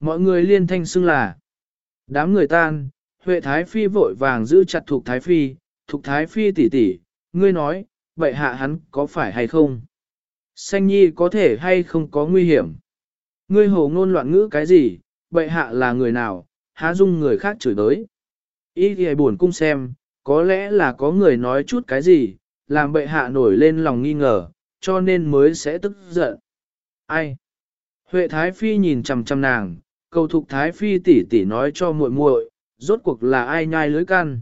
Mọi người liên thanh xưng là. Đám người tan, Huệ Thái Phi vội vàng giữ chặt Thục Thái Phi, Thục Thái Phi tỷ tỷ, ngươi nói, vậy hạ hắn có phải hay không? Xanh nhi có thể hay không có nguy hiểm? Ngươi hồ ngôn loạn ngữ cái gì, bệ hạ là người nào, há dung người khác chửi tới. Ý thì buồn cung xem, có lẽ là có người nói chút cái gì, làm bệ hạ nổi lên lòng nghi ngờ, cho nên mới sẽ tức giận. Ai? Huệ Thái Phi nhìn chằm chằm nàng, cầu Thục Thái Phi tỷ tỷ nói cho muội muội, rốt cuộc là ai nhai lưới can.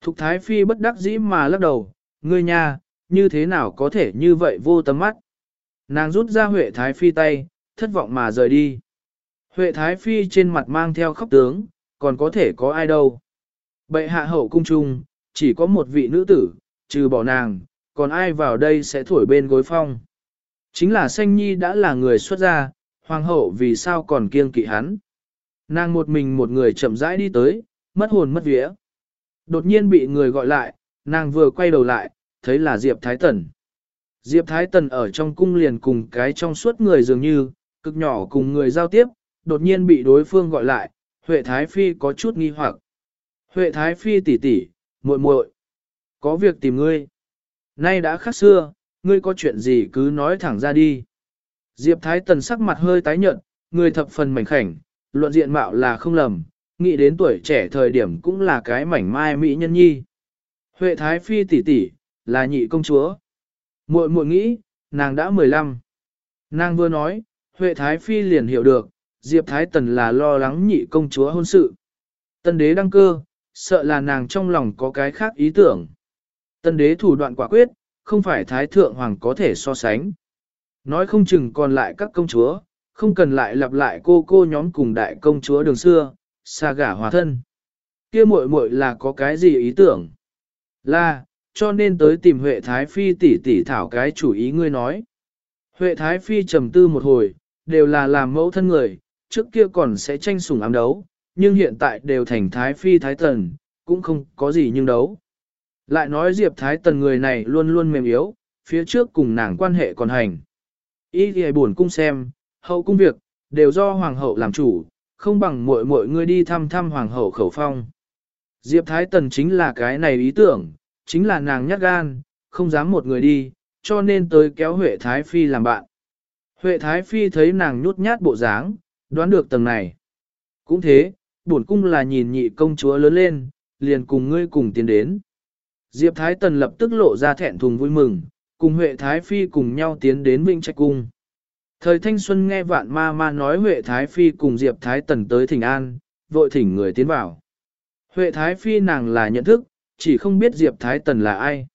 Thục Thái Phi bất đắc dĩ mà lắc đầu, ngươi nha, như thế nào có thể như vậy vô tâm mắt. Nàng rút ra Huệ Thái Phi tay, thất vọng mà rời đi. Huệ Thái Phi trên mặt mang theo khóc tướng, còn có thể có ai đâu. Bệ hạ hậu cung trung, chỉ có một vị nữ tử, trừ bỏ nàng, còn ai vào đây sẽ thổi bên gối phong. Chính là Xanh Nhi đã là người xuất gia, hoàng hậu vì sao còn kiêng kỵ hắn. Nàng một mình một người chậm rãi đi tới, mất hồn mất vía. Đột nhiên bị người gọi lại, nàng vừa quay đầu lại, thấy là Diệp Thái Tần. Diệp Thái Tần ở trong cung liền cùng cái trong suốt người dường như, cực nhỏ cùng người giao tiếp, đột nhiên bị đối phương gọi lại, Huệ Thái Phi có chút nghi hoặc. Huệ Thái Phi tỷ tỷ, muội muội, có việc tìm ngươi. Nay đã khác xưa, ngươi có chuyện gì cứ nói thẳng ra đi. Diệp Thái Tần sắc mặt hơi tái nhợt, người thập phần mảnh khảnh, luận diện mạo là không lầm, nghĩ đến tuổi trẻ thời điểm cũng là cái mảnh mai mỹ nhân nhi. Huệ Thái Phi tỷ tỷ, là nhị công chúa. Muội muội nghĩ, nàng đã 15. Nàng vừa nói, Huệ Thái Phi liền hiểu được, Diệp Thái Tần là lo lắng nhị công chúa hôn sự. Tân đế đăng cơ, sợ là nàng trong lòng có cái khác ý tưởng. Tân đế thủ đoạn quả quyết, không phải Thái Thượng Hoàng có thể so sánh. Nói không chừng còn lại các công chúa, không cần lại lặp lại cô cô nhóm cùng đại công chúa đường xưa, xa gả hòa thân. kia muội muội là có cái gì ý tưởng? Là, cho nên tới tìm Huệ Thái Phi tỷ tỷ thảo cái chủ ý ngươi nói. Huệ Thái Phi trầm tư một hồi, đều là làm mẫu thân người, trước kia còn sẽ tranh sủng ám đấu, nhưng hiện tại đều thành Thái Phi Thái Tần, cũng không có gì nhưng đấu. Lại nói Diệp Thái Tần người này luôn luôn mềm yếu, phía trước cùng nàng quan hệ còn hành. Ý thì buồn cung xem, hậu cung việc, đều do Hoàng hậu làm chủ, không bằng muội muội ngươi đi thăm thăm Hoàng hậu khẩu phong. Diệp Thái Tần chính là cái này ý tưởng, chính là nàng nhát gan, không dám một người đi, cho nên tới kéo Huệ Thái Phi làm bạn. Huệ Thái Phi thấy nàng nhút nhát bộ dáng, đoán được tầng này. Cũng thế, bổn cung là nhìn nhị công chúa lớn lên, liền cùng ngươi cùng tiến đến. Diệp Thái Tần lập tức lộ ra thẹn thùng vui mừng, cùng Huệ Thái Phi cùng nhau tiến đến Vinh Trạch Cung. Thời thanh xuân nghe vạn ma ma nói Huệ Thái Phi cùng Diệp Thái Tần tới thỉnh an, vội thỉnh người tiến vào. Huệ Thái Phi nàng là nhận thức, chỉ không biết Diệp Thái Tần là ai.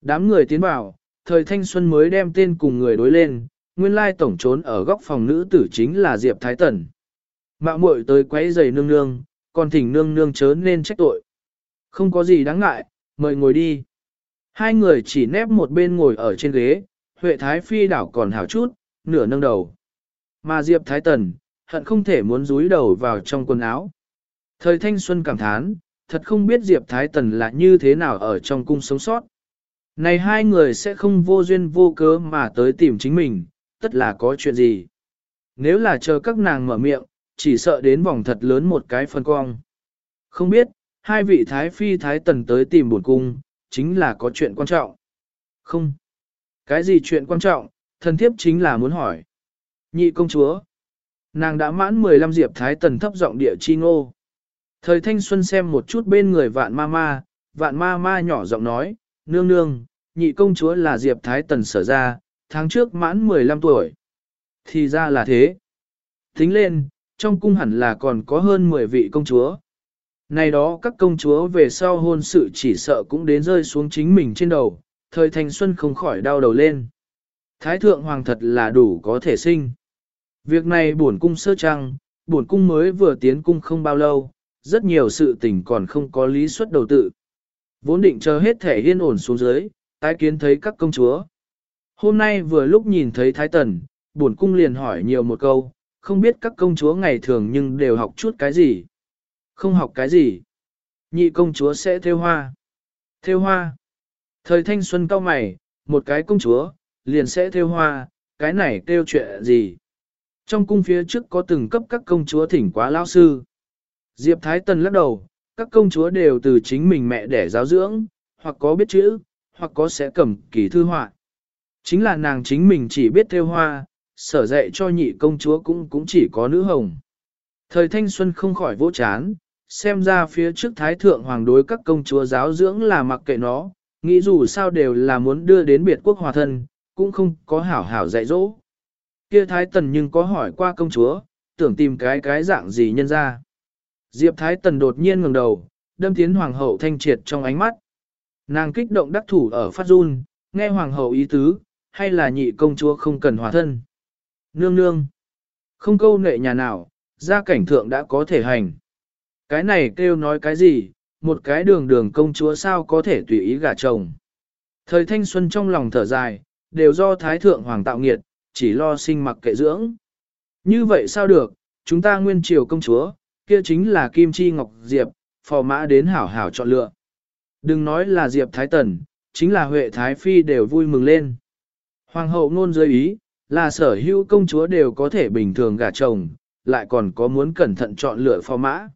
Đám người tiến vào, thời thanh xuân mới đem tên cùng người đối lên, nguyên lai tổng trốn ở góc phòng nữ tử chính là Diệp Thái Tần. Mạo muội tới quấy giày nương nương, còn thỉnh nương nương chớ nên trách tội. Không có gì đáng ngại, mời ngồi đi. Hai người chỉ nép một bên ngồi ở trên ghế, Huệ Thái Phi đảo còn hảo chút, nửa nâng đầu. Mà Diệp Thái Tần, hận không thể muốn rúi đầu vào trong quần áo. Thời thanh xuân cảm thán, thật không biết Diệp Thái Tần là như thế nào ở trong cung sống sót. Này hai người sẽ không vô duyên vô cớ mà tới tìm chính mình, tất là có chuyện gì. Nếu là chờ các nàng mở miệng, chỉ sợ đến vòng thật lớn một cái phân cong. Không biết, hai vị Thái Phi Thái Tần tới tìm buồn cung, chính là có chuyện quan trọng. Không. Cái gì chuyện quan trọng, thần thiếp chính là muốn hỏi. Nhị công chúa. Nàng đã mãn 15 diệp Thái Tần thấp giọng địa chi ngô. Thời thanh xuân xem một chút bên người vạn ma ma, vạn ma ma nhỏ giọng nói, nương nương, nhị công chúa là Diệp Thái Tần sở ra, tháng trước mãn 15 tuổi. Thì ra là thế. Tính lên, trong cung hẳn là còn có hơn 10 vị công chúa. Này đó các công chúa về sau hôn sự chỉ sợ cũng đến rơi xuống chính mình trên đầu, thời thanh xuân không khỏi đau đầu lên. Thái thượng hoàng thật là đủ có thể sinh. Việc này buồn cung sơ trăng, buồn cung mới vừa tiến cung không bao lâu, rất nhiều sự tình còn không có lý suất đầu tự. Vốn định chờ hết thể yên ổn xuống dưới, tái kiến thấy các công chúa. Hôm nay vừa lúc nhìn thấy Thái Tần, buồn cung liền hỏi nhiều một câu, không biết các công chúa ngày thường nhưng đều học chút cái gì. Không học cái gì. Nhị công chúa sẽ theo hoa. Theo hoa. Thời thanh xuân cao mày, một cái công chúa, liền sẽ theo hoa, cái này kêu chuyện gì. Trong cung phía trước có từng cấp các công chúa thỉnh quá lao sư. Diệp Thái Tần lắc đầu, các công chúa đều từ chính mình mẹ đẻ giáo dưỡng, hoặc có biết chữ, hoặc có sẽ cầm kỳ thư họa. Chính là nàng chính mình chỉ biết theo hoa, sở dạy cho nhị công chúa cũng cũng chỉ có nữ hồng. Thời thanh xuân không khỏi vỗ chán, xem ra phía trước thái thượng hoàng đối các công chúa giáo dưỡng là mặc kệ nó, nghĩ dù sao đều là muốn đưa đến biệt quốc hòa thân, cũng không có hảo hảo dạy dỗ. Kia thái tần nhưng có hỏi qua công chúa, tưởng tìm cái cái dạng gì nhân ra. Diệp thái tần đột nhiên ngẩng đầu, đâm tiến hoàng hậu thanh triệt trong ánh mắt. Nàng kích động đắc thủ ở phát run, nghe hoàng hậu ý tứ, hay là nhị công chúa không cần hòa thân. Nương nương, không câu nệ nhà nào, gia cảnh thượng đã có thể hành. Cái này kêu nói cái gì, một cái đường đường công chúa sao có thể tùy ý gả chồng. Thời thanh xuân trong lòng thở dài, đều do thái thượng hoàng tạo nghiệt, chỉ lo sinh mặc kệ dưỡng. Như vậy sao được, chúng ta nguyên triều công chúa, kia chính là Kim Chi Ngọc Diệp, phò mã đến hảo hảo chọn lựa. Đừng nói là Diệp Thái Tần, chính là Huệ Thái Phi đều vui mừng lên. Hoàng hậu ngôn dưới ý, là sở hữu công chúa đều có thể bình thường gả chồng, lại còn có muốn cẩn thận chọn lựa phò mã.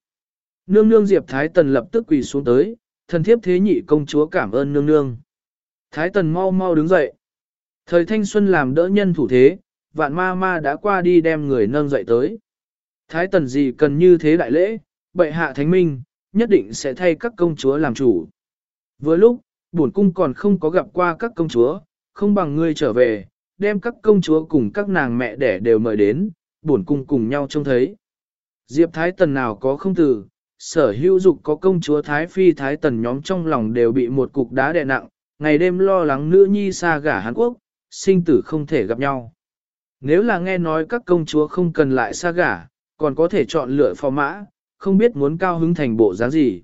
Nương nương Diệp Thái Tần lập tức quỳ xuống tới, thần thiếp thế nhị công chúa cảm ơn nương nương. Thái Tần mau mau đứng dậy. Thời thanh xuân làm đỡ nhân thủ thế, vạn ma ma đã qua đi đem người nâng dậy tới. Thái Tần gì cần như thế đại lễ, bệ hạ thánh minh, nhất định sẽ thay các công chúa làm chủ. Vừa lúc, bổn cung còn không có gặp qua các công chúa, không bằng ngươi trở về, đem các công chúa cùng các nàng mẹ đẻ đều mời đến, bổn cung cùng nhau trông thấy. Diệp Thái Tần nào có không từ, sở hữu dục có công chúa Thái Phi Thái Tần nhóm trong lòng đều bị một cục đá đè nặng, ngày đêm lo lắng nữ nhi xa gả Hàn Quốc, sinh tử không thể gặp nhau. Nếu là nghe nói các công chúa không cần lại xa gả, còn có thể chọn lựa phò mã, không biết muốn cao hứng thành bộ dáng gì.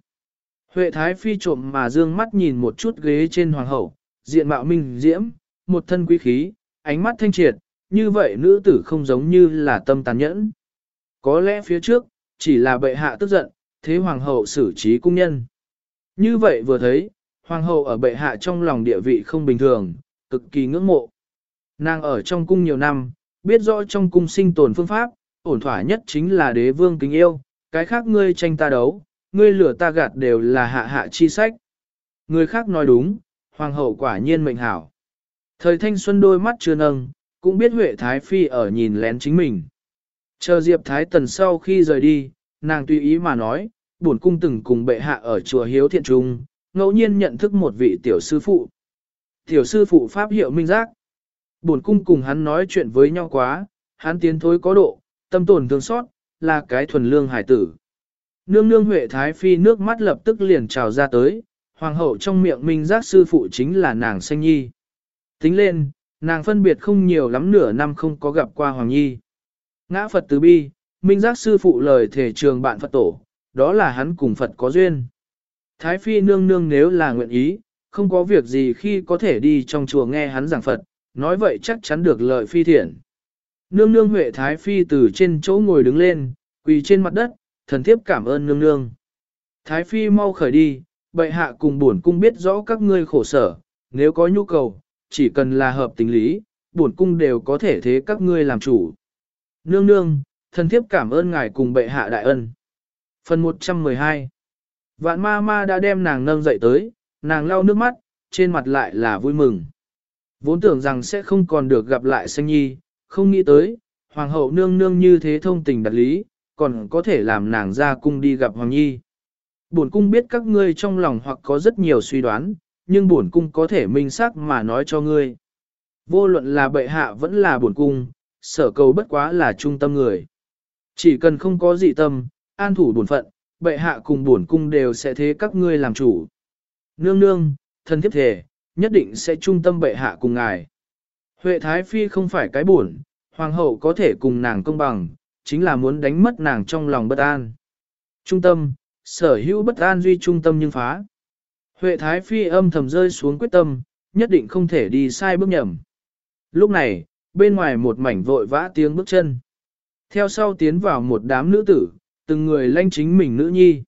Huệ Thái Phi trộm mà dương mắt nhìn một chút ghế trên hoàng hậu, diện mạo minh diễm, một thân quý khí, ánh mắt thanh triệt, như vậy nữ tử không giống như là tâm tàn nhẫn. Có lẽ phía trước, chỉ là bệ hạ tức giận, thế hoàng hậu xử trí cung nhân. Như vậy vừa thấy, hoàng hậu ở bệ hạ trong lòng địa vị không bình thường, cực kỳ ngưỡng mộ. Nàng ở trong cung nhiều năm, biết rõ trong cung sinh tồn phương pháp, ổn thỏa nhất chính là đế vương kính yêu, cái khác ngươi tranh ta đấu, ngươi lửa ta gạt đều là hạ hạ chi sách. Người khác nói đúng, hoàng hậu quả nhiên mệnh hảo. Thời thanh xuân đôi mắt chưa nâng, cũng biết Huệ Thái Phi ở nhìn lén chính mình. Chờ Diệp Thái Tần sau khi rời đi, nàng tùy ý mà nói, bổn cung từng cùng bệ hạ ở chùa Hiếu Thiện Trung, ngẫu nhiên nhận thức một vị tiểu sư phụ. Tiểu sư phụ Pháp hiệu Minh Giác. Bổn cung cùng hắn nói chuyện với nhau quá, hắn tiến thối có độ, tâm tồn thương xót, là cái thuần lương hải tử. Nương nương Huệ Thái Phi nước mắt lập tức liền trào ra tới, hoàng hậu trong miệng Minh Giác sư phụ chính là nàng Xanh Nhi. Tính lên, nàng phân biệt không nhiều lắm nửa năm không có gặp qua Hoàng Nhi. Ngã Phật từ bi, Minh Giác sư phụ lời thể trường bạn Phật tổ, đó là hắn cùng Phật có duyên. Thái Phi nương nương nếu là nguyện ý, không có việc gì khi có thể đi trong chùa nghe hắn giảng Phật, nói vậy chắc chắn được lợi phi thiện. Nương nương Huệ Thái Phi từ trên chỗ ngồi đứng lên, quỳ trên mặt đất, thần thiếp cảm ơn nương nương. Thái Phi mau khởi đi, bệ hạ cùng buồn cung biết rõ các ngươi khổ sở, nếu có nhu cầu, chỉ cần là hợp tình lý, bổn cung đều có thể thế các ngươi làm chủ. Nương nương, thần thiếp cảm ơn ngài cùng bệ hạ đại ân. Phần 112 Vạn ma ma đã đem nàng nâng dậy tới, nàng lau nước mắt, trên mặt lại là vui mừng. Vốn tưởng rằng sẽ không còn được gặp lại Xanh Nhi, không nghĩ tới, Hoàng hậu nương nương như thế thông tình đặt lý, còn có thể làm nàng ra cung đi gặp Hoàng Nhi. Bổn cung biết các ngươi trong lòng hoặc có rất nhiều suy đoán, nhưng bổn cung có thể minh xác mà nói cho ngươi. Vô luận là bệ hạ vẫn là bổn cung, sở cầu bất quá là trung tâm người. Chỉ cần không có dị tâm, an thủ bổn phận, bệ hạ cùng bổn cung đều sẽ thế các ngươi làm chủ. Nương nương, thân thiết thể, nhất định sẽ trung tâm bệ hạ cùng ngài. Huệ Thái Phi không phải cái buồn, hoàng hậu có thể cùng nàng công bằng, chính là muốn đánh mất nàng trong lòng bất an. Trung tâm, sở hữu bất an duy trung tâm nhưng phá. Huệ Thái Phi âm thầm rơi xuống quyết tâm, nhất định không thể đi sai bước nhầm. Lúc này, bên ngoài một mảnh vội vã tiếng bước chân. Theo sau tiến vào một đám nữ tử, từng người lanh chính mình nữ nhi.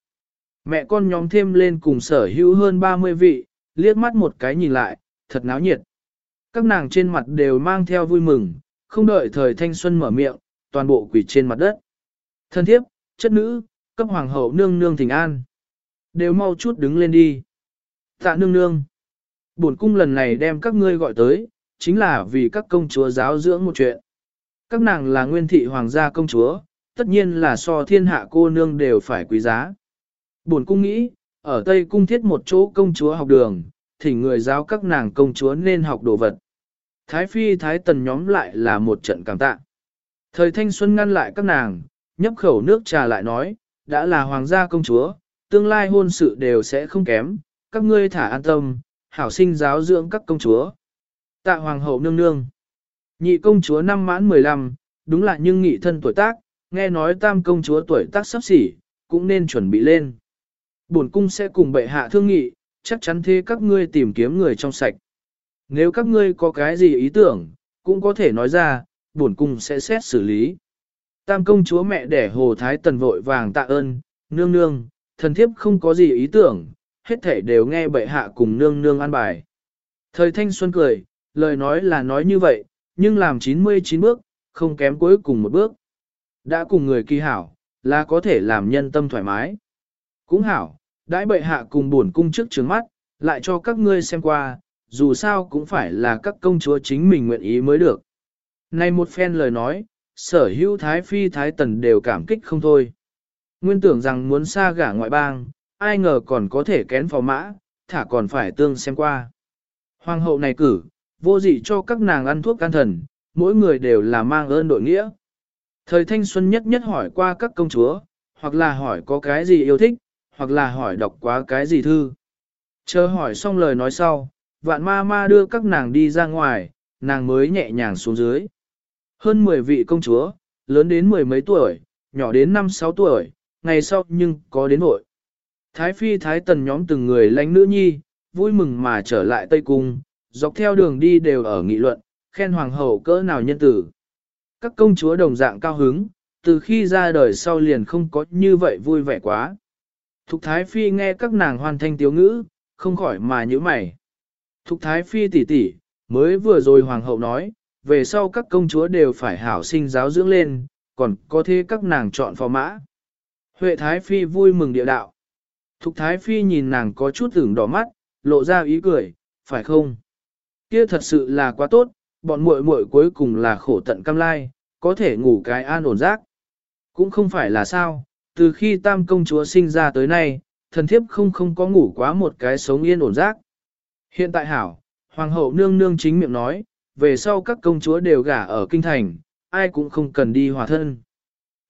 Mẹ con nhóm thêm lên cùng sở hữu hơn 30 vị, liếc mắt một cái nhìn lại, thật náo nhiệt. Các nàng trên mặt đều mang theo vui mừng, không đợi thời thanh xuân mở miệng, toàn bộ quỷ trên mặt đất. Thân thiếp, chất nữ, cấp hoàng hậu nương nương thỉnh an. Đều mau chút đứng lên đi. Tạ nương nương. Bổn cung lần này đem các ngươi gọi tới, chính là vì các công chúa giáo dưỡng một chuyện. Các nàng là nguyên thị hoàng gia công chúa, tất nhiên là so thiên hạ cô nương đều phải quý giá. Bổn cung nghĩ, ở Tây cung thiết một chỗ công chúa học đường, thỉnh người giáo các nàng công chúa nên học đồ vật. Thái phi thái tần nhóm lại là một trận cảm tạ. Thời thanh xuân ngăn lại các nàng, nhấp khẩu nước trà lại nói, đã là hoàng gia công chúa, tương lai hôn sự đều sẽ không kém, các ngươi thả an tâm, hảo sinh giáo dưỡng các công chúa. Tạ hoàng hậu nương nương. Nhị công chúa năm mãn 15, đúng là nhưng nghị thân tuổi tác, nghe nói tam công chúa tuổi tác sắp xỉ, cũng nên chuẩn bị lên. Bổn cung sẽ cùng bệ hạ thương nghị, chắc chắn thế các ngươi tìm kiếm người trong sạch. Nếu các ngươi có cái gì ý tưởng, cũng có thể nói ra, bổn cung sẽ xét xử lý. Tam công chúa mẹ đẻ hồ thái tần vội vàng tạ ơn, nương nương, thần thiếp không có gì ý tưởng, hết thể đều nghe bệ hạ cùng nương nương an bài. Thời thanh xuân cười, lời nói là nói như vậy, nhưng làm 99 bước, không kém cuối cùng một bước. Đã cùng người kỳ hảo, là có thể làm nhân tâm thoải mái. Cũng hảo, đãi bệ hạ cùng buồn cung trước trướng mắt, lại cho các ngươi xem qua, dù sao cũng phải là các công chúa chính mình nguyện ý mới được. Này một phen lời nói, sở hữu thái phi thái tần đều cảm kích không thôi. Nguyên tưởng rằng muốn xa gả ngoại bang, ai ngờ còn có thể kén phò mã, thả còn phải tương xem qua. Hoàng hậu này cử, vô dị cho các nàng ăn thuốc can thần, mỗi người đều là mang ơn đội nghĩa. Thời thanh xuân nhất nhất hỏi qua các công chúa, hoặc là hỏi có cái gì yêu thích, hoặc là hỏi đọc quá cái gì thư. Chờ hỏi xong lời nói sau, vạn ma ma đưa các nàng đi ra ngoài, nàng mới nhẹ nhàng xuống dưới. Hơn 10 vị công chúa, lớn đến mười mấy tuổi, nhỏ đến năm sáu tuổi, ngày sau nhưng có đến hội. Thái phi thái tần nhóm từng người lánh nữ nhi, vui mừng mà trở lại Tây Cung, dọc theo đường đi đều ở nghị luận, khen hoàng hậu cỡ nào nhân tử. Các công chúa đồng dạng cao hứng, từ khi ra đời sau liền không có như vậy vui vẻ quá. Thục Thái Phi nghe các nàng hoàn thanh tiếu ngữ, không khỏi mà nhíu mày. Thục Thái Phi tỉ tỉ, mới vừa rồi hoàng hậu nói, về sau các công chúa đều phải hảo sinh giáo dưỡng lên, còn có thế các nàng chọn phò mã. Huệ Thái Phi vui mừng địa đạo. Thục Thái Phi nhìn nàng có chút tưởng đỏ mắt, lộ ra ý cười, phải không? Kia thật sự là quá tốt, bọn muội muội cuối cùng là khổ tận cam lai, có thể ngủ cái an ổn giấc. Cũng không phải là sao, từ khi tam công chúa sinh ra tới nay, thần thiếp không không có ngủ quá một cái sống yên ổn giấc. Hiện tại hảo, hoàng hậu nương nương chính miệng nói, về sau các công chúa đều gả ở kinh thành, ai cũng không cần đi hòa thân.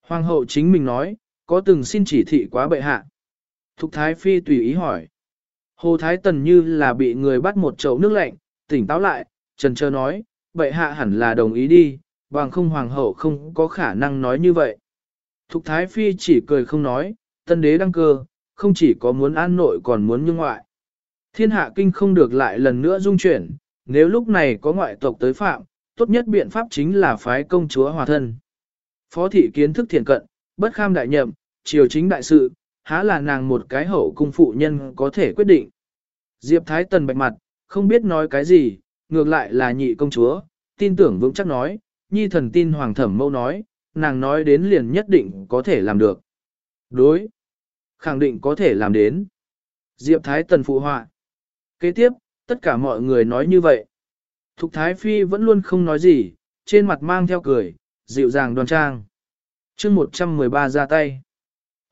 Hoàng hậu chính mình nói, có từng xin chỉ thị quá bệ hạ. Thục Thái Phi tùy ý hỏi. Hồ Thái Tần như là bị người bắt một chậu nước lạnh, tỉnh táo lại, trần trơ nói, bệ hạ hẳn là đồng ý đi, bằng không hoàng hậu không có khả năng nói như vậy. Thục Thái Phi chỉ cười không nói, tân đế đăng cơ, không chỉ có muốn an nội còn muốn như ngoại. Thiên hạ kinh không được lại lần nữa dung chuyển, nếu lúc này có ngoại tộc tới phạm, tốt nhất biện pháp chính là phái công chúa hòa thân. Phó thị kiến thức thiền cận, bất kham đại nhậm, triều chính đại sự, há là nàng một cái hậu cung phụ nhân có thể quyết định. Diệp Thái Tần bạch mặt, không biết nói cái gì, ngược lại là nhị công chúa, tin tưởng vững chắc nói, nhi thần tin hoàng thẩm mâu nói, nàng nói đến liền nhất định có thể làm được. Đối, khẳng định có thể làm đến. Diệp Thái Tần phụ họa. Kế tiếp, tất cả mọi người nói như vậy. Thục Thái Phi vẫn luôn không nói gì, trên mặt mang theo cười, dịu dàng đoan trang. chương 113 ra tay.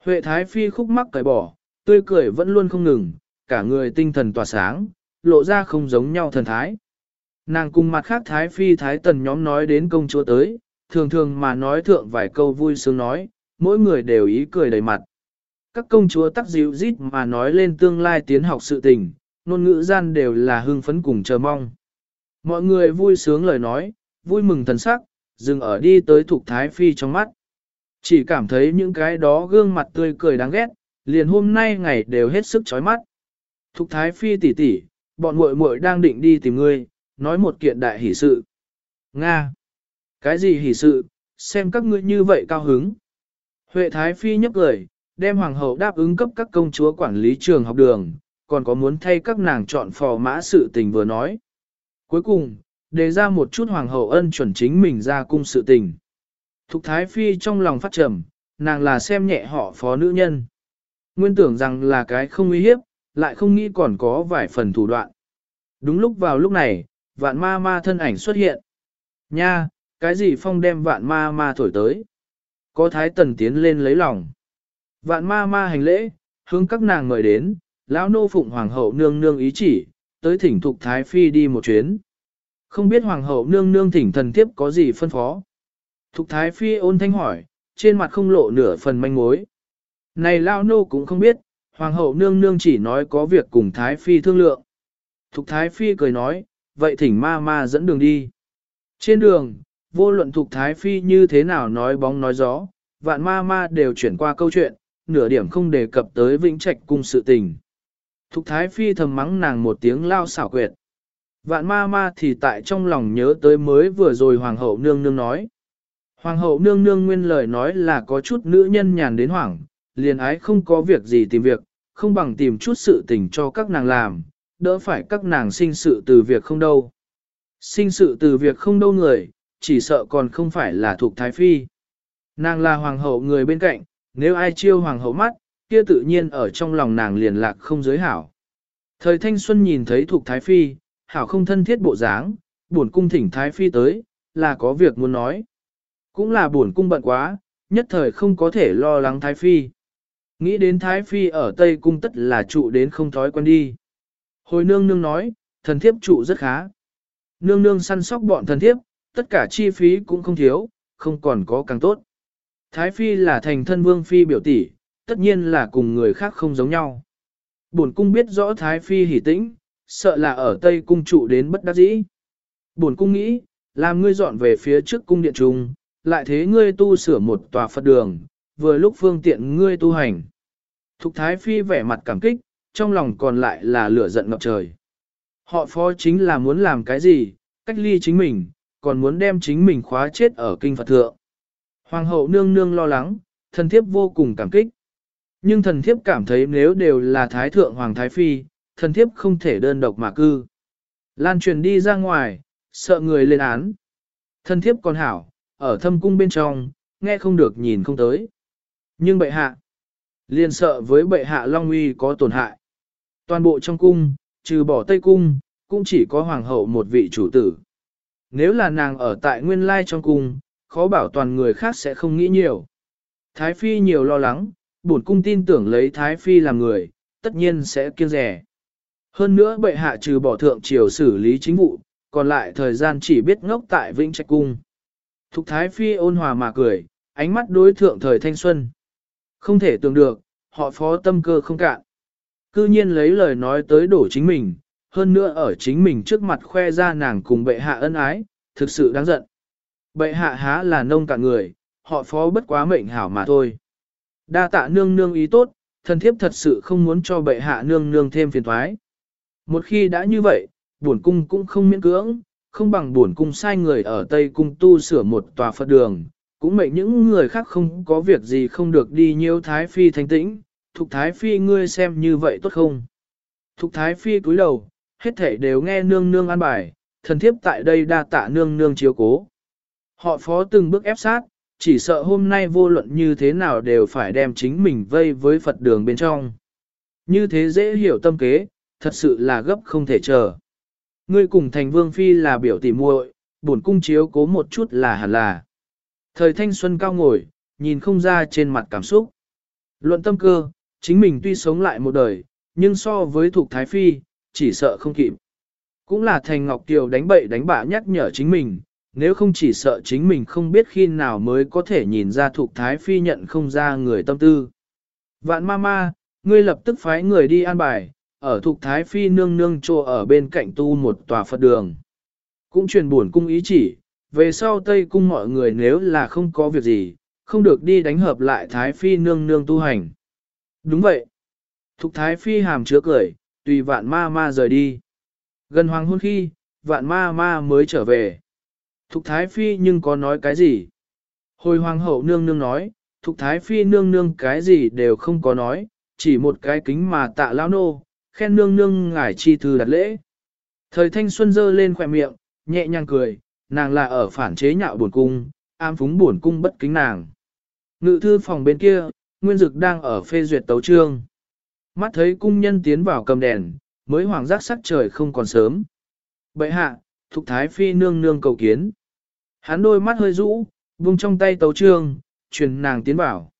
Huệ Thái Phi khúc mắc cởi bỏ, tươi cười vẫn luôn không ngừng, cả người tinh thần tỏa sáng, lộ ra không giống nhau thần thái. Nàng cùng mặt khác Thái Phi Thái Tần nhóm nói đến công chúa tới, thường thường mà nói thượng vài câu vui sướng nói, mỗi người đều ý cười đầy mặt. Các công chúa tắc dịu rít mà nói lên tương lai tiến học sự tình, ngôn ngữ gian đều là hưng phấn cùng chờ mong. Mọi người vui sướng lời nói, vui mừng thần sắc, dừng ở đi tới thuộc Thái Phi trong mắt. Chỉ cảm thấy những cái đó gương mặt tươi cười đáng ghét, liền hôm nay ngày đều hết sức chói mắt. Thục Thái Phi tỷ tỷ, bọn muội muội đang định đi tìm ngươi, nói một kiện đại hỷ sự. Nga! Cái gì hỷ sự, xem các ngươi như vậy cao hứng. Huệ Thái Phi nhấp lời, đem hoàng hậu đáp ứng cấp các công chúa quản lý trường học đường, còn có muốn thay các nàng chọn phò mã sự tình vừa nói. Cuối cùng, đề ra một chút hoàng hậu ân chuẩn chính mình ra cung sự tình. Thục Thái Phi trong lòng phát trầm, nàng là xem nhẹ họ phó nữ nhân. Nguyên tưởng rằng là cái không uy hiếp, lại không nghĩ còn có vài phần thủ đoạn. Đúng lúc vào lúc này, vạn ma ma thân ảnh xuất hiện. Nha, cái gì phong đem vạn ma ma thổi tới. Có thái tần tiến lên lấy lòng. Vạn ma ma hành lễ, hướng các nàng mời đến, lão nô phụng hoàng hậu nương nương ý chỉ, tới thỉnh thục thái phi đi một chuyến. Không biết hoàng hậu nương nương thỉnh thần thiếp có gì phân phó. Thục thái phi ôn thanh hỏi, trên mặt không lộ nửa phần manh mối. Này lão nô cũng không biết, hoàng hậu nương nương chỉ nói có việc cùng thái phi thương lượng. Thục thái phi cười nói, vậy thỉnh ma ma dẫn đường đi. Trên đường, vô luận thục thái phi như thế nào nói bóng nói gió, vạn ma ma đều chuyển qua câu chuyện, nửa điểm không đề cập tới vĩnh trạch cung sự tình. Thục thái phi thầm mắng nàng một tiếng lao xảo quyệt. Vạn ma ma thì tại trong lòng nhớ tới mới vừa rồi hoàng hậu nương nương nói. Hoàng hậu nương nương nguyên lời nói là có chút nữ nhân nhàn đến hoảng, liền ái không có việc gì tìm việc, không bằng tìm chút sự tình cho các nàng làm, đỡ phải các nàng sinh sự từ việc không đâu. Sinh sự từ việc không đâu người, chỉ sợ còn không phải là thuộc thái phi. Nàng là hoàng hậu người bên cạnh, nếu ai chiêu hoàng hậu mắt, kia tự nhiên ở trong lòng nàng liền lạc không giới hảo. Thời thanh xuân nhìn thấy thuộc thái phi, hảo không thân thiết bộ dáng, buồn cung thỉnh thái phi tới, là có việc muốn nói. Cũng là buồn cung bận quá, nhất thời không có thể lo lắng thái phi. Nghĩ đến thái phi ở Tây cung tất là trụ đến không thói quen đi. Hồi nương nương nói, thần thiếp trụ rất khá. Nương nương săn sóc bọn thần thiếp, tất cả chi phí cũng không thiếu, không còn có càng tốt. Thái phi là thành thân vương phi biểu tỷ, tất nhiên là cùng người khác không giống nhau. Bổn cung biết rõ Thái phi hỉ tĩnh, sợ là ở Tây cung trụ đến bất đắc dĩ. Bổn cung nghĩ, làm ngươi dọn về phía trước cung điện trung, lại thế ngươi tu sửa một tòa Phật đường, vừa lúc phương tiện ngươi tu hành. Thục Thái phi vẻ mặt cảm kích, trong lòng còn lại là lửa giận ngập trời. Họ phó chính là muốn làm cái gì, cách ly chính mình, còn muốn đem chính mình khóa chết ở kinh Phật thượng. Hoàng hậu nương nương lo lắng, thần thiếp vô cùng cảm kích. Nhưng thần thiếp cảm thấy nếu đều là thái thượng hoàng thái phi, thần thiếp không thể đơn độc mà cư. Lan truyền đi ra ngoài, sợ người lên án. Thần thiếp còn hảo, ở thâm cung bên trong, nghe không được nhìn không tới. Nhưng bệ hạ, liền sợ với bệ hạ Long Uy có tổn hại. Toàn bộ trong cung, trừ bỏ Tây Cung, cũng chỉ có hoàng hậu một vị chủ tử. Nếu là nàng ở tại nguyên lai trong cung, khó bảo toàn người khác sẽ không nghĩ nhiều. Thái Phi nhiều lo lắng, bổn cung tin tưởng lấy Thái Phi làm người, tất nhiên sẽ kiêng rẻ. Hơn nữa bệ hạ trừ bỏ thượng triều xử lý chính vụ, còn lại thời gian chỉ biết ngốc tại Vĩnh Trạch Cung. Thục Thái Phi ôn hòa mà cười, ánh mắt đối thượng thời thanh xuân. Không thể tưởng được, họ phó tâm cơ không cạn. Cư nhiên lấy lời nói tới đổ chính mình, hơn nữa ở chính mình trước mặt khoe ra nàng cùng bệ hạ ân ái, thực sự đáng giận. Bệ hạ há là nông cạn người, họ phó bất quá mệnh hảo mà thôi. Đa tạ nương nương ý tốt, thần thiếp thật sự không muốn cho bệ hạ nương nương thêm phiền thoái. Một khi đã như vậy, buồn cung cũng không miễn cưỡng, không bằng buồn cung sai người ở Tây Cung tu sửa một tòa Phật đường, cũng mệnh những người khác không có việc gì không được đi nhiêu Thái Phi thanh tĩnh, Thục Thái Phi ngươi xem như vậy tốt không? Thục Thái Phi cúi đầu, hết thể đều nghe nương nương an bài, thần thiếp tại đây đa tạ nương nương chiếu cố. Họ phó từng bước ép sát, chỉ sợ hôm nay vô luận như thế nào đều phải đem chính mình vây với Phật đường bên trong. Như thế dễ hiểu tâm kế, thật sự là gấp không thể chờ. Ngươi cùng thành vương phi là biểu tỉ muội, bổn cung chiếu cố một chút là hẳn là. Thời thanh xuân cao ngồi, nhìn không ra trên mặt cảm xúc. Luận tâm cơ, chính mình tuy sống lại một đời, nhưng so với thuộc thái phi, chỉ sợ không kịp. Cũng là thành ngọc tiều đánh bậy đánh bạ nhắc nhở chính mình, nếu không chỉ sợ chính mình không biết khi nào mới có thể nhìn ra thuộc thái phi nhận không ra người tâm tư. Vạn ma ma, ngươi lập tức phái người đi an bài, ở thuộc thái phi nương nương trô ở bên cạnh tu một tòa Phật đường. Cũng truyền buồn cung ý chỉ, về sau Tây cung mọi người nếu là không có việc gì, không được đi đánh hợp lại thái phi nương nương tu hành. Đúng vậy. Thục thái phi hàm chứa cười, tùy vạn ma ma rời đi. Gần hoàng hôn khi, vạn ma ma mới trở về. Thục thái phi nhưng có nói cái gì? Hồi hoàng hậu nương nương nói, thục thái phi nương nương cái gì đều không có nói, chỉ một cái kính mà tạ lao nô, khen nương nương ngải chi thư đặt lễ. Thời thanh xuân dơ lên khỏe miệng, nhẹ nhàng cười, nàng là ở phản chế nhạo buồn cung, am phúng buồn cung bất kính nàng. Ngự thư phòng bên kia, Nguyên Dực đang ở phê duyệt tấu trương. Mắt thấy cung nhân tiến vào cầm đèn, mới hoàng giác sắc trời không còn sớm. Bệ hạ, thục thái phi nương nương cầu kiến. Hắn đôi mắt hơi rũ, vung trong tay tấu trương, truyền nàng tiến vào.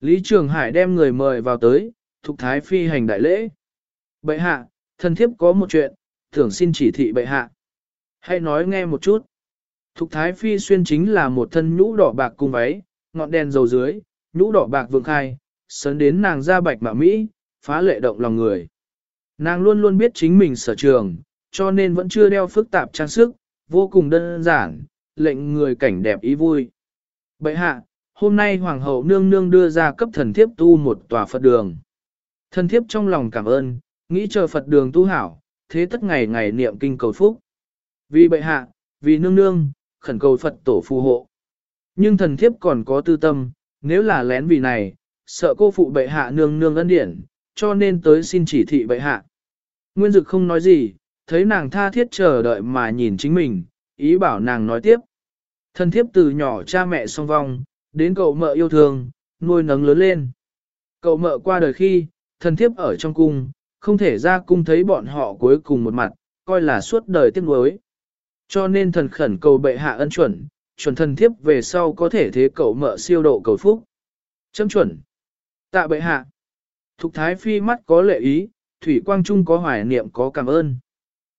Lý Trường Hải đem người mời vào tới, thục thái phi hành đại lễ. Bệ hạ, thần thiếp có một chuyện, thưởng xin chỉ thị bệ hạ. Hãy nói nghe một chút. Thục thái phi xuyên chính là một thân nhũ đỏ bạc cung váy, ngọn đèn dầu dưới, nhũ đỏ bạc vượng khai, sớn đến nàng da bạch mạ Mỹ, phá lệ động lòng người. Nàng luôn luôn biết chính mình sở trường, cho nên vẫn chưa đeo phức tạp trang sức, vô cùng đơn giản, lệnh người cảnh đẹp ý vui. Bệ hạ, hôm nay Hoàng hậu nương nương đưa ra cấp thần thiếp tu một tòa Phật đường. Thần thiếp trong lòng cảm ơn, nghĩ chờ Phật đường tu hảo, thế tất ngày ngày niệm kinh cầu phúc. Vì bệ hạ, vì nương nương, khẩn cầu Phật tổ phù hộ. Nhưng thần thiếp còn có tư tâm, nếu là lén vì này, sợ cô phụ bệ hạ nương nương ân điển, cho nên tới xin chỉ thị bệ hạ. Nguyên Dực không nói gì, thấy nàng tha thiết chờ đợi mà nhìn chính mình, ý bảo nàng nói tiếp. Thần thiếp từ nhỏ cha mẹ song vong, đến cậu mợ yêu thương, nuôi nấng lớn lên. Cậu mợ qua đời khi, thần thiếp ở trong cung, không thể ra cung thấy bọn họ cuối cùng một mặt, coi là suốt đời tiếc nuối. Cho nên thần khẩn cầu bệ hạ ân chuẩn, chuẩn thần thiếp về sau có thể thế cậu mợ siêu độ cầu phúc. Chấm chuẩn. Tạ bệ hạ. Thục thái phi mắt có lệ ý, thủy quang trung có hoài niệm có cảm ơn.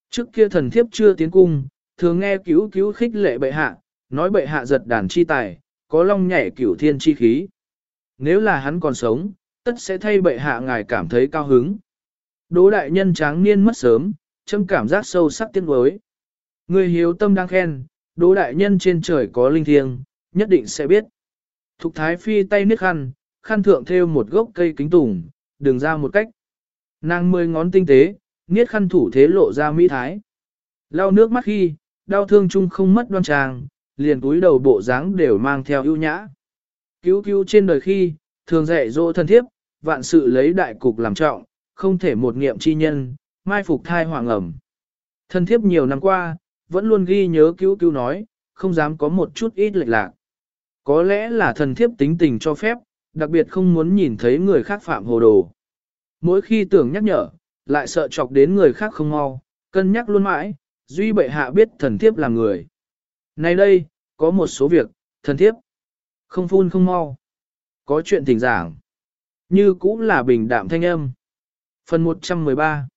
Trước kia thần thiếp chưa tiến cung, thường nghe cứu cứu khích lệ bệ hạ, nói bệ hạ giật đàn chi tài, có long nhảy cửu thiên chi khí. Nếu là hắn còn sống, tất sẽ thay bệ hạ ngài cảm thấy cao hứng. Đỗ đại nhân tráng niên mất sớm, châm cảm giác sâu sắc tiếc nuối. Người hiếu tâm đang khen, đỗ đại nhân trên trời có linh thiêng, nhất định sẽ biết. Thục thái phi tay niết khăn, khăn thượng thêu một gốc cây kính tùng, đường ra một cách. Nàng mười ngón tinh tế, niết khăn thủ thế lộ ra mỹ thái. Lau nước mắt khi, đau thương chung không mất đoan trang, liền túi đầu bộ dáng đều mang theo ưu nhã. Cứu cứu trên đời khi, thường dạy dỗ thân thiếp, vạn sự lấy đại cục làm trọng, không thể một nghiệm chi nhân, mai phục thai hoàng ẩm. Thân thiếp nhiều năm qua, vẫn luôn ghi nhớ cứu cứu nói, không dám có một chút ít lệch lạc. Có lẽ là thần thiếp tính tình cho phép, đặc biệt không muốn nhìn thấy người khác phạm hồ đồ. Mỗi khi tưởng nhắc nhở, lại sợ chọc đến người khác không mau, cân nhắc luôn mãi, duy bệ hạ biết thần thiếp là người. Nay đây, có một số việc, thần thiếp, không phun không mau. Có chuyện thỉnh giảng, như cũng là bình đạm thanh âm. Phần 113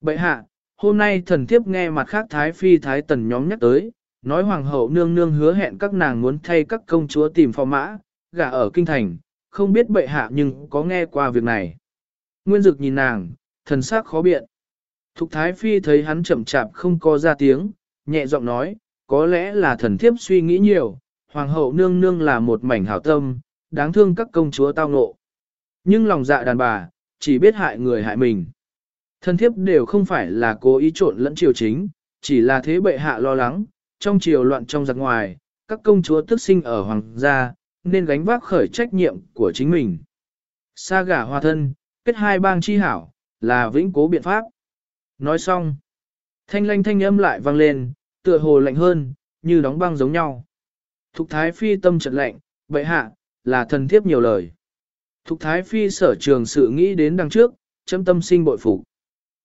Bệ hạ, hôm nay thần thiếp nghe mặt khác Thái Phi Thái Tần nhóm nhắc tới, nói Hoàng hậu nương nương hứa hẹn các nàng muốn thay các công chúa tìm phò mã, gả ở kinh thành, không biết bệ hạ nhưng có nghe qua việc này. Nguyên Dực nhìn nàng, thần sắc khó biện. Thục Thái Phi thấy hắn chậm chạp không có ra tiếng, nhẹ giọng nói, có lẽ là thần thiếp suy nghĩ nhiều, Hoàng hậu nương nương là một mảnh hảo tâm, đáng thương các công chúa tao ngộ. Nhưng lòng dạ đàn bà, chỉ biết hại người hại mình. Thần thiếp đều không phải là cố ý trộn lẫn triều chính, chỉ là thế bệ hạ lo lắng, trong triều loạn trong giặc ngoài, các công chúa tức sinh ở hoàng gia, nên gánh vác khởi trách nhiệm của chính mình. Sa gả hòa thân, kết hai bang chi hảo, là vĩnh cố biện pháp. Nói xong, thanh lanh thanh âm lại vang lên, tựa hồ lạnh hơn, như đóng băng giống nhau. Thục thái phi tâm trận lạnh, bệ hạ, là thần thiếp nhiều lời. Thục thái phi sở trường sự nghĩ đến đằng trước, chấm tâm sinh bội phục.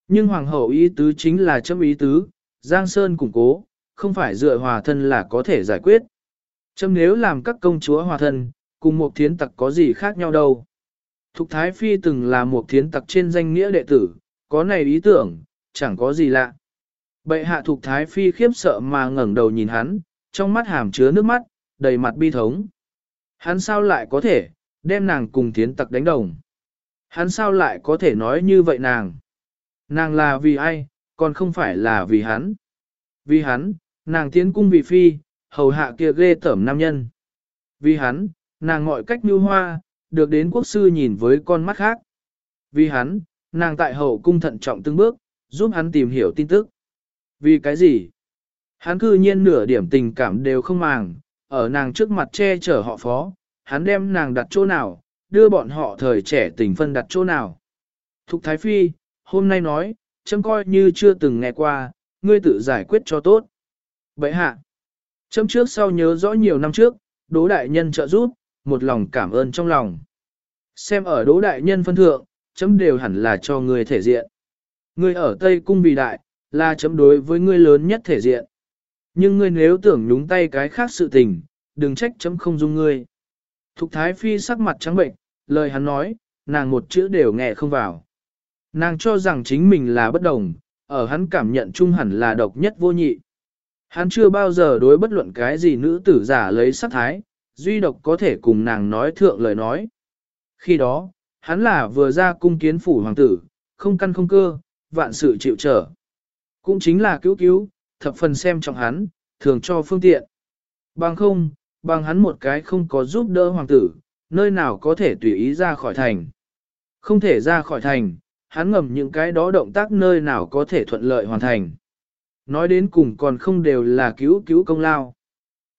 Nhưng hoàng hậu ý tứ chính là chấm ý tứ, Giang Sơn củng cố, không phải dựa hòa thân là có thể giải quyết. Chấm nếu làm các công chúa hòa thân, cùng một thiến tặc có gì khác nhau đâu. Thục Thái Phi từng là một thiến tặc trên danh nghĩa đệ tử, có này ý tưởng, chẳng có gì lạ. Bệ hạ Thục Thái Phi khiếp sợ mà ngẩng đầu nhìn hắn, trong mắt hàm chứa nước mắt, đầy mặt bi thống. Hắn sao lại có thể, đem nàng cùng thiến tặc đánh đồng. Hắn sao lại có thể nói như vậy nàng. Nàng là vì ai, còn không phải là vì hắn. Vì hắn, nàng tiến cung vì phi, hầu hạ kia ghê tởm nam nhân. Vì hắn, nàng ngọi cách như hoa, được đến quốc sư nhìn với con mắt khác. Vì hắn, nàng tại hậu cung thận trọng từng bước, giúp hắn tìm hiểu tin tức. Vì cái gì? Hắn cư nhiên nửa điểm tình cảm đều không màng, ở nàng trước mặt che chở họ phó, hắn đem nàng đặt chỗ nào, đưa bọn họ thời trẻ tình phân đặt chỗ nào. Thục Thái Phi, hôm nay nói, chấm coi như chưa từng nghe qua, ngươi tự giải quyết cho tốt. Vậy hạ, chấm trước sau nhớ rõ nhiều năm trước, đỗ đại nhân trợ giúp, một lòng cảm ơn trong lòng. Xem ở đỗ đại nhân phân thượng, chấm đều hẳn là cho ngươi thể diện. Ngươi ở Tây Cung vì đại, là chấm đối với ngươi lớn nhất thể diện. Nhưng ngươi nếu tưởng nhúng tay cái khác sự tình, đừng trách chấm không dung ngươi. Thục Thái Phi sắc mặt trắng bệnh, lời hắn nói, nàng một chữ đều nghe không vào. Nàng cho rằng chính mình là bất đồng, ở hắn cảm nhận chung hẳn là độc nhất vô nhị. Hắn chưa bao giờ đối bất luận cái gì nữ tử giả lấy sắc thái, duy độc có thể cùng nàng nói thượng lời nói. Khi đó, hắn là vừa ra cung kiến phủ hoàng tử, không căn không cơ, vạn sự chịu trở. Cũng chính là cứu cứu, thập phần xem trọng hắn, thường cho phương tiện. Bằng không, bằng hắn một cái không có giúp đỡ hoàng tử, nơi nào có thể tùy ý ra khỏi thành. Không thể ra khỏi thành, hắn ngầm những cái đó động tác nơi nào có thể thuận lợi hoàn thành. Nói đến cùng còn không đều là cứu cứu công lao.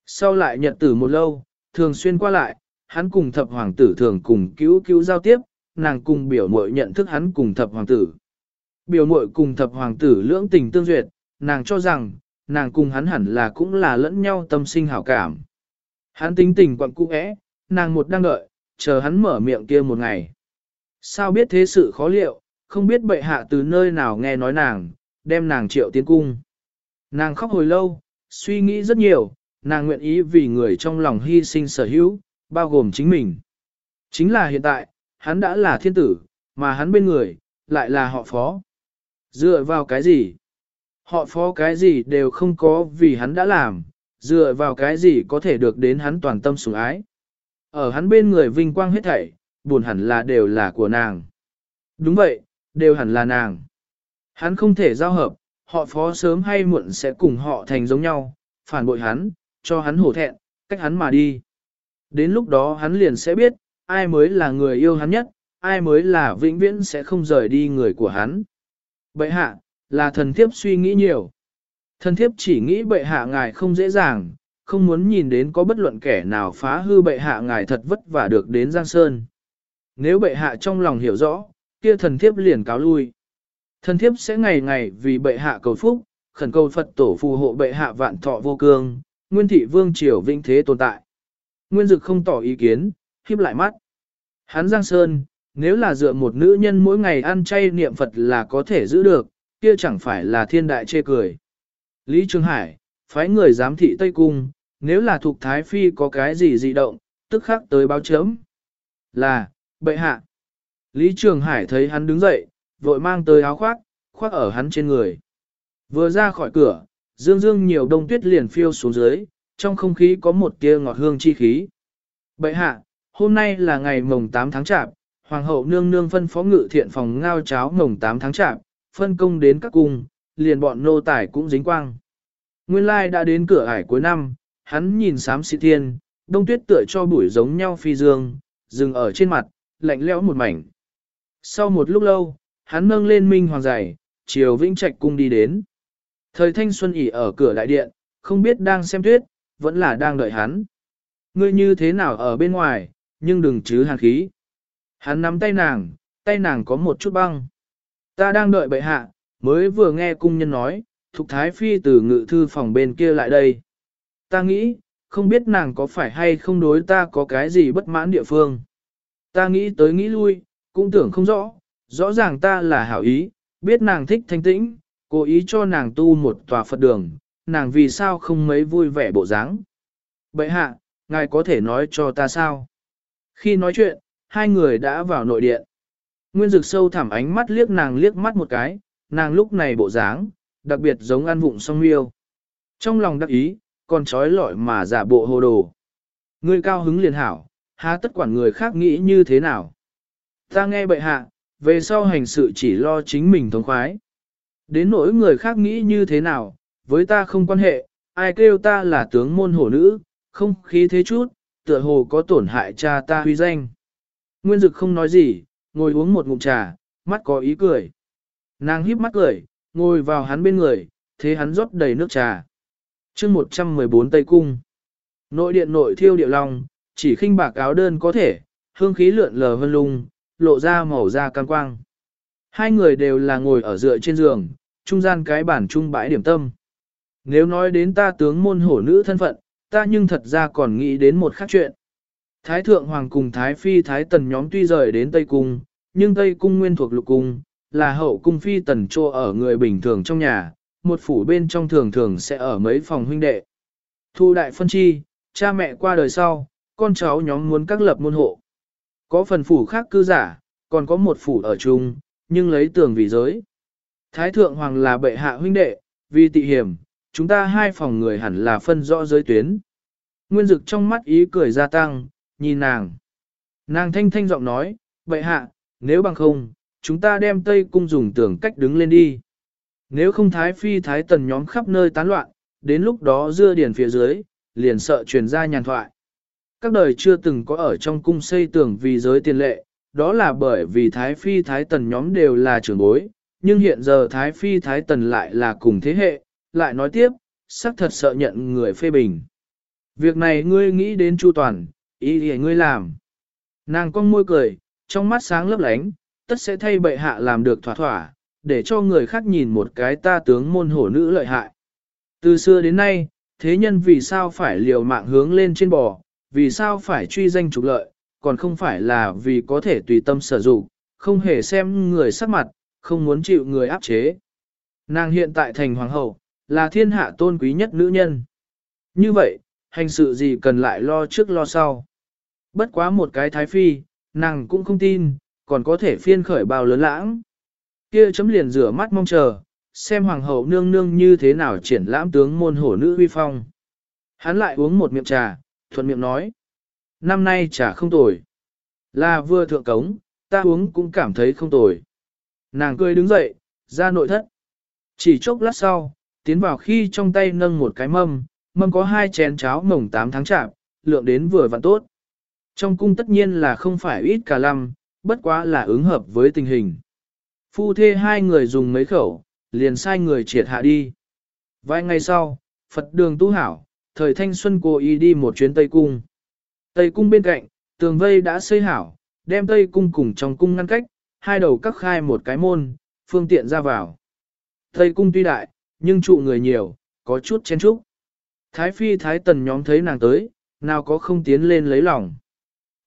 Sau lại nhật tử một lâu, thường xuyên qua lại, hắn cùng thập hoàng tử thường cùng cứu cứu giao tiếp, nàng cùng biểu muội nhận thức hắn cùng thập hoàng tử. Biểu muội cùng thập hoàng tử lưỡng tình tương duyệt, nàng cho rằng, nàng cùng hắn hẳn là cũng là lẫn nhau tâm sinh hảo cảm. Hắn tính tình quặng cũ ẽ, nàng một đang đợi, chờ hắn mở miệng kia một ngày. Sao biết thế sự khó liệu, không biết bệ hạ từ nơi nào nghe nói nàng, đem nàng triệu tiến cung. Nàng khóc hồi lâu, suy nghĩ rất nhiều, nàng nguyện ý vì người trong lòng hy sinh sở hữu, bao gồm chính mình. Chính là hiện tại, hắn đã là thiên tử, mà hắn bên người, lại là họ phó. Dựa vào cái gì? Họ phó cái gì đều không có vì hắn đã làm, dựa vào cái gì có thể được đến hắn toàn tâm sủng ái. Ở hắn bên người vinh quang hết thảy, buồn hẳn là đều là của nàng. Đúng vậy, đều hẳn là nàng. Hắn không thể giao hợp, họ phó sớm hay muộn sẽ cùng họ thành giống nhau, phản bội hắn, cho hắn hổ thẹn, cách hắn mà đi. Đến lúc đó hắn liền sẽ biết, ai mới là người yêu hắn nhất, ai mới là vĩnh viễn sẽ không rời đi người của hắn. Bệ hạ, là thần thiếp suy nghĩ nhiều. Thần thiếp chỉ nghĩ bệ hạ ngài không dễ dàng, không muốn nhìn đến có bất luận kẻ nào phá hư bệ hạ ngài thật vất vả được đến Giang Sơn. Nếu bệ hạ trong lòng hiểu rõ, kia thần thiếp liền cáo lui. Thần thiếp sẽ ngày ngày vì bệ hạ cầu phúc, khẩn cầu Phật tổ phù hộ bệ hạ vạn thọ vô cương, nguyên thị vương triều vinh thế tồn tại. Nguyên dực không tỏ ý kiến, khiếp lại mắt. Hắn Giang Sơn, nếu là dựa một nữ nhân mỗi ngày ăn chay niệm Phật là có thể giữ được, kia chẳng phải là thiên đại chê cười. Lý Trường Hải, phái người giám thị Tây Cung, nếu là thuộc Thái Phi có cái gì dị động, tức khắc tới báo chấm. Là, bệ hạ. Lý Trường Hải thấy hắn đứng dậy, vội mang tới áo khoác, khoác ở hắn trên người. Vừa ra khỏi cửa, dương dương nhiều đông tuyết liền phiêu xuống dưới, trong không khí có một tia ngọt hương chi khí. Bệ hạ, hôm nay là ngày mồng 8 tháng chạp, Hoàng hậu nương nương phân phó ngự thiện phòng ngao cháo mồng 8 tháng chạp, phân công đến các cung, liền bọn nô tài cũng dính quang. Nguyên lai đã đến cửa ải cuối năm, hắn nhìn sám sĩ thiên, đông tuyết tựa cho bụi giống nhau phi dương, dừng ở trên mặt, lạnh lẽo một mảnh. Sau một lúc lâu, hắn nâng lên minh hoàng giày, chiều vĩnh trạch cung đi đến. Thời thanh xuân ỉ ở cửa đại điện, không biết đang xem tuyết, vẫn là đang đợi hắn. Ngươi như thế nào ở bên ngoài, nhưng đừng chứ hàn khí. Hắn nắm tay nàng, tay nàng có một chút băng. Ta đang đợi bệ hạ, mới vừa nghe cung nhân nói, Thục Thái Phi từ ngự thư phòng bên kia lại đây. Ta nghĩ, không biết nàng có phải hay không đối ta có cái gì bất mãn địa phương. Ta nghĩ tới nghĩ lui, cũng tưởng không rõ, rõ ràng ta là hảo ý, biết nàng thích thanh tĩnh, cố ý cho nàng tu một tòa Phật đường, nàng vì sao không mấy vui vẻ bộ dáng. Bệ hạ, ngài có thể nói cho ta sao? Khi nói chuyện, hai người đã vào nội điện. Nguyên dực sâu thẳm ánh mắt liếc nàng liếc mắt một cái, nàng lúc này bộ dáng, đặc biệt giống ăn vụng song miêu. Trong lòng đắc ý, còn trói lọi mà giả bộ hồ đồ. Ngươi cao hứng liền hảo, há tất quản người khác nghĩ như thế nào. Ta nghe bệ hạ, về sau hành sự chỉ lo chính mình thống khoái. Đến nỗi người khác nghĩ như thế nào, với ta không quan hệ, ai kêu ta là tướng môn hổ nữ, không khí thế chút, tựa hồ có tổn hại cha ta huy danh. Nguyên dực không nói gì, ngồi uống một ngụm trà, mắt có ý cười. Nàng híp mắt cười, ngồi vào hắn bên người, thế hắn rót đầy nước trà. chương 114 Tây Cung. Nội điện nội thiêu điệu long, chỉ khinh bạc áo đơn có thể, hương khí lượn lờ vân lung, lộ ra màu da cam quang. Hai người đều là ngồi ở dựa trên giường, trung gian cái bản trung bãi điểm tâm. Nếu nói đến ta tướng môn hổ nữ thân phận, ta nhưng thật ra còn nghĩ đến một khác chuyện. Thái thượng hoàng cùng Thái phi Thái tần nhóm tuy rời đến Tây Cung, nhưng Tây Cung nguyên thuộc lục cung, là hậu cung phi tần trô ở người bình thường trong nhà, một phủ bên trong thường thường sẽ ở mấy phòng huynh đệ. Thu đại phân chi, cha mẹ qua đời sau, con cháu nhóm muốn các lập môn hộ. Có phần phủ khác cư giả, còn có một phủ ở chung, nhưng lấy tường vì giới. Thái thượng hoàng là bệ hạ huynh đệ, vì tị hiểm, chúng ta hai phòng người hẳn là phân rõ giới tuyến. Nguyên dực trong mắt ý cười gia tăng, nhìn nàng. Nàng thanh thanh giọng nói, bệ hạ, nếu bằng không, chúng ta đem Tây Cung dùng tường cách đứng lên đi. Nếu không thái phi thái tần nhóm khắp nơi tán loạn, đến lúc đó dưa điền phía dưới, liền sợ truyền ra nhàn thoại. Các đời chưa từng có ở trong cung xây tường vì giới tiền lệ, đó là bởi vì thái phi thái tần nhóm đều là trưởng bối, nhưng hiện giờ thái phi thái tần lại là cùng thế hệ, lại nói tiếp, xác thật sợ nhận người phê bình. Việc này ngươi nghĩ đến chu toàn, ý thì ngươi làm. Nàng con môi cười, trong mắt sáng lấp lánh, tất sẽ thay bệ hạ làm được thỏa thỏa, để cho người khác nhìn một cái ta tướng môn hổ nữ lợi hại. Từ xưa đến nay, thế nhân vì sao phải liều mạng hướng lên trên bò, vì sao phải truy danh trục lợi, còn không phải là vì có thể tùy tâm sở dụng, không hề xem người sắc mặt, không muốn chịu người áp chế. Nàng hiện tại thành hoàng hậu, là thiên hạ tôn quý nhất nữ nhân. Như vậy, hành sự gì cần lại lo trước lo sau. Bất quá một cái thái phi, nàng cũng không tin, còn có thể phiên khởi bao lớn lãng. Kia chấm liền rửa mắt mong chờ, xem hoàng hậu nương nương như thế nào triển lãm tướng môn hổ nữ huy phong. Hắn lại uống một miệng trà, thuận miệng nói. Năm nay trà không tồi. Là vừa thượng cống, ta uống cũng cảm thấy không tồi. Nàng cười đứng dậy, ra nội thất. Chỉ chốc lát sau, tiến vào khi trong tay nâng một cái mâm, mâm có hai chén cháo mồng 8 tháng chạm lượng đến vừa vặn tốt. Trong cung tất nhiên là không phải ít cả lăm, bất quá là ứng hợp với tình hình. Phu thê hai người dùng mấy khẩu, liền sai người triệt hạ đi. Vài ngày sau, Phật đường tu hảo, thời thanh xuân cô y đi một chuyến Tây Cung. Tây Cung bên cạnh, tường vây đã xây hảo, đem Tây Cung cùng trong cung ngăn cách, hai đầu cắt khai một cái môn, phương tiện ra vào. Tây Cung tuy đại, nhưng trụ người nhiều, có chút chen chúc. Thái Phi Thái Tần nhóm thấy nàng tới, nào có không tiến lên lấy lòng.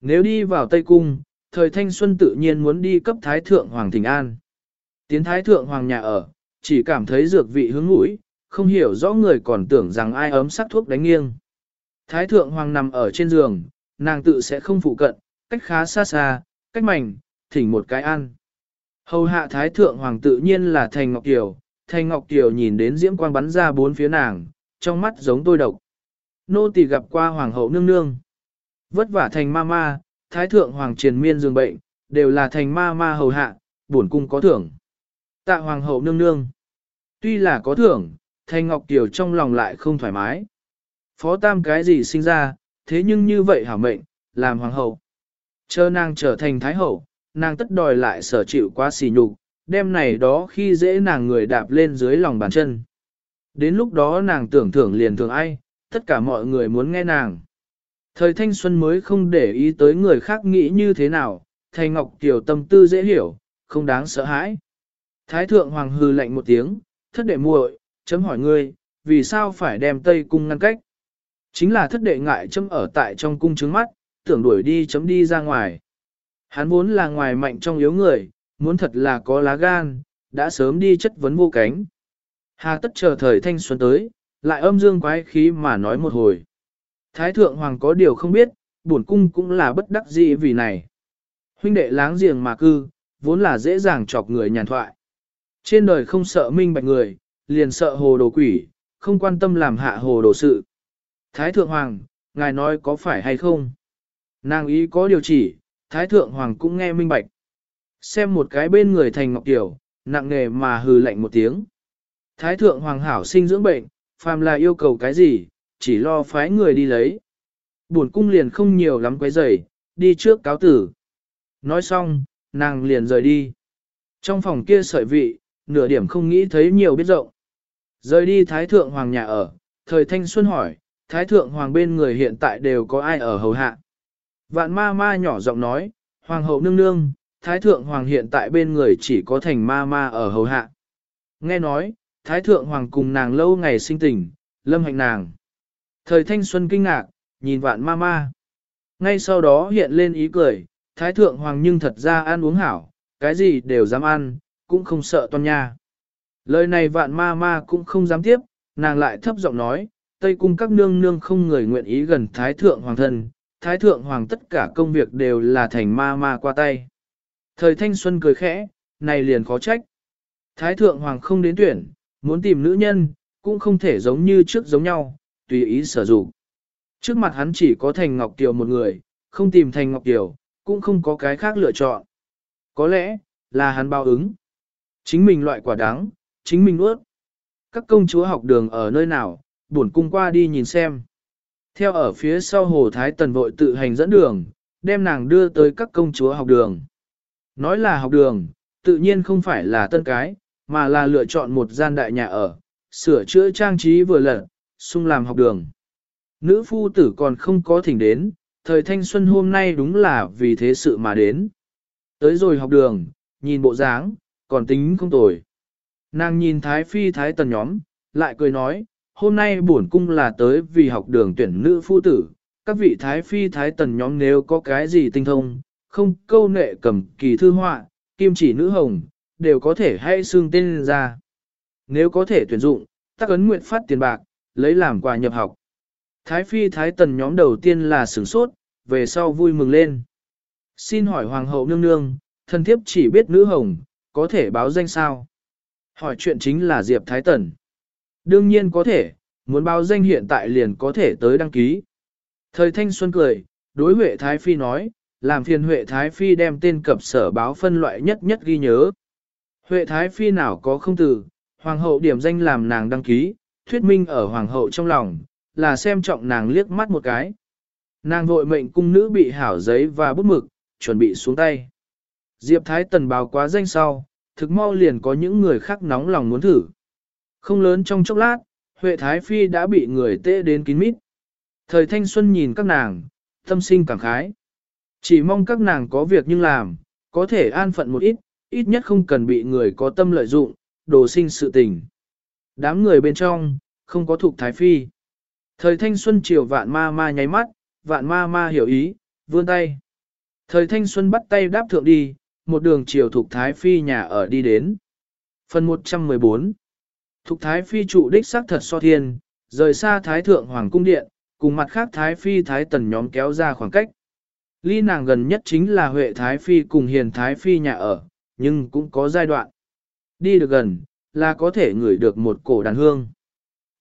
Nếu đi vào Tây Cung, thời thanh xuân tự nhiên muốn đi cấp Thái Thượng Hoàng thỉnh An. Tiến Thái Thượng Hoàng nhà ở, chỉ cảm thấy dược vị hướng mũi, không hiểu rõ người còn tưởng rằng ai ấm sắc thuốc đánh nghiêng. Thái Thượng Hoàng nằm ở trên giường, nàng tự sẽ không phụ cận, cách khá xa xa, cách mảnh, thỉnh một cái ăn. Hầu hạ Thái Thượng Hoàng tự nhiên là Thành Ngọc Kiều, Thành Ngọc Kiều nhìn đến diễm quang bắn ra bốn phía nàng, trong mắt giống tôi độc. Nô tỳ gặp qua Hoàng hậu nương nương. Vất vả thành ma ma, Thái Thượng Hoàng triền miên dương bệnh, đều là thành ma ma hầu hạ, bổn cung có thưởng. Tạ Hoàng hậu nương nương. Tuy là có thưởng, Thanh Ngọc tiểu trong lòng lại không thoải mái. Phó Tam cái gì sinh ra, thế nhưng như vậy hảo mệnh, làm Hoàng hậu. Chờ nàng trở thành Thái hậu, nàng tất đòi lại sở chịu quá xỉ nhục, đêm này đó khi dễ nàng người đạp lên dưới lòng bàn chân. Đến lúc đó nàng tưởng thưởng liền thường ai, tất cả mọi người muốn nghe nàng. Thời thanh xuân mới không để ý tới người khác nghĩ như thế nào, Thầy Ngọc Kiều tâm tư dễ hiểu, không đáng sợ hãi. Thái thượng hoàng hư lạnh một tiếng, thất đệ muội, chấm hỏi ngươi, vì sao phải đem Tây cung ngăn cách? Chính là thất đệ ngại chấm ở tại trong cung trứng mắt, tưởng đuổi đi chấm đi ra ngoài. Hắn vốn là ngoài mạnh trong yếu người, muốn thật là có lá gan, đã sớm đi chất vấn vô cánh. Hà tất chờ thời thanh xuân tới, lại âm dương quái khí mà nói một hồi. Thái thượng hoàng có điều không biết, bổn cung cũng là bất đắc dĩ vì này. Huynh đệ láng giềng mà cư, vốn là dễ dàng chọc người nhàn thoại. Trên đời không sợ minh bạch người, liền sợ hồ đồ quỷ, không quan tâm làm hạ hồ đồ sự. Thái thượng hoàng, ngài nói có phải hay không? Nàng ý có điều chỉ, thái thượng hoàng cũng nghe minh bạch. Xem một cái bên người thành ngọc tiểu, nặng nề mà hừ lạnh một tiếng. Thái thượng hoàng hảo sinh dưỡng bệnh, phàm là yêu cầu cái gì, chỉ lo phái người đi lấy. Buồn cung liền không nhiều lắm quấy rầy, đi trước cáo tử. Nói xong, nàng liền rời đi. Trong phòng kia sợi vị, nửa điểm không nghĩ thấy nhiều biết rộng. Rời đi Thái Thượng Hoàng nhà ở, thời thanh xuân hỏi, Thái Thượng Hoàng bên người hiện tại đều có ai ở hầu hạ. Vạn ma ma nhỏ giọng nói, Hoàng hậu nương nương, Thái Thượng Hoàng hiện tại bên người chỉ có thành ma ma ở hầu hạ. Nghe nói, Thái Thượng Hoàng cùng nàng lâu ngày sinh tình, lâm hạnh nàng. Thời thanh xuân kinh ngạc, nhìn vạn ma ma. Ngay sau đó hiện lên ý cười, thái thượng hoàng nhưng thật ra ăn uống hảo, cái gì đều dám ăn, cũng không sợ toan nha. Lời này vạn ma ma cũng không dám tiếp, nàng lại thấp giọng nói, Tây cung các nương nương không người nguyện ý gần thái thượng hoàng thân, thái thượng hoàng tất cả công việc đều là thành ma ma qua tay. Thời thanh xuân cười khẽ, này liền khó trách. Thái thượng hoàng không đến tuyển, muốn tìm nữ nhân, cũng không thể giống như trước giống nhau, tùy ý sử dụng. Trước mặt hắn chỉ có Thành Ngọc Kiều một người, không tìm Thành Ngọc Kiều, cũng không có cái khác lựa chọn. Có lẽ, là hắn bao ứng. Chính mình loại quả đáng chính mình nuốt. Các công chúa học đường ở nơi nào, buồn cung qua đi nhìn xem. Theo ở phía sau Hồ Thái Tần vội tự hành dẫn đường, đem nàng đưa tới các công chúa học đường. Nói là học đường, tự nhiên không phải là tân cái, mà là lựa chọn một gian đại nhà ở, sửa chữa trang trí vừa lật, sung làm học đường. Nữ phu tử còn không có thỉnh đến, thời thanh xuân hôm nay đúng là vì thế sự mà đến. Tới rồi học đường, nhìn bộ dáng, còn tính không tồi. Nàng nhìn thái phi thái tần nhóm, lại cười nói, hôm nay bổn cung là tới vì học đường tuyển nữ phu tử, các vị thái phi thái tần nhóm nếu có cái gì tinh thông, không câu nệ cầm kỳ thư họa, kim chỉ nữ hồng, đều có thể hay xương tên ra. Nếu có thể tuyển dụng, tác ấn nguyện phát tiền bạc, lấy làm quà nhập học. Thái phi thái tần nhóm đầu tiên là sửng sốt, về sau vui mừng lên. Xin hỏi hoàng hậu nương nương, thân thiếp chỉ biết nữ hồng, có thể báo danh sao? Hỏi chuyện chính là Diệp Thái Tần. Đương nhiên có thể, muốn báo danh hiện tại liền có thể tới đăng ký. Thời thanh xuân cười, đối Huệ Thái Phi nói, làm phiền Huệ Thái Phi đem tên cập sở báo phân loại nhất nhất ghi nhớ. Huệ Thái Phi nào có không từ, Hoàng hậu điểm danh làm nàng đăng ký, thuyết minh ở Hoàng hậu trong lòng, là xem trọng nàng liếc mắt một cái. Nàng vội mệnh cung nữ bị hảo giấy và bút mực, chuẩn bị xuống tay. Diệp Thái Tần báo quá danh sau, thực mau liền có những người khác nóng lòng muốn thử. Không lớn trong chốc lát, Huệ Thái Phi đã bị người tê đến kín mít. Thời thanh xuân nhìn các nàng, tâm sinh cảm khái. Chỉ mong các nàng có việc nhưng làm, có thể an phận một ít, ít nhất không cần bị người có tâm lợi dụng, đồ sinh sự tình. Đám người bên trong, không có thuộc Thái Phi. Thời thanh xuân chiều vạn ma ma nháy mắt, vạn ma ma hiểu ý, vươn tay. Thời thanh xuân bắt tay đáp thượng đi, một đường chiều thuộc Thái Phi nhà ở đi đến. Phần 114 Thục Thái Phi trụ đích xác thật so thiên, rời xa Thái Thượng Hoàng Cung Điện, cùng mặt khác Thái Phi Thái Tần nhóm kéo ra khoảng cách. Ly nàng gần nhất chính là Huệ Thái Phi cùng Hiền Thái Phi nhà ở, nhưng cũng có giai đoạn. Đi được gần, là có thể ngửi được một cổ đàn hương.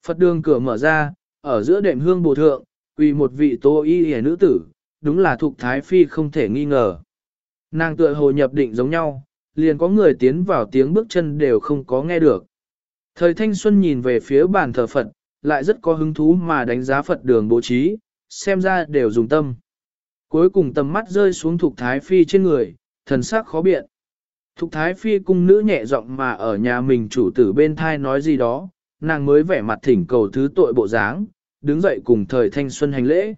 Phật đường cửa mở ra, ở giữa đệm hương bồ thượng, quỳ một vị tô y hề nữ tử, đúng là thuộc Thái Phi không thể nghi ngờ. Nàng tựa hồ nhập định giống nhau, liền có người tiến vào tiếng bước chân đều không có nghe được. Thời thanh xuân nhìn về phía bàn thờ Phật, lại rất có hứng thú mà đánh giá Phật đường bố trí, xem ra đều dùng tâm. Cuối cùng tầm mắt rơi xuống thuộc Thái Phi trên người, thần sắc khó biện. Thục Thái Phi cung nữ nhẹ giọng mà ở nhà mình chủ tử bên thai nói gì đó, nàng mới vẻ mặt thỉnh cầu thứ tội bộ dáng, đứng dậy cùng thời thanh xuân hành lễ.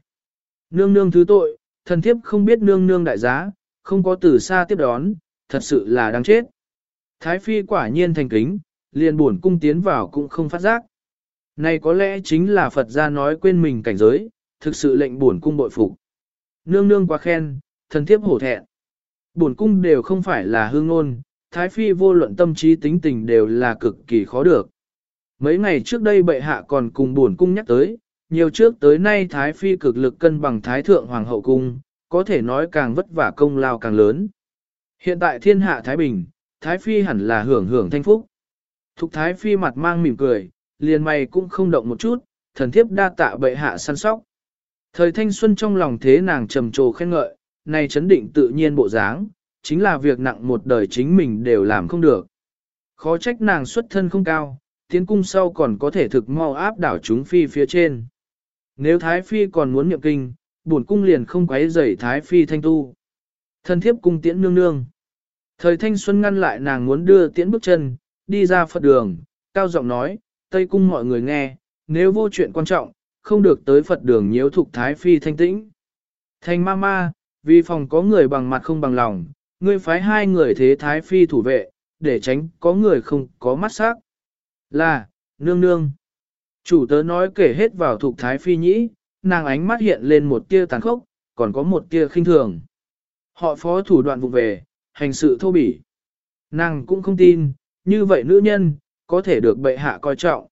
Nương nương thứ tội, thần thiếp không biết nương nương đại giá, không có từ xa tiếp đón, thật sự là đáng chết. Thái Phi quả nhiên thành kính, liền buồn cung tiến vào cũng không phát giác. Này có lẽ chính là Phật gia nói quên mình cảnh giới, thực sự lệnh buồn cung bội phục. Nương nương quá khen, thần thiếp hổ thẹn. Buồn cung đều không phải là hương ngôn, Thái Phi vô luận tâm trí tính tình đều là cực kỳ khó được. Mấy ngày trước đây bệ hạ còn cùng buồn cung nhắc tới, nhiều trước tới nay Thái Phi cực lực cân bằng Thái Thượng Hoàng hậu cung, có thể nói càng vất vả công lao càng lớn. Hiện tại thiên hạ Thái Bình, Thái Phi hẳn là hưởng hưởng thanh phúc. Thục thái phi mặt mang mỉm cười, liền mày cũng không động một chút, thần thiếp đa tạ bệ hạ săn sóc. Thời thanh xuân trong lòng thế nàng trầm trồ khen ngợi, này chấn định tự nhiên bộ dáng, chính là việc nặng một đời chính mình đều làm không được. Khó trách nàng xuất thân không cao, tiến cung sau còn có thể thực mau áp đảo chúng phi phía trên. Nếu thái phi còn muốn nhậm kinh, bổn cung liền không quấy rầy thái phi thanh tu. Thần thiếp cung tiễn nương nương. Thời thanh xuân ngăn lại nàng muốn đưa tiễn bước chân, đi ra Phật đường, cao giọng nói, Tây Cung mọi người nghe, nếu vô chuyện quan trọng, không được tới Phật đường nhiễu thục Thái Phi thanh tĩnh. Thành ma ma, vì phòng có người bằng mặt không bằng lòng, ngươi phái hai người thế Thái Phi thủ vệ, để tránh có người không có mắt sắc. Là, nương nương. Chủ tớ nói kể hết vào thuộc thái phi nhĩ, nàng ánh mắt hiện lên một tia tàn khốc, còn có một tia khinh thường. Họ phó thủ đoạn vụ về, hành sự thô bỉ. Nàng cũng không tin, như vậy nữ nhân, có thể được bệ hạ coi trọng.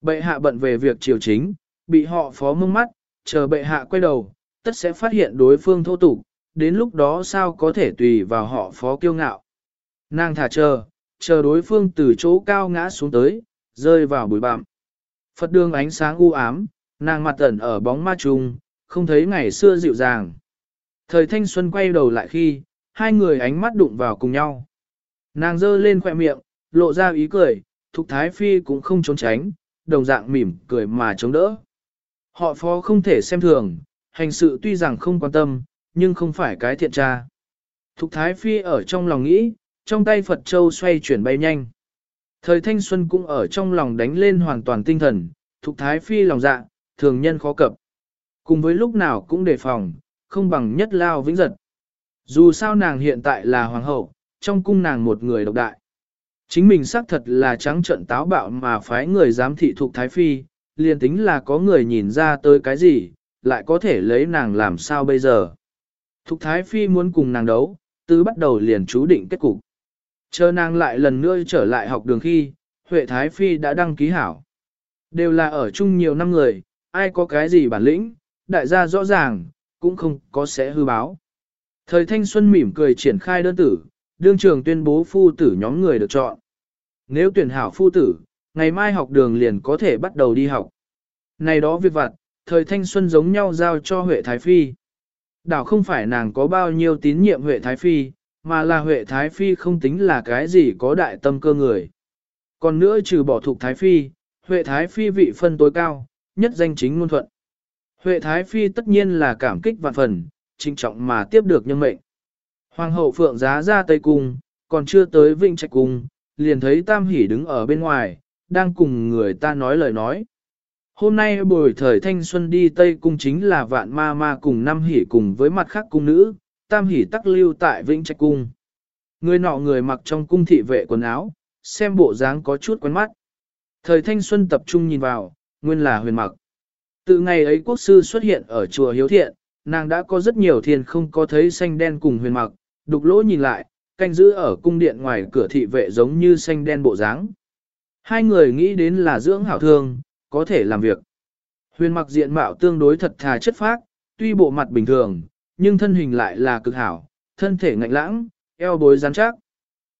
Bệ hạ bận về việc triều chính, bị họ phó mông mắt, chờ bệ hạ quay đầu, tất sẽ phát hiện đối phương thô tục, đến lúc đó sao có thể tùy vào họ phó kiêu ngạo. Nàng thả chờ, chờ đối phương từ chỗ cao ngã xuống tới, rơi vào bụi bặm. Phật đường ánh sáng u ám, nàng mặt ẩn ở bóng ma trùng, không thấy ngày xưa dịu dàng. Thời thanh xuân quay đầu lại khi, hai người ánh mắt đụng vào cùng nhau. Nàng giơ lên khỏe miệng, lộ ra ý cười, Thục Thái Phi cũng không trốn tránh, đồng dạng mỉm cười mà chống đỡ. Họ phó không thể xem thường, hành sự tuy rằng không quan tâm, nhưng không phải cái thiện tra. Thục Thái Phi ở trong lòng nghĩ, trong tay Phật Châu xoay chuyển bay nhanh. Thời thanh xuân cũng ở trong lòng đánh lên hoàn toàn tinh thần, Thục Thái Phi lòng dạ, thường nhân khó cập. Cùng với lúc nào cũng đề phòng, không bằng nhất lao vĩnh giật. Dù sao nàng hiện tại là hoàng hậu, trong cung nàng một người độc đại. Chính mình xác thật là trắng trận táo bạo mà phái người giám thị thuộc Thái Phi, liền tính là có người nhìn ra tới cái gì, lại có thể lấy nàng làm sao bây giờ. Thục Thái Phi muốn cùng nàng đấu, từ bắt đầu liền chú định kết cục. Chờ nàng lại lần nữa trở lại học đường khi, Huệ Thái Phi đã đăng ký hảo. Đều là ở chung nhiều năm người, ai có cái gì bản lĩnh, đại gia rõ ràng, cũng không có sẽ hư báo. Thời thanh xuân mỉm cười triển khai đơn tử, đương trường tuyên bố phu tử nhóm người được chọn. Nếu tuyển hảo phu tử, ngày mai học đường liền có thể bắt đầu đi học. Này đó việc vặt, thời thanh xuân giống nhau giao cho Huệ Thái Phi. Đảo không phải nàng có bao nhiêu tín nhiệm Huệ Thái Phi, mà là Huệ Thái Phi không tính là cái gì có đại tâm cơ người. Còn nữa trừ bỏ thuộc Thái Phi, Huệ Thái Phi vị phân tối cao, nhất danh chính ngôn thuận. Huệ Thái Phi tất nhiên là cảm kích vạn phần, trinh trọng mà tiếp được nhân mệnh. Hoàng hậu phượng giá ra Tây Cung, còn chưa tới Vinh Trạch Cung, liền thấy Tam Hỷ đứng ở bên ngoài, đang cùng người ta nói lời nói. Hôm nay buổi thời thanh xuân đi Tây Cung chính là vạn ma ma cùng năm hỷ cùng với mặt khác cung nữ, Tam Hỷ tắc lưu tại Vĩnh Trạch Cung. Người nọ người mặc trong cung thị vệ quần áo, xem bộ dáng có chút quen mắt. Thời thanh xuân tập trung nhìn vào, nguyên là huyền mặc. Từ ngày ấy quốc sư xuất hiện ở chùa Hiếu Thiện, nàng đã có rất nhiều thiên không có thấy xanh đen cùng huyền mặc, đục lỗ nhìn lại, canh giữ ở cung điện ngoài cửa thị vệ giống như xanh đen bộ dáng. Hai người nghĩ đến là dưỡng hảo thương, có thể làm việc. Huyền mặc diện mạo tương đối thật thà chất phác, tuy bộ mặt bình thường, nhưng thân hình lại là cực hảo, thân thể ngạnh lãng, eo bối rắn chắc.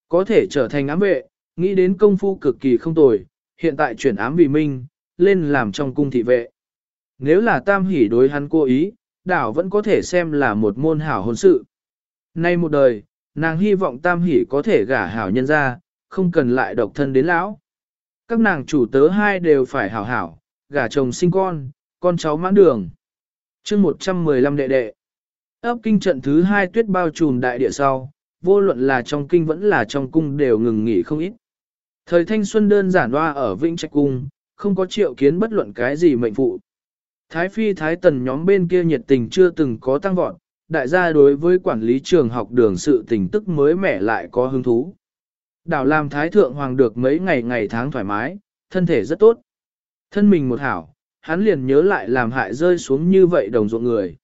Có thể trở thành ám vệ, nghĩ đến công phu cực kỳ không tồi, hiện tại chuyển ám vì minh, lên làm trong cung thị vệ. Nếu là tam hỷ đối hắn cố ý, đảo vẫn có thể xem là một môn hảo hôn sự. Nay một đời, nàng hy vọng tam hỷ có thể gả hảo nhân ra, không cần lại độc thân đến lão. Các nàng chủ tớ hai đều phải hảo hảo, gả chồng sinh con, con cháu mãn đường. chương 115 đệ đệ. Ấp kinh trận thứ hai tuyết bao trùm đại địa sau, vô luận là trong kinh vẫn là trong cung đều ngừng nghỉ không ít. Thời thanh xuân đơn giản hoa ở Vĩnh Trạch Cung, không có triệu kiến bất luận cái gì mệnh phụ. Thái phi thái tần nhóm bên kia nhiệt tình chưa từng có tăng vọt, đại gia đối với quản lý trường học đường sự tình tức mới mẻ lại có hứng thú. Đảo làm thái thượng hoàng được mấy ngày ngày tháng thoải mái, thân thể rất tốt. Thân mình một hảo, hắn liền nhớ lại làm hại rơi xuống như vậy đồng ruộng người.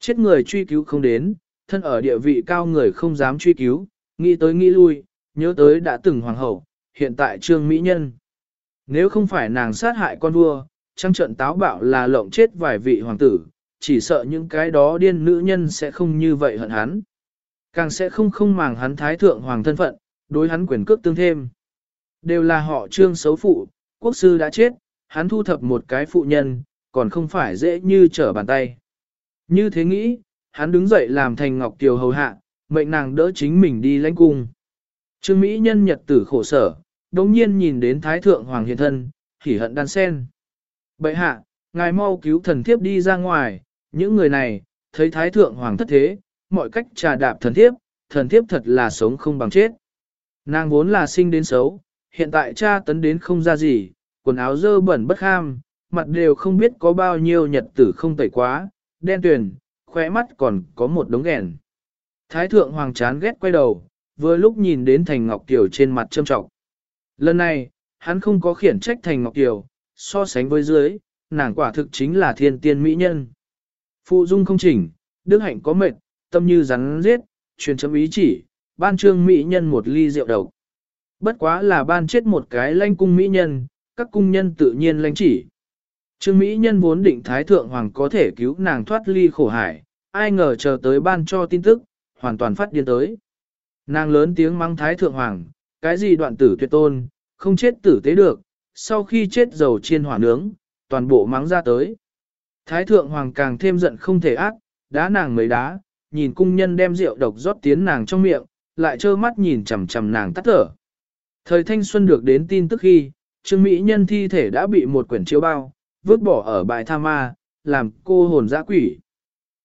Chết người truy cứu không đến, thân ở địa vị cao người không dám truy cứu, nghĩ tới nghĩ lui, nhớ tới đã từng hoàng hậu, hiện tại trương mỹ nhân. Nếu không phải nàng sát hại con vua, trăng trận táo bạo là lộng chết vài vị hoàng tử, chỉ sợ những cái đó điên nữ nhân sẽ không như vậy hận hắn. Càng sẽ không không màng hắn thái thượng hoàng thân phận, đối hắn quyền cước tương thêm. Đều là họ trương xấu phụ, quốc sư đã chết, hắn thu thập một cái phụ nhân, còn không phải dễ như trở bàn tay. Như thế nghĩ, hắn đứng dậy làm thành ngọc tiểu hầu hạ, mệnh nàng đỡ chính mình đi lãnh cung. Trương Mỹ nhân nhật tử khổ sở, đồng nhiên nhìn đến thái thượng hoàng Hiền thân, hỉ hận đan sen. Bậy hạ, ngài mau cứu thần thiếp đi ra ngoài, những người này, thấy thái thượng hoàng thất thế, mọi cách trà đạp thần thiếp, thần thiếp thật là sống không bằng chết. Nàng vốn là sinh đến xấu, hiện tại cha tấn đến không ra gì, quần áo dơ bẩn bất ham, mặt đều không biết có bao nhiêu nhật tử không tẩy quá, đen tuyền, khóe mắt còn có một đống ghèn. Thái thượng hoàng chán ghét quay đầu, vừa lúc nhìn đến Thành Ngọc Kiều trên mặt trâm trọng. Lần này, hắn không có khiển trách Thành Ngọc Kiều, so sánh với dưới, nàng quả thực chính là thiên tiên mỹ nhân. Phụ dung không chỉnh, đức hạnh có mệt, tâm như rắn giết, truyền chấm ý chỉ, ban trương mỹ nhân một ly rượu độc. Bất quá là ban chết một cái lanh cung mỹ nhân, các cung nhân tự nhiên lanh chỉ. Trương mỹ nhân vốn định thái thượng hoàng có thể cứu nàng thoát ly khổ hải, ai ngờ chờ tới ban cho tin tức, hoàn toàn phát điên tới. Nàng lớn tiếng mắng thái thượng hoàng, cái gì đoạn tử tuyệt tôn, không chết tử tế được, sau khi chết dầu chiên hỏa nướng, toàn bộ mắng ra tới. Thái thượng hoàng càng thêm giận không thể ác, đá nàng mấy đá, nhìn cung nhân đem rượu độc rót tiến nàng trong miệng, lại trơ mắt nhìn chằm chằm nàng tắt thở. Thời thanh xuân được đến tin tức khi, Trương Mỹ Nhân thi thể đã bị một quyển chiếu bao, vứt bỏ ở bãi tha ma, làm cô hồn dã quỷ.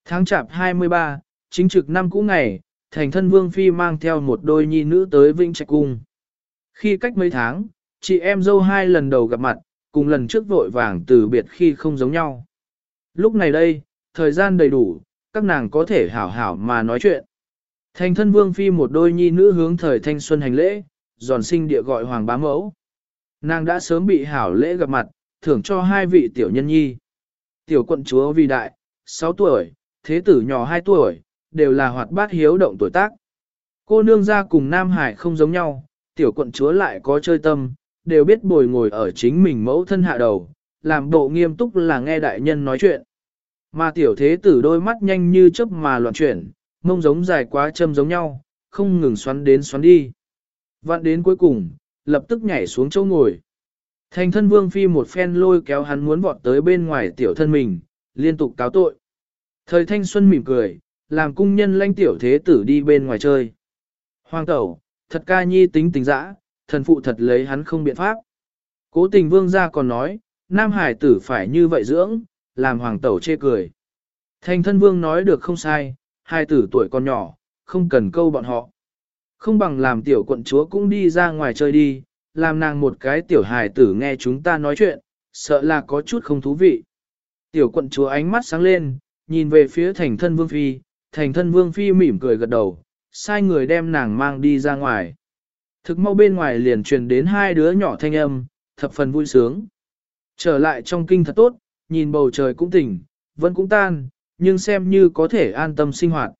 Tháng chạp 23, chính trực năm cũ ngày, thành thân Vương Phi mang theo một đôi nhi nữ tới Vĩnh Trạch Cung. Khi cách mấy tháng, chị em dâu hai lần đầu gặp mặt, cùng lần trước vội vàng từ biệt khi không giống nhau. Lúc này đây, thời gian đầy đủ, các nàng có thể hảo hảo mà nói chuyện. Thành thân Vương Phi một đôi nhi nữ hướng thời thanh xuân hành lễ, giòn sinh địa gọi hoàng bá mẫu. Nàng đã sớm bị hảo lễ gặp mặt, thưởng cho hai vị tiểu nhân nhi. Tiểu quận chúa vì đại, 6 tuổi, thế tử nhỏ 2 tuổi, đều là hoạt bát hiếu động tuổi tác. Cô nương ra cùng Nam Hải không giống nhau, tiểu quận chúa lại có chơi tâm, đều biết bồi ngồi ở chính mình mẫu thân hạ đầu, làm bộ nghiêm túc là nghe đại nhân nói chuyện. Mà tiểu thế tử đôi mắt nhanh như chớp mà loạn chuyển, mông giống dài quá châm giống nhau, không ngừng xoắn đến xoắn đi. Vạn đến cuối cùng, lập tức nhảy xuống chỗ ngồi. Thành thân vương phi một phen lôi kéo hắn muốn vọt tới bên ngoài tiểu thân mình, liên tục cáo tội. Thời thanh xuân mỉm cười, làm cung nhân lanh tiểu thế tử đi bên ngoài chơi. Hoàng tẩu, thật ca nhi tính tính dã, thần phụ thật lấy hắn không biện pháp. Cố tình vương gia còn nói, nam hải tử phải như vậy dưỡng, làm hoàng tẩu chê cười. Thành thân vương nói được không sai, hai tử tuổi còn nhỏ, không cần câu bọn họ. Không bằng làm tiểu quận chúa cũng đi ra ngoài chơi đi, làm nàng một cái tiểu hài tử nghe chúng ta nói chuyện, sợ là có chút không thú vị. Tiểu quận chúa ánh mắt sáng lên, nhìn về phía thành thân vương phi, thành thân vương phi mỉm cười gật đầu, sai người đem nàng mang đi ra ngoài. Thực mau bên ngoài liền truyền đến hai đứa nhỏ thanh âm, thập phần vui sướng. Trở lại trong kinh thật tốt, nhìn bầu trời cũng tỉnh, vẫn cũng tan, nhưng xem như có thể an tâm sinh hoạt.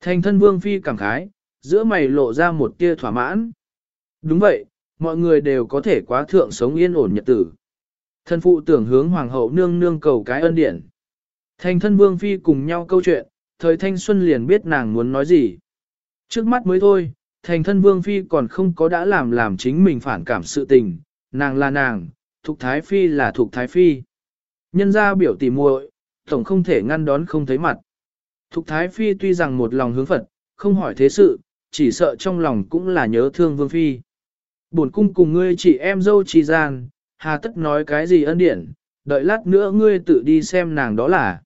Thành thân vương phi cảm khái, giữa mày lộ ra một tia thỏa mãn. Đúng vậy, mọi người đều có thể quá thượng sống yên ổn nhật tử. Thân phụ tưởng hướng hoàng hậu nương nương cầu cái ân điển. Thành thân vương phi cùng nhau câu chuyện, thời thanh xuân liền biết nàng muốn nói gì. Trước mắt mới thôi, thành thân vương phi còn không có đã làm làm chính mình phản cảm sự tình, nàng là nàng, thục thái phi là thục thái phi. Nhân ra biểu tỉ muội, tổng không thể ngăn đón không thấy mặt. Thục thái phi tuy rằng một lòng hướng Phật, không hỏi thế sự, chỉ sợ trong lòng cũng là nhớ thương vương phi. Bổn cung cùng ngươi chị em dâu trì gian, hà tất nói cái gì ân điển, đợi lát nữa ngươi tự đi xem nàng đó là.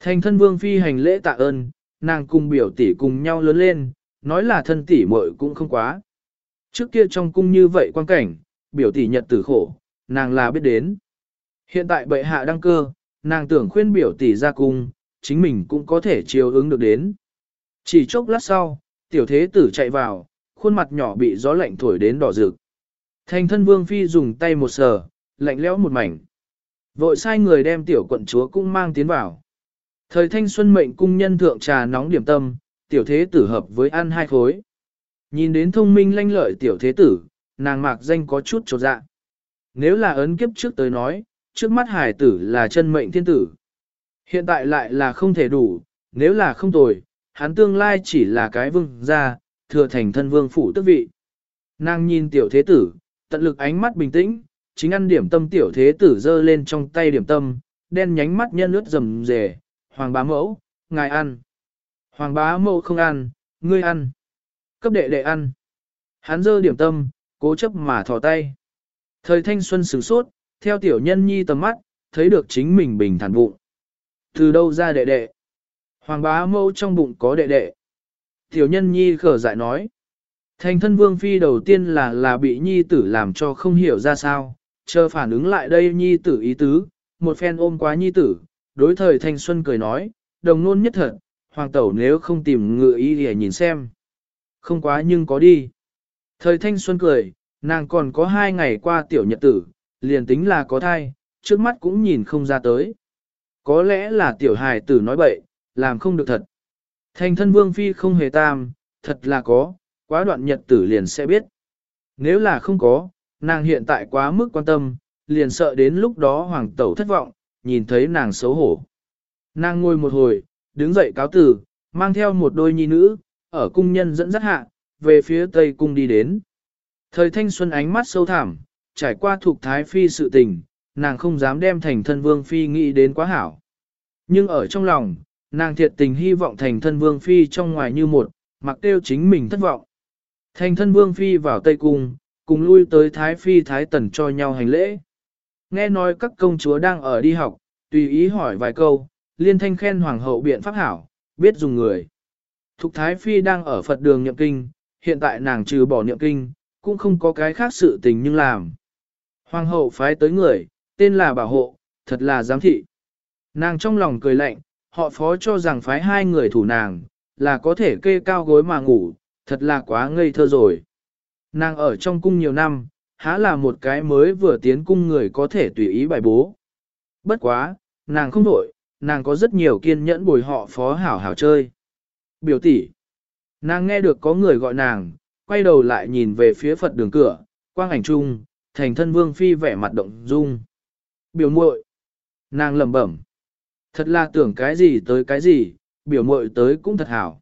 Thành thân vương phi hành lễ tạ ơn, nàng cùng biểu tỷ cùng nhau lớn lên, nói là thân tỷ muội cũng không quá. Trước kia trong cung như vậy quan cảnh, biểu tỷ nhật tử khổ, nàng là biết đến. Hiện tại bệ hạ đăng cơ, nàng tưởng khuyên biểu tỷ ra cung, chính mình cũng có thể chiều ứng được đến. Chỉ chốc lát sau, tiểu thế tử chạy vào, khuôn mặt nhỏ bị gió lạnh thổi đến đỏ rực. Thành thân vương phi dùng tay một sờ, lạnh lẽo một mảnh. Vội sai người đem tiểu quận chúa cũng mang tiến vào. Thời thanh xuân mệnh cung nhân thượng trà nóng điểm tâm, tiểu thế tử hợp với ăn hai khối. Nhìn đến thông minh lanh lợi tiểu thế tử, nàng mạc danh có chút trột dạ. Nếu là ấn kiếp trước tới nói, trước mắt hải tử là chân mệnh thiên tử. Hiện tại lại là không thể đủ, nếu là không tồi, hắn tương lai chỉ là cái vương gia, thừa thành thân vương phủ tức vị. Nàng nhìn tiểu thế tử, tận lực ánh mắt bình tĩnh, chính ăn điểm tâm tiểu thế tử giơ lên trong tay điểm tâm, đen nhánh mắt nhân ướt rầm rề, hoàng bá mẫu, ngài ăn. Hoàng bá mẫu không ăn, ngươi ăn. Cấp đệ đệ ăn. Hắn giơ điểm tâm, cố chấp mà thò tay. Thời thanh xuân sử sốt, theo tiểu nhân nhi tầm mắt, thấy được chính mình bình thản bụng. Từ đâu ra đệ đệ? Hoàng bá mâu trong bụng có đệ đệ. Tiểu nhân nhi khở dại nói. Thành thân vương phi đầu tiên là là bị nhi tử làm cho không hiểu ra sao, chờ phản ứng lại đây nhi tử ý tứ, một phen ôm quá nhi tử, đối thời thanh xuân cười nói, đồng nôn nhất thật, hoàng tẩu nếu không tìm ngựa ý để nhìn xem. Không quá nhưng có đi. Thời thanh xuân cười, nàng còn có hai ngày qua tiểu nhật tử, liền tính là có thai, trước mắt cũng nhìn không ra tới. Có lẽ là tiểu hài tử nói bậy, làm không được thật. Thành thân vương phi không hề tam, thật là có, quá đoạn nhật tử liền sẽ biết. Nếu là không có, nàng hiện tại quá mức quan tâm, liền sợ đến lúc đó hoàng tẩu thất vọng, nhìn thấy nàng xấu hổ. Nàng ngồi một hồi, đứng dậy cáo tử, mang theo một đôi nhi nữ, ở cung nhân dẫn dắt hạ, về phía tây cung đi đến. Thời thanh xuân ánh mắt sâu thẳm, trải qua thuộc thái phi sự tình, nàng không dám đem thành thân vương phi nghĩ đến quá hảo. Nhưng ở trong lòng, nàng thiệt tình hy vọng thành thân vương phi trong ngoài như một, mặc tiêu chính mình thất vọng. Thành thân vương phi vào Tây Cung, cùng lui tới Thái Phi Thái Tần cho nhau hành lễ. Nghe nói các công chúa đang ở đi học, tùy ý hỏi vài câu, liên thanh khen hoàng hậu biện pháp hảo, biết dùng người. Thục Thái Phi đang ở Phật đường nhậm kinh, hiện tại nàng trừ bỏ niệm kinh, cũng không có cái khác sự tình nhưng làm. Hoàng hậu phái tới người, tên là bảo hộ, thật là giám thị. Nàng trong lòng cười lạnh, họ phó cho rằng phái hai người thủ nàng, là có thể kê cao gối mà ngủ, thật là quá ngây thơ rồi. Nàng ở trong cung nhiều năm, há là một cái mới vừa tiến cung người có thể tùy ý bài bố. Bất quá, nàng không đổi, nàng có rất nhiều kiên nhẫn bồi họ phó hảo hảo chơi. Biểu tỷ, nàng nghe được có người gọi nàng, quay đầu lại nhìn về phía Phật đường cửa, quang ảnh trung, thành thân vương phi vẻ mặt động dung. Biểu muội, nàng lẩm bẩm, thật là tưởng cái gì tới cái gì, biểu muội tới cũng thật hảo.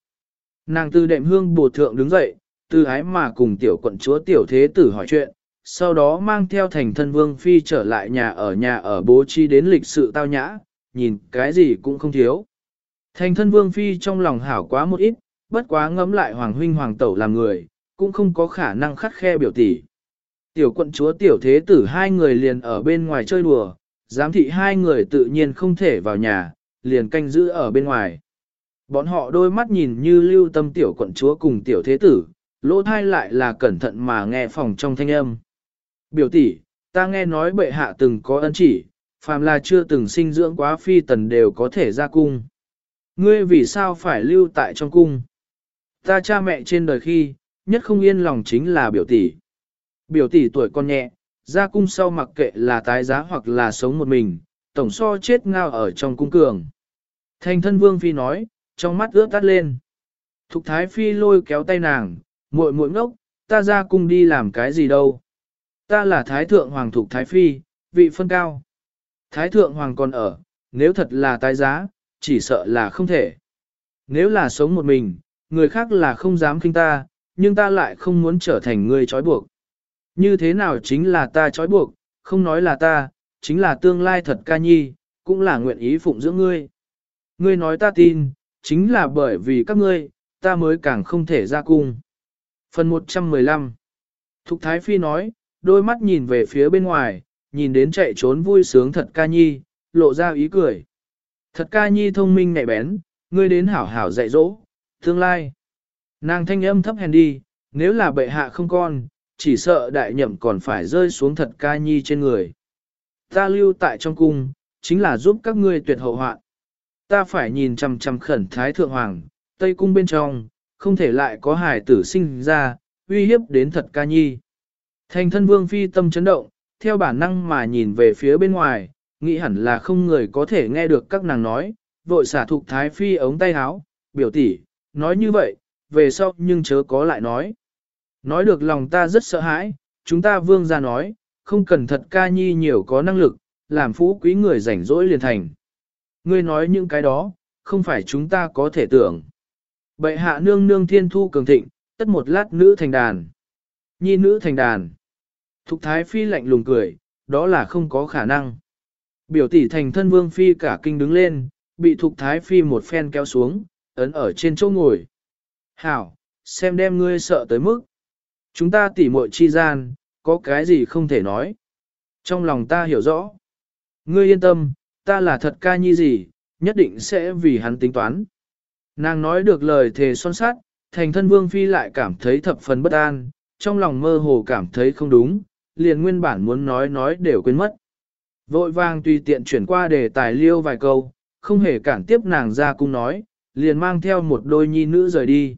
Nàng từ đệm hương bồ thượng đứng dậy, từ ái mà cùng tiểu quận chúa tiểu thế tử hỏi chuyện, sau đó mang theo thành thân vương phi trở lại nhà ở nhà ở bố trí đến lịch sự tao nhã, nhìn cái gì cũng không thiếu. Thành thân vương phi trong lòng hảo quá một ít, bất quá ngẫm lại hoàng huynh hoàng tẩu làm người, cũng không có khả năng khắt khe biểu tỷ. Tiểu quận chúa tiểu thế tử hai người liền ở bên ngoài chơi đùa, giám thị hai người tự nhiên không thể vào nhà, liền canh giữ ở bên ngoài. Bọn họ đôi mắt nhìn như lưu tâm tiểu quận chúa cùng tiểu thế tử, lỗ thai lại là cẩn thận mà nghe phòng trong thanh âm. Biểu tỷ, ta nghe nói bệ hạ từng có ân chỉ, phàm là chưa từng sinh dưỡng quá phi tần đều có thể ra cung. Ngươi vì sao phải lưu tại trong cung? Ta cha mẹ trên đời khi, nhất không yên lòng chính là biểu tỷ. Biểu tỷ tuổi con nhẹ, ra cung sau mặc kệ là tái giá hoặc là sống một mình, tổng so chết ngao ở trong cung cường. Thành thân vương phi nói, trong mắt ướt tắt lên. Thục thái phi lôi kéo tay nàng, muội muội ngốc, ta ra cung đi làm cái gì đâu. Ta là thái thượng hoàng thục thái phi, vị phân cao. Thái thượng hoàng còn ở, nếu thật là tái giá, chỉ sợ là không thể. Nếu là sống một mình, người khác là không dám khinh ta, nhưng ta lại không muốn trở thành người trói buộc. Như thế nào chính là ta trói buộc, không nói là ta, chính là tương lai thật ca nhi, cũng là nguyện ý phụng dưỡng ngươi. Ngươi nói ta tin, chính là bởi vì các ngươi, ta mới càng không thể ra cung. Phần 115 Thục Thái Phi nói, đôi mắt nhìn về phía bên ngoài, nhìn đến chạy trốn vui sướng thật ca nhi, lộ ra ý cười. Thật ca nhi thông minh nhạy bén, ngươi đến hảo hảo dạy dỗ, tương lai. Nàng thanh âm thấp hèn đi, nếu là bệ hạ không con, chỉ sợ đại nhậm còn phải rơi xuống thật ca nhi trên người. Ta lưu tại trong cung, chính là giúp các ngươi tuyệt hậu hoạn. Ta phải nhìn chằm chằm khẩn thái thượng hoàng, tây cung bên trong, không thể lại có hài tử sinh ra, uy hiếp đến thật ca nhi. Thành thân vương phi tâm chấn động, theo bản năng mà nhìn về phía bên ngoài, nghĩ hẳn là không người có thể nghe được các nàng nói, vội xả thục thái phi ống tay áo, biểu tỷ, nói như vậy, về sau nhưng chớ có lại nói. Nói được lòng ta rất sợ hãi, chúng ta vương ra nói, không cần thật ca nhi nhiều có năng lực, làm phú quý người rảnh rỗi liền thành. Ngươi nói những cái đó, không phải chúng ta có thể tưởng. Bệ hạ nương nương thiên thu cường thịnh, tất một lát nữ thành đàn. Nhi nữ thành đàn. Thục thái phi lạnh lùng cười, đó là không có khả năng. Biểu tỷ thành thân vương phi cả kinh đứng lên, bị thục thái phi một phen kéo xuống, ấn ở trên chỗ ngồi. Hảo, xem đem ngươi sợ tới mức. Chúng ta tỉ muội chi gian, có cái gì không thể nói. Trong lòng ta hiểu rõ. Ngươi yên tâm, ta là thật ca nhi gì, nhất định sẽ vì hắn tính toán. Nàng nói được lời thề son sát, thành thân vương phi lại cảm thấy thập phần bất an, trong lòng mơ hồ cảm thấy không đúng, liền nguyên bản muốn nói nói đều quên mất. Vội vàng tùy tiện chuyển qua đề tài liêu vài câu, không hề cản tiếp nàng ra cung nói, liền mang theo một đôi nhi nữ rời đi.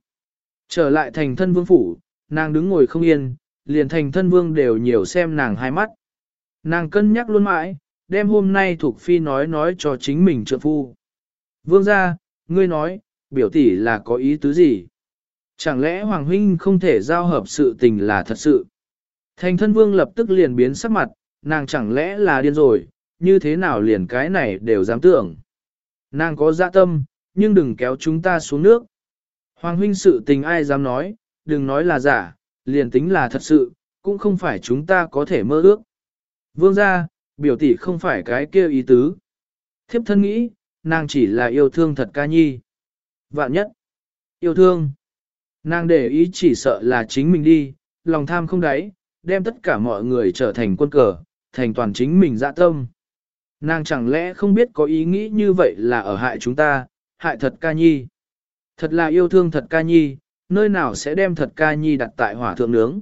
Trở lại thành thân vương phủ, nàng đứng ngồi không yên, liền thành thân vương đều nhiều xem nàng hai mắt. Nàng cân nhắc luôn mãi, đem hôm nay thuộc phi nói nói cho chính mình trợ phu. Vương gia, ngươi nói, biểu tỷ là có ý tứ gì? Chẳng lẽ Hoàng Huynh không thể giao hợp sự tình là thật sự? Thành thân vương lập tức liền biến sắc mặt, nàng chẳng lẽ là điên rồi, như thế nào liền cái này đều dám tưởng. Nàng có dạ tâm, nhưng đừng kéo chúng ta xuống nước. Hoàng huynh sự tình ai dám nói, đừng nói là giả, liền tính là thật sự, cũng không phải chúng ta có thể mơ ước. Vương gia, biểu tỷ không phải cái kia ý tứ. Thiếp thân nghĩ, nàng chỉ là yêu thương thật ca nhi. Vạn nhất, yêu thương. Nàng để ý chỉ sợ là chính mình đi, lòng tham không đáy, đem tất cả mọi người trở thành quân cờ, thành toàn chính mình dạ tâm. Nàng chẳng lẽ không biết có ý nghĩ như vậy là ở hại chúng ta, hại thật ca nhi. Thật là yêu thương thật ca nhi, nơi nào sẽ đem thật ca nhi đặt tại hỏa thượng nướng.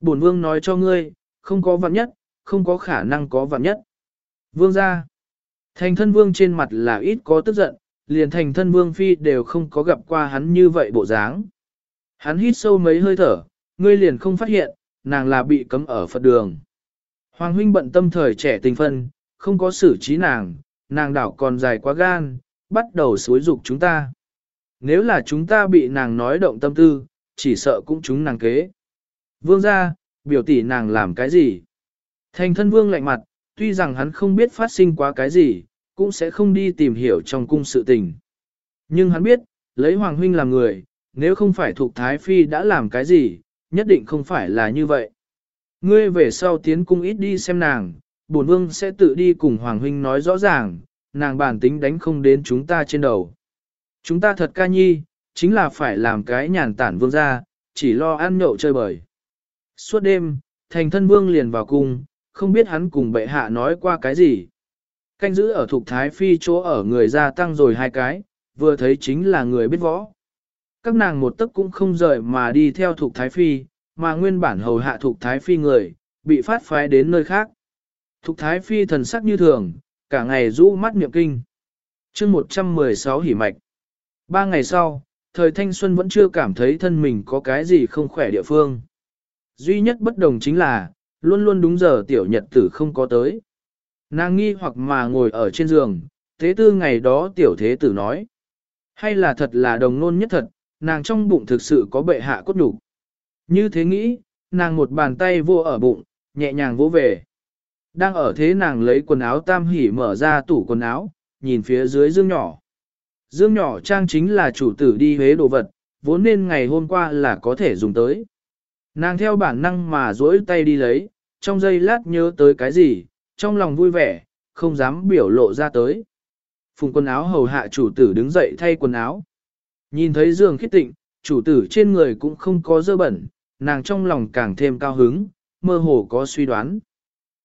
Bổn vương nói cho ngươi, không có vạn nhất, không có khả năng có vạn nhất. Vương ra. Thành thân vương trên mặt là ít có tức giận, liền thành thân vương phi đều không có gặp qua hắn như vậy bộ dáng. Hắn hít sâu mấy hơi thở, ngươi liền không phát hiện, nàng là bị cấm ở Phật đường. Hoàng huynh bận tâm thời trẻ tình phân, không có xử trí nàng, nàng đảo còn dài quá gan, bắt đầu xối dục chúng ta. Nếu là chúng ta bị nàng nói động tâm tư, chỉ sợ cũng chúng nàng kế. Vương ra, biểu tỷ nàng làm cái gì? Thành thân vương lạnh mặt, tuy rằng hắn không biết phát sinh quá cái gì, cũng sẽ không đi tìm hiểu trong cung sự tình. Nhưng hắn biết, lấy Hoàng Huynh làm người, nếu không phải thuộc Thái Phi đã làm cái gì, nhất định không phải là như vậy. Ngươi về sau tiến cung ít đi xem nàng, bổn vương sẽ tự đi cùng Hoàng Huynh nói rõ ràng, nàng bản tính đánh không đến chúng ta trên đầu. Chúng ta thật ca nhi, chính là phải làm cái nhàn tản vương ra, chỉ lo ăn nhậu chơi bời. Suốt đêm, thành thân vương liền vào cung, không biết hắn cùng bệ hạ nói qua cái gì. Canh giữ ở thuộc thái phi chỗ ở người gia tăng rồi hai cái, vừa thấy chính là người biết võ. Các nàng một tấc cũng không rời mà đi theo thuộc thái phi, mà nguyên bản hầu hạ thuộc thái phi người, bị phát phái đến nơi khác. Thục thái phi thần sắc như thường, cả ngày rũ mắt miệng kinh. chương 116 hỉ mạch. Ba ngày sau, thời thanh xuân vẫn chưa cảm thấy thân mình có cái gì không khỏe địa phương. Duy nhất bất đồng chính là, luôn luôn đúng giờ tiểu nhật tử không có tới. Nàng nghi hoặc mà ngồi ở trên giường, thế tư ngày đó tiểu thế tử nói. Hay là thật là đồng nôn nhất thật, nàng trong bụng thực sự có bệ hạ cốt đủ. Như thế nghĩ, nàng một bàn tay vô ở bụng, nhẹ nhàng vỗ về. Đang ở thế nàng lấy quần áo tam hỉ mở ra tủ quần áo, nhìn phía dưới dương nhỏ. Dương nhỏ trang chính là chủ tử đi huế đồ vật, vốn nên ngày hôm qua là có thể dùng tới. Nàng theo bản năng mà duỗi tay đi lấy, trong giây lát nhớ tới cái gì, trong lòng vui vẻ, không dám biểu lộ ra tới. Phùng quần áo hầu hạ chủ tử đứng dậy thay quần áo. Nhìn thấy giường khít tịnh, chủ tử trên người cũng không có dơ bẩn, nàng trong lòng càng thêm cao hứng, mơ hồ có suy đoán.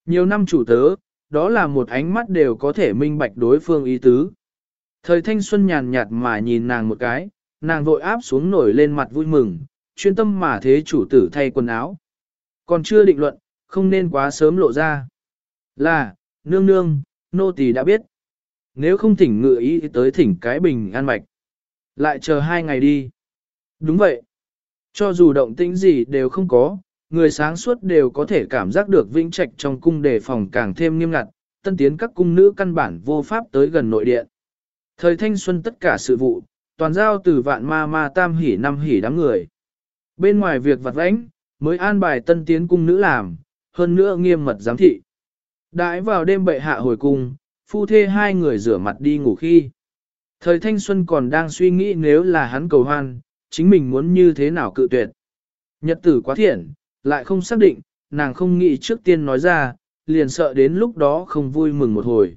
Nhiều năm chủ tớ, đó là một ánh mắt đều có thể minh bạch đối phương ý tứ. Thời thanh xuân nhàn nhạt mà nhìn nàng một cái, nàng vội áp xuống nổi lên mặt vui mừng, chuyên tâm mà thế chủ tử thay quần áo. Còn chưa định luận, không nên quá sớm lộ ra. Là, nương nương, nô tỳ đã biết. Nếu không thỉnh ngự ý tới thỉnh cái bình an mạch. Lại chờ hai ngày đi. Đúng vậy. Cho dù động tĩnh gì đều không có, Người sáng suốt đều có thể cảm giác được vĩnh trạch trong cung đề phòng càng thêm nghiêm ngặt, tân tiến các cung nữ căn bản vô pháp tới gần nội điện. Thời thanh xuân tất cả sự vụ, toàn giao từ vạn ma ma tam hỉ năm hỉ đám người. Bên ngoài việc vặt vãnh, mới an bài tân tiến cung nữ làm, hơn nữa nghiêm mật giám thị. Đãi vào đêm bệ hạ hồi cung, phu thê hai người rửa mặt đi ngủ khi. Thời thanh xuân còn đang suy nghĩ nếu là hắn cầu hoan, chính mình muốn như thế nào cự tuyệt. Nhật tử quá thiện, lại không xác định, nàng không nghĩ trước tiên nói ra, liền sợ đến lúc đó không vui mừng một hồi.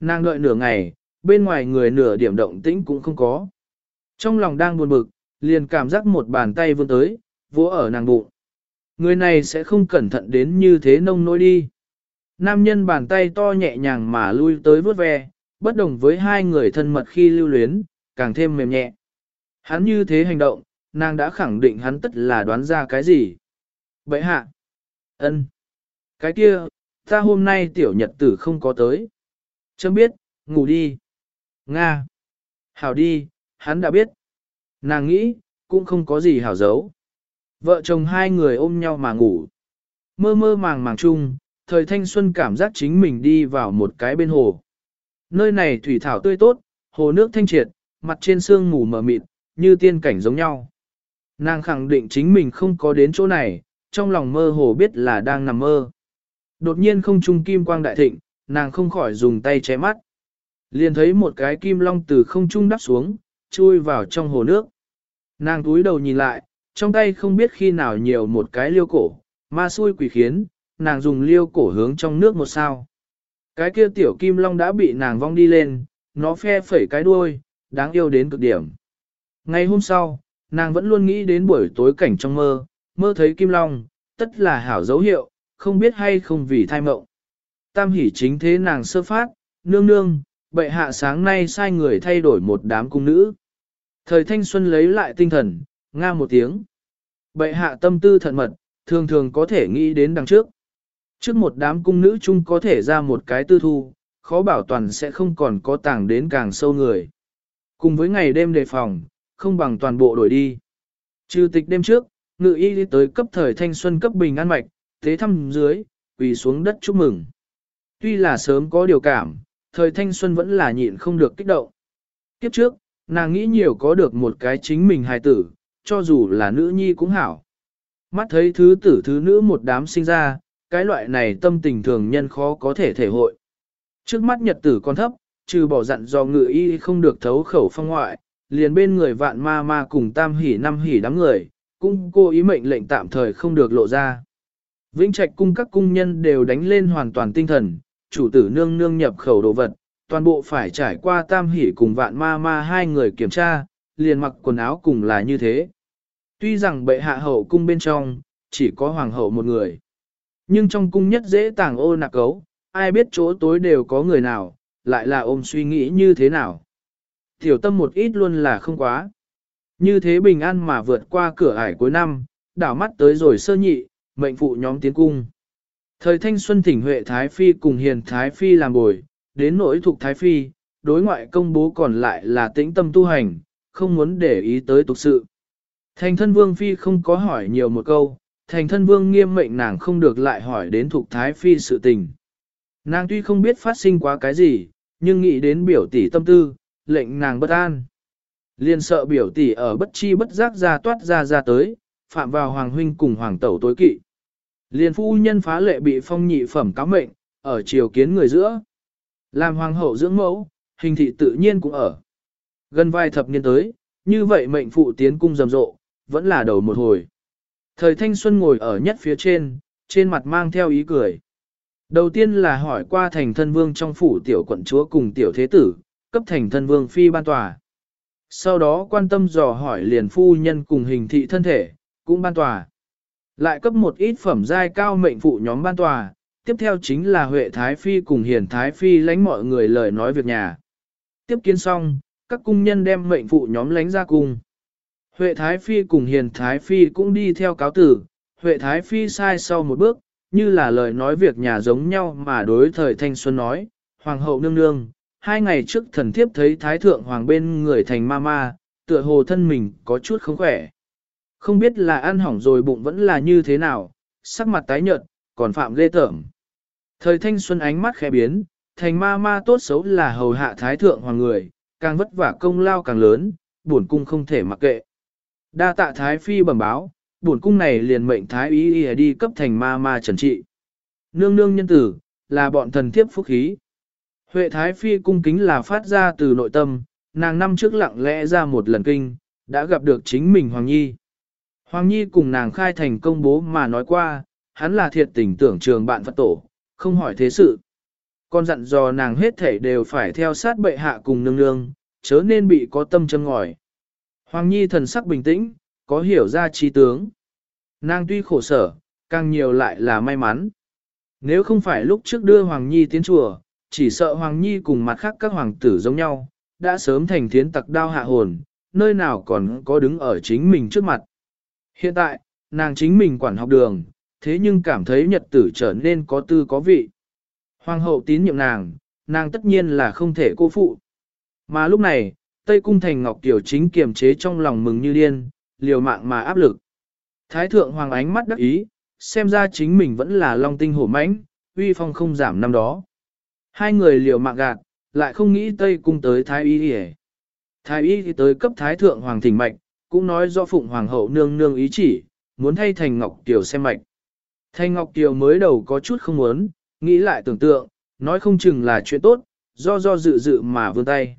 Nàng đợi nửa ngày, bên ngoài người nửa điểm động tĩnh cũng không có. Trong lòng đang buồn bực, liền cảm giác một bàn tay vươn tới, vỗ ở nàng bụng. Người này sẽ không cẩn thận đến như thế nông nỗi đi. Nam nhân bàn tay to nhẹ nhàng mà lui tới vớt ve, bất đồng với hai người thân mật khi lưu luyến, càng thêm mềm nhẹ. Hắn như thế hành động, nàng đã khẳng định hắn tất là đoán ra cái gì. Vậy hạ. ân, Cái kia, ta hôm nay tiểu nhật tử không có tới. Chấm biết, ngủ đi. Nga. Hảo đi, hắn đã biết. Nàng nghĩ, cũng không có gì hảo giấu. Vợ chồng hai người ôm nhau mà ngủ. Mơ mơ màng màng chung, thời thanh xuân cảm giác chính mình đi vào một cái bên hồ. Nơi này thủy thảo tươi tốt, hồ nước thanh triệt, mặt trên sương ngủ mờ mịt, như tiên cảnh giống nhau. Nàng khẳng định chính mình không có đến chỗ này, trong lòng mơ hồ biết là đang nằm mơ. Đột nhiên không trung kim quang đại thịnh, nàng không khỏi dùng tay che mắt. Liền thấy một cái kim long từ không trung đắp xuống, chui vào trong hồ nước. Nàng túi đầu nhìn lại, trong tay không biết khi nào nhiều một cái liêu cổ, ma xui quỷ khiến, nàng dùng liêu cổ hướng trong nước một sao. Cái kia tiểu kim long đã bị nàng vong đi lên, nó phe phẩy cái đuôi, đáng yêu đến cực điểm. Ngày hôm sau, nàng vẫn luôn nghĩ đến buổi tối cảnh trong mơ, mơ thấy kim long, tất là hảo dấu hiệu, không biết hay không vì thai mộng. Tam hỷ chính thế nàng sơ phát, nương nương, bệ hạ sáng nay sai người thay đổi một đám cung nữ. Thời thanh xuân lấy lại tinh thần, nga một tiếng. Bệ hạ tâm tư thận mật, thường thường có thể nghĩ đến đằng trước. Trước một đám cung nữ chung có thể ra một cái tư thu, khó bảo toàn sẽ không còn có tàng đến càng sâu người. Cùng với ngày đêm đề phòng, không bằng toàn bộ đổi đi. Trừ tịch đêm trước, ngự y đi tới cấp thời thanh xuân cấp bình an mạch, thế thăm dưới, quỳ xuống đất chúc mừng. Tuy là sớm có điều cảm, thời thanh xuân vẫn là nhịn không được kích động. Kiếp trước, nàng nghĩ nhiều có được một cái chính mình hài tử, cho dù là nữ nhi cũng hảo. Mắt thấy thứ tử thứ nữ một đám sinh ra, cái loại này tâm tình thường nhân khó có thể thể hội. Trước mắt nhật tử còn thấp, trừ bỏ dặn do ngự y không được thấu khẩu phong ngoại, liền bên người vạn ma ma cùng tam hỉ năm hỉ đám người, cũng cô ý mệnh lệnh tạm thời không được lộ ra. Vĩnh trạch cung các cung nhân đều đánh lên hoàn toàn tinh thần, chủ tử nương nương nhập khẩu đồ vật, toàn bộ phải trải qua tam hỉ cùng vạn ma ma hai người kiểm tra, liền mặc quần áo cùng là như thế. Tuy rằng bệ hạ hậu cung bên trong, chỉ có hoàng hậu một người. Nhưng trong cung nhất dễ tàng ô nạc cấu, ai biết chỗ tối đều có người nào, lại là ôm suy nghĩ như thế nào. Tiểu tâm một ít luôn là không quá. Như thế bình an mà vượt qua cửa ải cuối năm, đảo mắt tới rồi sơ nhị, mệnh phụ nhóm tiến cung. Thời thanh xuân thỉnh Huệ Thái Phi cùng Hiền Thái Phi làm bồi, đến nỗi thuộc Thái Phi, đối ngoại công bố còn lại là tĩnh tâm tu hành, không muốn để ý tới tục sự. Thành thân Vương Phi không có hỏi nhiều một câu, thành thân Vương nghiêm mệnh nàng không được lại hỏi đến thuộc Thái Phi sự tình. Nàng tuy không biết phát sinh quá cái gì, nhưng nghĩ đến biểu tỷ tâm tư, lệnh nàng bất an. Liên sợ biểu tỷ ở bất chi bất giác ra toát ra ra tới, phạm vào hoàng huynh cùng hoàng tẩu tối kỵ. Liền phu nhân phá lệ bị phong nhị phẩm cáo mệnh, ở triều kiến người giữa. Làm hoàng hậu dưỡng mẫu, hình thị tự nhiên cũng ở. Gần vài thập niên tới, như vậy mệnh phụ tiến cung rầm rộ, vẫn là đầu một hồi. Thời thanh xuân ngồi ở nhất phía trên, trên mặt mang theo ý cười. Đầu tiên là hỏi qua thành thân vương trong phủ tiểu quận chúa cùng tiểu thế tử, cấp thành thân vương phi ban tòa. Sau đó quan tâm dò hỏi liền phu nhân cùng hình thị thân thể, cũng ban tòa. Lại cấp một ít phẩm giai cao mệnh phụ nhóm ban tòa, tiếp theo chính là Huệ Thái Phi cùng Hiền Thái Phi lánh mọi người lời nói việc nhà. Tiếp kiến xong, các cung nhân đem mệnh phụ nhóm lánh ra cung. Huệ Thái Phi cùng Hiền Thái Phi cũng đi theo cáo tử, Huệ Thái Phi sai sau một bước, như là lời nói việc nhà giống nhau mà đối thời thanh xuân nói, Hoàng hậu nương nương, hai ngày trước thần thiếp thấy Thái Thượng Hoàng bên người thành ma ma, tựa hồ thân mình có chút không khỏe. Không biết là ăn hỏng rồi bụng vẫn là như thế nào, sắc mặt tái nhợt, còn phạm ghê tởm. Thời thanh xuân ánh mắt khẽ biến, thành ma ma tốt xấu là hầu hạ Thái Thượng Hoàng người, càng vất vả công lao càng lớn, buồn cung không thể mặc kệ. Đa tạ Thái Phi bẩm báo, buồn cung này liền mệnh Thái ý ý đi cấp thành ma ma trần trị. Nương nương nhân tử, là bọn thần thiếp phúc khí. Huệ Thái Phi cung kính là phát ra từ nội tâm, nàng năm trước lặng lẽ ra một lần kinh, đã gặp được chính mình Hoàng Nhi. Hoàng Nhi cùng nàng khai thành công bố mà nói qua, hắn là thiệt tình tưởng trường bạn Phật tổ, không hỏi thế sự. Con dặn dò nàng hết thể đều phải theo sát bệ hạ cùng nương nương, chớ nên bị có tâm châm ngòi. Hoàng Nhi thần sắc bình tĩnh, có hiểu ra trí tướng. Nàng tuy khổ sở, càng nhiều lại là may mắn. Nếu không phải lúc trước đưa Hoàng Nhi tiến chùa, chỉ sợ Hoàng Nhi cùng mặt khác các hoàng tử giống nhau, đã sớm thành thiến tặc đao hạ hồn, nơi nào còn có đứng ở chính mình trước mặt. Hiện tại, nàng chính mình quản học đường, thế nhưng cảm thấy nhật tử trở nên có tư có vị. Hoàng hậu tín nhiệm nàng, nàng tất nhiên là không thể cô phụ. Mà lúc này, Tây Cung Thành Ngọc Kiều chính kiềm chế trong lòng mừng như điên, liều mạng mà áp lực. Thái thượng hoàng ánh mắt đắc ý, xem ra chính mình vẫn là long tinh hổ mãnh, uy phong không giảm năm đó. Hai người liều mạng gạt, lại không nghĩ Tây Cung tới Thái Y đi Thái Y thì tới cấp Thái Thượng Hoàng Thỉnh Mạch, cũng nói do Phụng Hoàng hậu nương nương ý chỉ, muốn thay Thành Ngọc Kiều xem mạch. Thành Ngọc Kiều mới đầu có chút không muốn, nghĩ lại tưởng tượng, nói không chừng là chuyện tốt, do do dự dự mà vươn tay.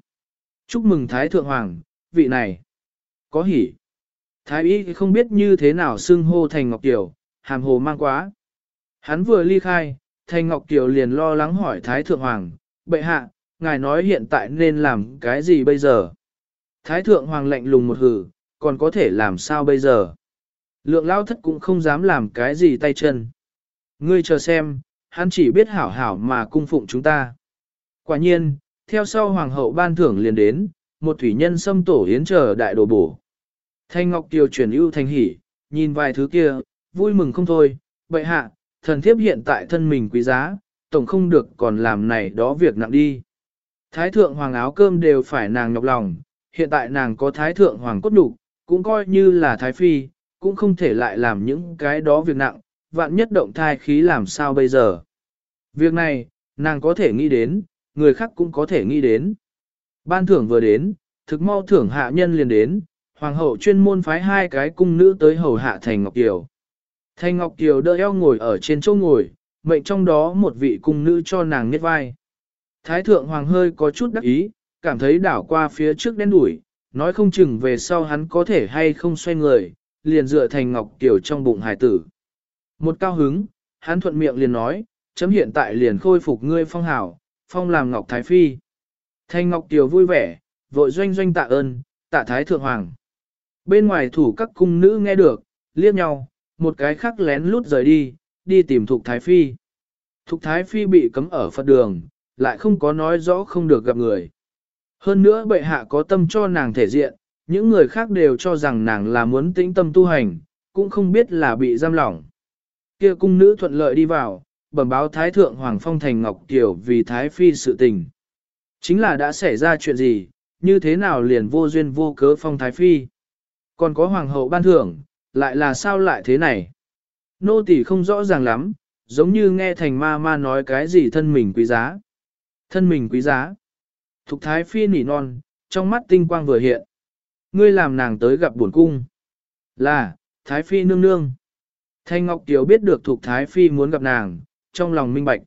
Chúc mừng Thái Thượng Hoàng, vị này. Có hỉ. Thái Y không biết như thế nào xưng hô Thành Ngọc Kiều, hàm hồ mang quá. Hắn vừa ly khai, Thành Ngọc Kiều liền lo lắng hỏi Thái Thượng Hoàng, bệ hạ, ngài nói hiện tại nên làm cái gì bây giờ? Thái Thượng Hoàng lạnh lùng một hử, còn có thể làm sao bây giờ? Lượng lao thất cũng không dám làm cái gì tay chân. Ngươi chờ xem, hắn chỉ biết hảo hảo mà cung phụng chúng ta. Quả nhiên, theo sau Hoàng hậu ban thưởng liền đến, một thủy nhân xâm tổ hiến chờ đại đồ bổ. Thanh Ngọc Kiều chuyển ưu thành hỉ, nhìn vài thứ kia, vui mừng không thôi, bệ hạ, thần thiếp hiện tại thân mình quý giá, tổng không được còn làm này đó việc nặng đi. Thái thượng hoàng áo cơm đều phải nàng nhọc lòng, hiện tại nàng có thái thượng hoàng cốt đủ, cũng coi như là thái phi, cũng không thể lại làm những cái đó việc nặng, vạn nhất động thai khí làm sao bây giờ. Việc này, nàng có thể nghĩ đến, người khác cũng có thể nghĩ đến. Ban thưởng vừa đến, thực mau thưởng hạ nhân liền đến, hoàng hậu chuyên môn phái hai cái cung nữ tới hầu hạ thành Ngọc Kiều. Thành Ngọc Kiều đỡ eo ngồi ở trên chỗ ngồi, mệnh trong đó một vị cung nữ cho nàng nghiết vai. Thái thượng hoàng hơi có chút đắc ý, cảm thấy đảo qua phía trước đen đuổi, nói không chừng về sau hắn có thể hay không xoay người, liền dựa thành Ngọc Kiều trong bụng hải tử. Một cao hứng, hắn thuận miệng liền nói, chấm hiện tại liền khôi phục ngươi phong hảo, phong làm Ngọc Thái Phi. Thanh Ngọc Kiều vui vẻ, vội doanh doanh tạ ơn, tạ Thái Thượng Hoàng. Bên ngoài thủ các cung nữ nghe được, liếc nhau, một cái khác lén lút rời đi, đi tìm Thục Thái Phi. Thục Thái Phi bị cấm ở Phật đường, lại không có nói rõ không được gặp người. Hơn nữa bệ hạ có tâm cho nàng thể diện, những người khác đều cho rằng nàng là muốn tĩnh tâm tu hành, cũng không biết là bị giam lỏng. Kia cung nữ thuận lợi đi vào, bẩm báo Thái Thượng Hoàng Phong Thành Ngọc Kiều vì Thái Phi sự tình. Chính là đã xảy ra chuyện gì, như thế nào liền vô duyên vô cớ Phong Thái Phi. Còn có Hoàng hậu ban thưởng, lại là sao lại thế này? Nô tỳ không rõ ràng lắm, giống như nghe thành ma ma nói cái gì thân mình quý giá. Thân mình quý giá. Thục Thái Phi nỉ non, trong mắt tinh quang vừa hiện. Ngươi làm nàng tới gặp buồn cung. Là, Thái Phi nương nương. Thanh Ngọc Kiều biết được Thục Thái Phi muốn gặp nàng, trong lòng minh bạch.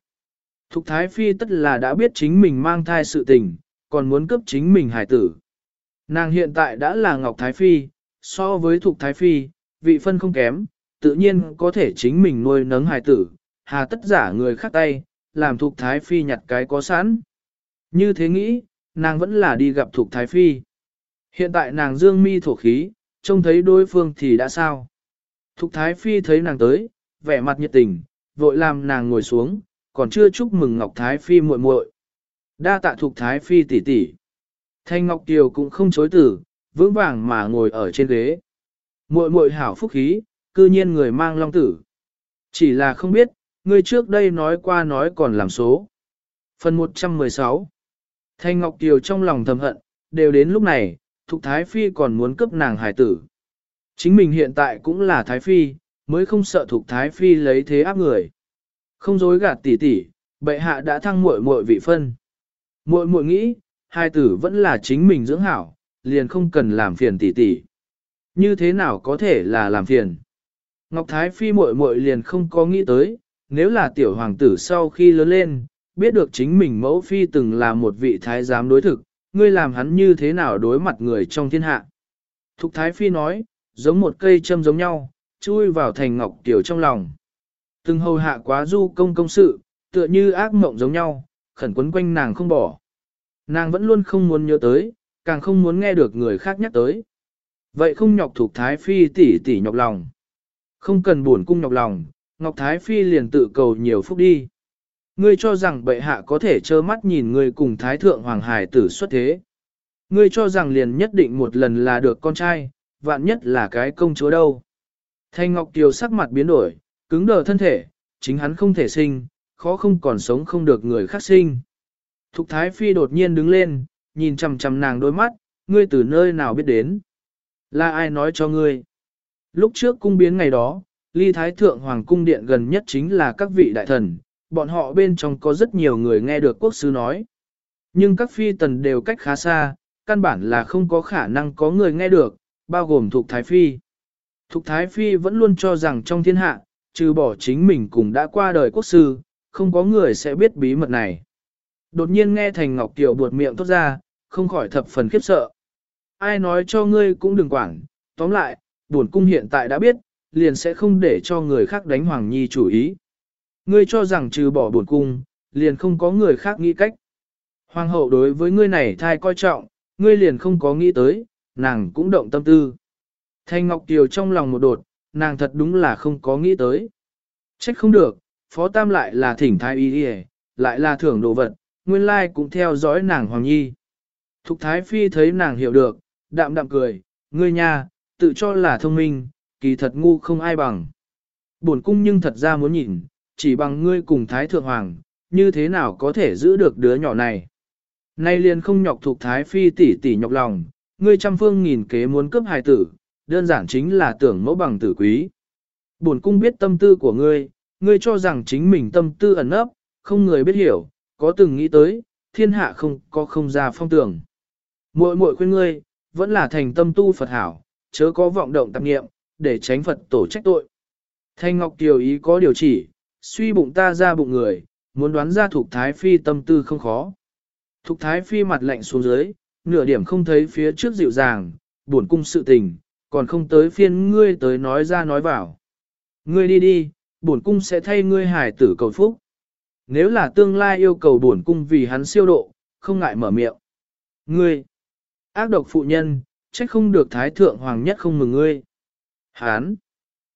Thục Thái Phi tất là đã biết chính mình mang thai sự tình, còn muốn cướp chính mình hải tử. Nàng hiện tại đã là Ngọc Thái Phi, so với Thục Thái Phi, vị phân không kém, tự nhiên có thể chính mình nuôi nấng hải tử, hà tất giả người khác tay, làm Thục Thái Phi nhặt cái có sẵn. Như thế nghĩ, nàng vẫn là đi gặp Thục Thái Phi. Hiện tại nàng dương mi thổ khí, trông thấy đối phương thì đã sao. Thục Thái Phi thấy nàng tới, vẻ mặt nhiệt tình, vội làm nàng ngồi xuống, còn chưa chúc mừng Ngọc Thái Phi muội muội. Đa tạ Thục Thái Phi tỷ tỷ. Thanh Ngọc Kiều cũng không chối từ, vững vàng mà ngồi ở trên ghế. Muội muội hảo phúc khí, cư nhiên người mang long tử. Chỉ là không biết, ngươi trước đây nói qua nói còn làm số. Phần 116 Thanh Ngọc Kiều trong lòng thầm hận, đều đến lúc này, Thục Thái Phi còn muốn cướp nàng hải tử. Chính mình hiện tại cũng là Thái Phi, mới không sợ Thục Thái Phi lấy thế áp người. Không dối gạt tỷ tỷ, bệ hạ đã thăng muội muội vị phân. Muội muội nghĩ, hai tử vẫn là chính mình dưỡng hảo, liền không cần làm phiền tỷ tỷ. Như thế nào có thể là làm phiền? Ngọc Thái Phi muội muội liền không có nghĩ tới, nếu là tiểu hoàng tử sau khi lớn lên, biết được chính mình mẫu phi từng là một vị thái giám đối thực, ngươi làm hắn như thế nào đối mặt người trong thiên hạ. Thục Thái Phi nói, giống một cây châm giống nhau, chui vào thành ngọc tiểu trong lòng. Từng hầu hạ quá du công công sự, tựa như ác mộng giống nhau, khẩn quấn quanh nàng không bỏ. Nàng vẫn luôn không muốn nhớ tới, càng không muốn nghe được người khác nhắc tới. Vậy không nhọc thuộc Thái Phi tỉ tỉ nhọc lòng. Không cần buồn cung nhọc lòng, Ngọc Thái Phi liền tự cầu nhiều phúc đi. Ngươi cho rằng bệ hạ có thể trơ mắt nhìn ngươi cùng Thái Thượng Hoàng Hải tử xuất thế. Ngươi cho rằng liền nhất định một lần là được con trai, vạn nhất là cái công chúa đâu. Thanh Ngọc Kiều sắc mặt biến đổi, cứng đờ thân thể, chính hắn không thể sinh, khó không còn sống không được người khác sinh. Thục Thái Phi đột nhiên đứng lên, nhìn chằm chằm nàng đôi mắt, ngươi từ nơi nào biết đến. Là ai nói cho ngươi? Lúc trước cung biến ngày đó, ly Thái Thượng Hoàng cung điện gần nhất chính là các vị đại thần, bọn họ bên trong có rất nhiều người nghe được quốc sư nói. Nhưng các phi tần đều cách khá xa, căn bản là không có khả năng có người nghe được, bao gồm Thục Thái Phi. Thục Thái Phi vẫn luôn cho rằng trong thiên hạ, trừ bỏ chính mình cùng đã qua đời quốc sư, không có người sẽ biết bí mật này. Đột nhiên nghe Thành Ngọc Kiều buột miệng tốt ra, không khỏi thập phần khiếp sợ. Ai nói cho ngươi cũng đừng quản, tóm lại, buồn cung hiện tại đã biết, liền sẽ không để cho người khác đánh Hoàng Nhi chủ ý. Ngươi cho rằng trừ bỏ buồn cung, liền không có người khác nghĩ cách. Hoàng hậu đối với ngươi này thai coi trọng, ngươi liền không có nghĩ tới, nàng cũng động tâm tư. Thanh Ngọc Kiều trong lòng một đột, nàng thật đúng là không có nghĩ tới. Trách không được, Phó Tam lại là thỉnh thái y đi lại là thưởng đồ vật, nguyên lai cũng theo dõi nàng Hoàng Nhi. Thục Thái Phi thấy nàng hiểu được, đạm đạm cười, ngươi nha, tự cho là thông minh, kỳ thật ngu không ai bằng. Buồn cung nhưng thật ra muốn nhìn, chỉ bằng ngươi cùng Thái Thượng Hoàng, như thế nào có thể giữ được đứa nhỏ này. Nay liền không nhọc thuộc Thái Phi tỷ tỷ nhọc lòng, ngươi trăm phương nghìn kế muốn cướp hài tử, đơn giản chính là tưởng mẫu bằng tử quý. Bổn cung biết tâm tư của ngươi, ngươi cho rằng chính mình tâm tư ẩn ấp, không người biết hiểu, có từng nghĩ tới, thiên hạ không có không ra phong tưởng. Muội muội khuyên ngươi, vẫn là thành tâm tu Phật hảo, chớ có vọng động tạp nghiệm, để tránh Phật tổ trách tội. Thanh Ngọc Kiều ý có điều chỉ, suy bụng ta ra bụng người, muốn đoán ra thuộc Thái Phi tâm tư không khó. Thục Thái Phi mặt lạnh xuống dưới, nửa điểm không thấy phía trước dịu dàng, buồn cung sự tình, còn không tới phiên ngươi tới nói ra nói vào. Ngươi đi đi, bổn cung sẽ thay ngươi hải tử cầu phúc. Nếu là tương lai yêu cầu bổn cung vì hắn siêu độ, không ngại mở miệng. Ngươi, ác độc phụ nhân, trách không được thái thượng hoàng nhất không mừng ngươi. Hán,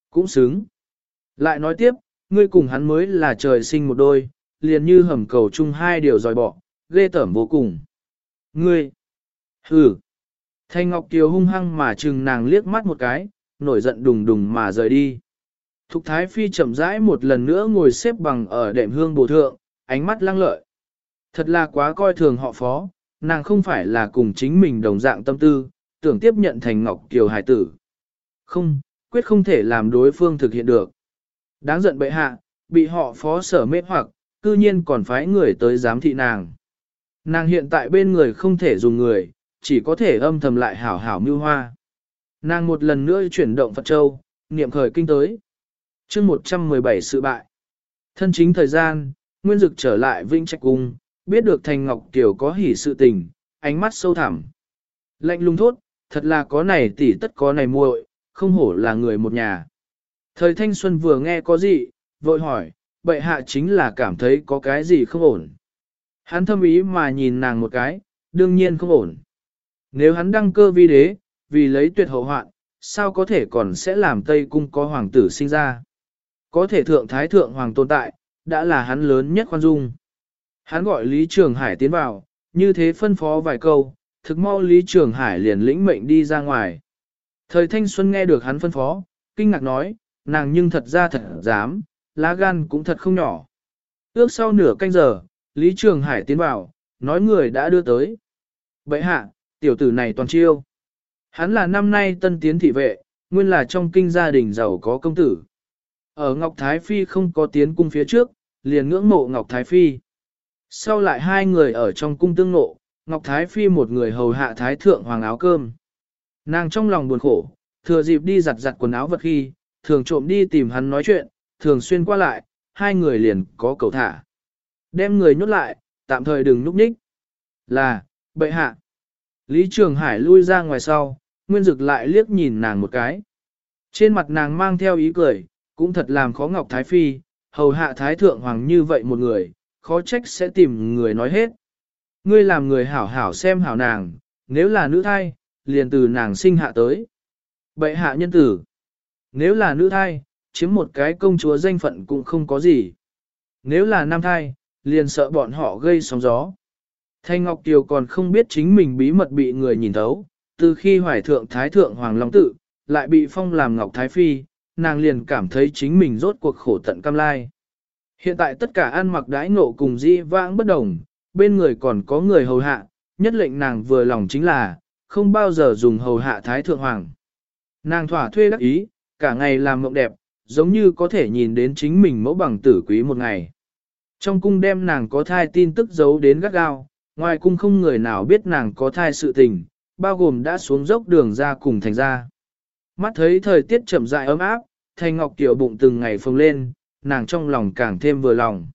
cũng xứng. Lại nói tiếp, ngươi cùng hắn mới là trời sinh một đôi, liền như hầm cầu chung hai điều dòi bỏ, ghê tởm vô cùng. Ngươi, hừ. Thanh Ngọc Kiều hung hăng mà chừng nàng liếc mắt một cái, nổi giận đùng đùng mà rời đi. Thục Thái Phi chậm rãi một lần nữa ngồi xếp bằng ở đệm hương bổ thượng, ánh mắt lăng lợi. Thật là quá coi thường họ phó, nàng không phải là cùng chính mình đồng dạng tâm tư, tưởng tiếp nhận thành Ngọc Kiều hải tử. Không, quyết không thể làm đối phương thực hiện được. Đáng giận bệ hạ, bị họ phó sở mê hoặc, cư nhiên còn phái người tới giám thị nàng. Nàng hiện tại bên người không thể dùng người, chỉ có thể âm thầm lại hảo hảo mưu hoa. Nàng một lần nữa chuyển động Phật Châu, niệm khởi kinh tới. chương 117 sự bại. Thân chính thời gian, Nguyên Dực trở lại Vinh Trạch Cung, biết được Thành Ngọc Tiểu có hỉ sự tình, ánh mắt sâu thẳm. Lạnh lùng thốt, thật là có này tỷ tất có này muội, không hổ là người một nhà. Thời thanh xuân vừa nghe có gì, vội hỏi, bệ hạ chính là cảm thấy có cái gì không ổn. Hắn thâm ý mà nhìn nàng một cái, đương nhiên không ổn. Nếu hắn đăng cơ vi đế, vì lấy tuyệt hậu hoạn, sao có thể còn sẽ làm Tây Cung có hoàng tử sinh ra? Có thể thượng thái thượng hoàng tồn tại, đã là hắn lớn nhất khoan dung. Hắn gọi Lý Trường Hải tiến vào, như thế phân phó vài câu, thực mau Lý Trường Hải liền lĩnh mệnh đi ra ngoài. Thời thanh xuân nghe được hắn phân phó, kinh ngạc nói, nàng nhưng thật ra thật dám, lá gan cũng thật không nhỏ. Ước sau nửa canh giờ, Lý Trường Hải tiến vào, nói người đã đưa tới. Bậy hạ, tiểu tử này toàn chiêu. Hắn là năm nay tân tiến thị vệ, nguyên là trong kinh gia đình giàu có công tử. Ở Ngọc Thái Phi không có tiến cung phía trước, liền ngưỡng mộ Ngọc Thái Phi. Sau lại hai người ở trong cung tương nộ, Ngọc Thái Phi một người hầu hạ Thái Thượng Hoàng áo cơm. Nàng trong lòng buồn khổ, thừa dịp đi giặt giặt quần áo vật khi, thường trộm đi tìm hắn nói chuyện, thường xuyên qua lại, hai người liền có cầu thả. Đem người nhốt lại, tạm thời đừng núp nhích. Là, bệ hạ. Lý Trường Hải lui ra ngoài sau, Nguyên Dực lại liếc nhìn nàng một cái. Trên mặt nàng mang theo ý cười, cũng thật làm khó Ngọc Thái Phi, hầu hạ Thái Thượng Hoàng như vậy một người, khó trách sẽ tìm người nói hết. Ngươi làm người hảo hảo xem hảo nàng, nếu là nữ thai, liền từ nàng sinh hạ tới. Bệ hạ nhân tử, nếu là nữ thai, chiếm một cái công chúa danh phận cũng không có gì. Nếu là nam thai, liền sợ bọn họ gây sóng gió. Thanh Ngọc Kiều còn không biết chính mình bí mật bị người nhìn thấu, từ khi hoài thượng Thái Thượng Hoàng Long Tự, lại bị phong làm Ngọc Thái Phi, nàng liền cảm thấy chính mình rốt cuộc khổ tận cam lai. Hiện tại tất cả ăn mặc đãi ngộ cùng di vãng bất đồng, bên người còn có người hầu hạ, nhất lệnh nàng vừa lòng chính là, không bao giờ dùng hầu hạ Thái Thượng Hoàng. Nàng thỏa thuê đắc ý, cả ngày làm mộng đẹp, giống như có thể nhìn đến chính mình mẫu bằng tử quý một ngày. Trong cung đem nàng có thai tin tức giấu đến gắt gao, ngoài cung không người nào biết nàng có thai sự tình, bao gồm đã xuống dốc đường ra cùng thành ra. Mắt thấy thời tiết chậm rãi ấm áp, thành Ngọc Tiểu bụng từng ngày phồng lên, nàng trong lòng càng thêm vừa lòng.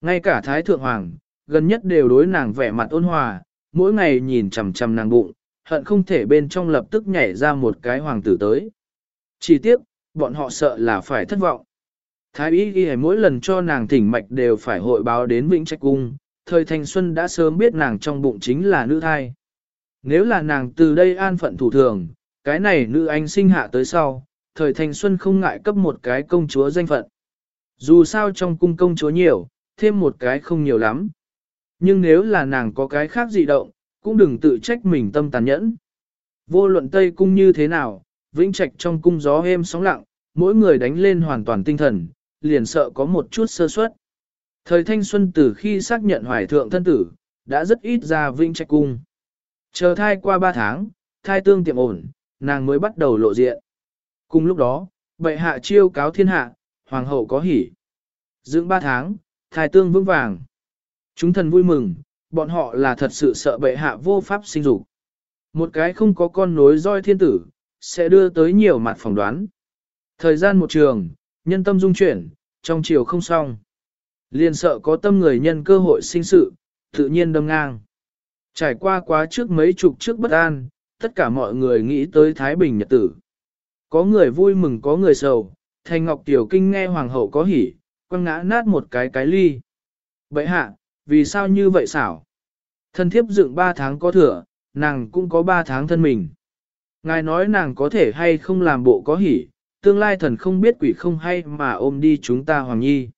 Ngay cả Thái Thượng Hoàng, gần nhất đều đối nàng vẻ mặt ôn hòa, mỗi ngày nhìn chằm chằm nàng bụng, hận không thể bên trong lập tức nhảy ra một cái hoàng tử tới. Chỉ tiếc, bọn họ sợ là phải thất vọng. Thái y ghi mỗi lần cho nàng thỉnh mạch đều phải hội báo đến Vĩnh Trạch Cung, thời thanh xuân đã sớm biết nàng trong bụng chính là nữ thai. Nếu là nàng từ đây an phận thủ thường, cái này nữ anh sinh hạ tới sau, thời thanh xuân không ngại cấp một cái công chúa danh phận. Dù sao trong cung công chúa nhiều, thêm một cái không nhiều lắm. Nhưng nếu là nàng có cái khác dị động, cũng đừng tự trách mình tâm tàn nhẫn. Vô luận Tây Cung như thế nào, vĩnh trạch trong cung gió êm sóng lặng, mỗi người đánh lên hoàn toàn tinh thần, liền sợ có một chút sơ suất. Thời thanh xuân từ khi xác nhận hoài thượng thân tử, đã rất ít ra vĩnh trạch cung. Chờ thai qua 3 tháng, thai tương tiệm ổn, nàng mới bắt đầu lộ diện. Cùng lúc đó, bệ hạ chiêu cáo thiên hạ, hoàng hậu có hỉ. Dưỡng 3 tháng, thai tương vững vàng. Chúng thần vui mừng, bọn họ là thật sự sợ bệ hạ vô pháp sinh dục. Một cái không có con nối roi thiên tử, sẽ đưa tới nhiều mặt phỏng đoán. Thời gian một trường, nhân tâm dung chuyển, trong chiều không xong. Liền sợ có tâm người nhân cơ hội sinh sự, tự nhiên đâm ngang. Trải qua quá trước mấy chục trước bất an, tất cả mọi người nghĩ tới Thái Bình Nhật Tử. Có người vui mừng có người sầu, Thành Ngọc Tiểu Kinh nghe Hoàng hậu có hỉ, quăng ngã nát một cái cái ly. Vậy hạ, vì sao như vậy xảo? Thân thiếp dựng 3 tháng có thừa, nàng cũng có 3 tháng thân mình. Ngài nói nàng có thể hay không làm bộ có hỉ, tương lai thần không biết quỷ không hay mà ôm đi chúng ta Hoàng Nhi.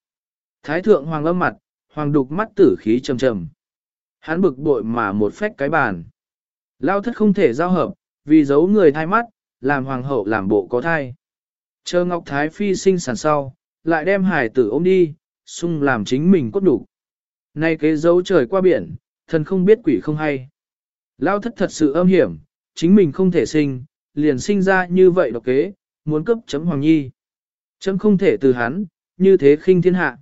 Thái thượng Hoàng âm mặt, Hoàng đục mắt tử khí trầm trầm. Hắn bực bội mà một phách cái bàn. Lao thất không thể giao hợp, vì giấu người thai mắt, làm hoàng hậu làm bộ có thai. Chờ Ngọc Thái Phi sinh sản sau, lại đem hải tử ôm đi, sung làm chính mình cốt đủ. Nay kế dấu trời qua biển, thần không biết quỷ không hay. Lao thất thật sự âm hiểm, chính mình không thể sinh, liền sinh ra như vậy độc kế, muốn cấp chấm hoàng nhi. Chấm không thể từ hắn, như thế khinh thiên hạ.